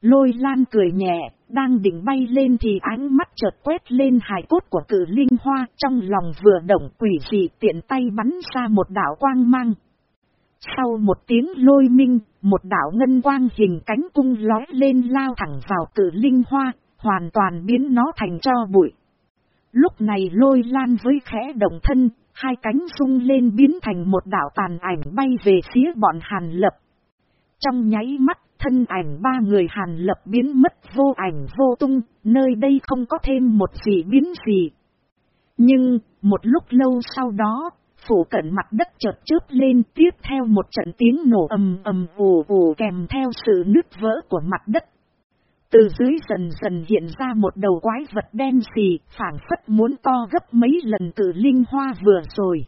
Lôi lan cười nhẹ, đang định bay lên thì ánh mắt chợt quét lên hài cốt của cử linh hoa trong lòng vừa động quỷ dị tiện tay bắn ra một đảo quang mang. Sau một tiếng lôi minh, một đảo ngân quang hình cánh cung lói lên lao thẳng vào cử linh hoa, hoàn toàn biến nó thành cho bụi. Lúc này lôi lan với khẽ động thân, hai cánh sung lên biến thành một đảo tàn ảnh bay về phía bọn hàn lập. Trong nháy mắt thân ảnh ba người hàn lập biến mất vô ảnh vô tung, nơi đây không có thêm một gì biến gì. Nhưng, một lúc lâu sau đó, phủ cận mặt đất chợt chớp lên tiếp theo một trận tiếng nổ ầm ầm ồ ồ kèm theo sự nứt vỡ của mặt đất. Từ dưới dần dần hiện ra một đầu quái vật đen xì, phản phất muốn to gấp mấy lần cử linh hoa vừa rồi.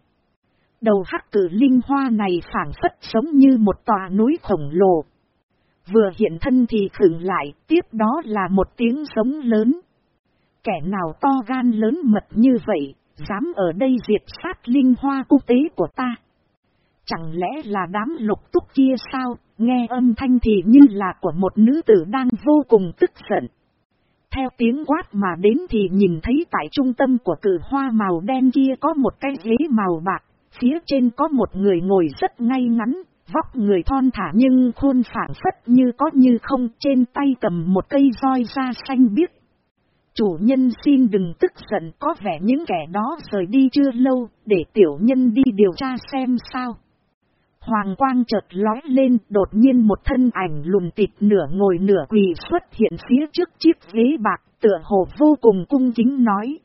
Đầu hắc cử linh hoa này phản phất giống như một tòa núi khổng lồ, Vừa hiện thân thì khửng lại, tiếp đó là một tiếng sống lớn. Kẻ nào to gan lớn mật như vậy, dám ở đây diệt sát linh hoa quốc tế của ta. Chẳng lẽ là đám lục túc kia sao, nghe âm thanh thì như là của một nữ tử đang vô cùng tức giận. Theo tiếng quát mà đến thì nhìn thấy tại trung tâm của cử hoa màu đen kia có một cái ghế màu bạc, phía trên có một người ngồi rất ngay ngắn, Vóc người thon thả nhưng khuôn phản phất như có như không trên tay cầm một cây roi da xanh biếc. Chủ nhân xin đừng tức giận có vẻ những kẻ đó rời đi chưa lâu để tiểu nhân đi điều tra xem sao. Hoàng quang chợt lói lên đột nhiên một thân ảnh lùn tịt nửa ngồi nửa quỳ xuất hiện phía trước chiếc ghế bạc tựa hồ vô cùng cung kính nói.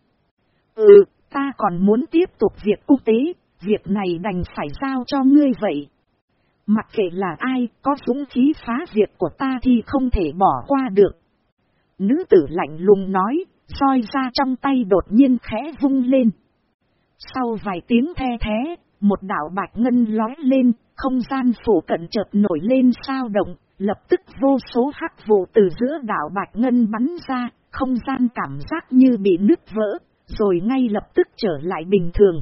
Ừ, ta còn muốn tiếp tục việc quốc tế, việc này đành phải giao cho ngươi vậy. Mặc kệ là ai, có dũng khí phá diệt của ta thì không thể bỏ qua được. Nữ tử lạnh lùng nói, roi ra trong tay đột nhiên khẽ vung lên. Sau vài tiếng the thế, một đạo bạch ngân lói lên, không gian phủ cận chợt nổi lên sao động, lập tức vô số hắc vụ từ giữa đạo bạch ngân bắn ra, không gian cảm giác như bị nứt vỡ, rồi ngay lập tức trở lại bình thường.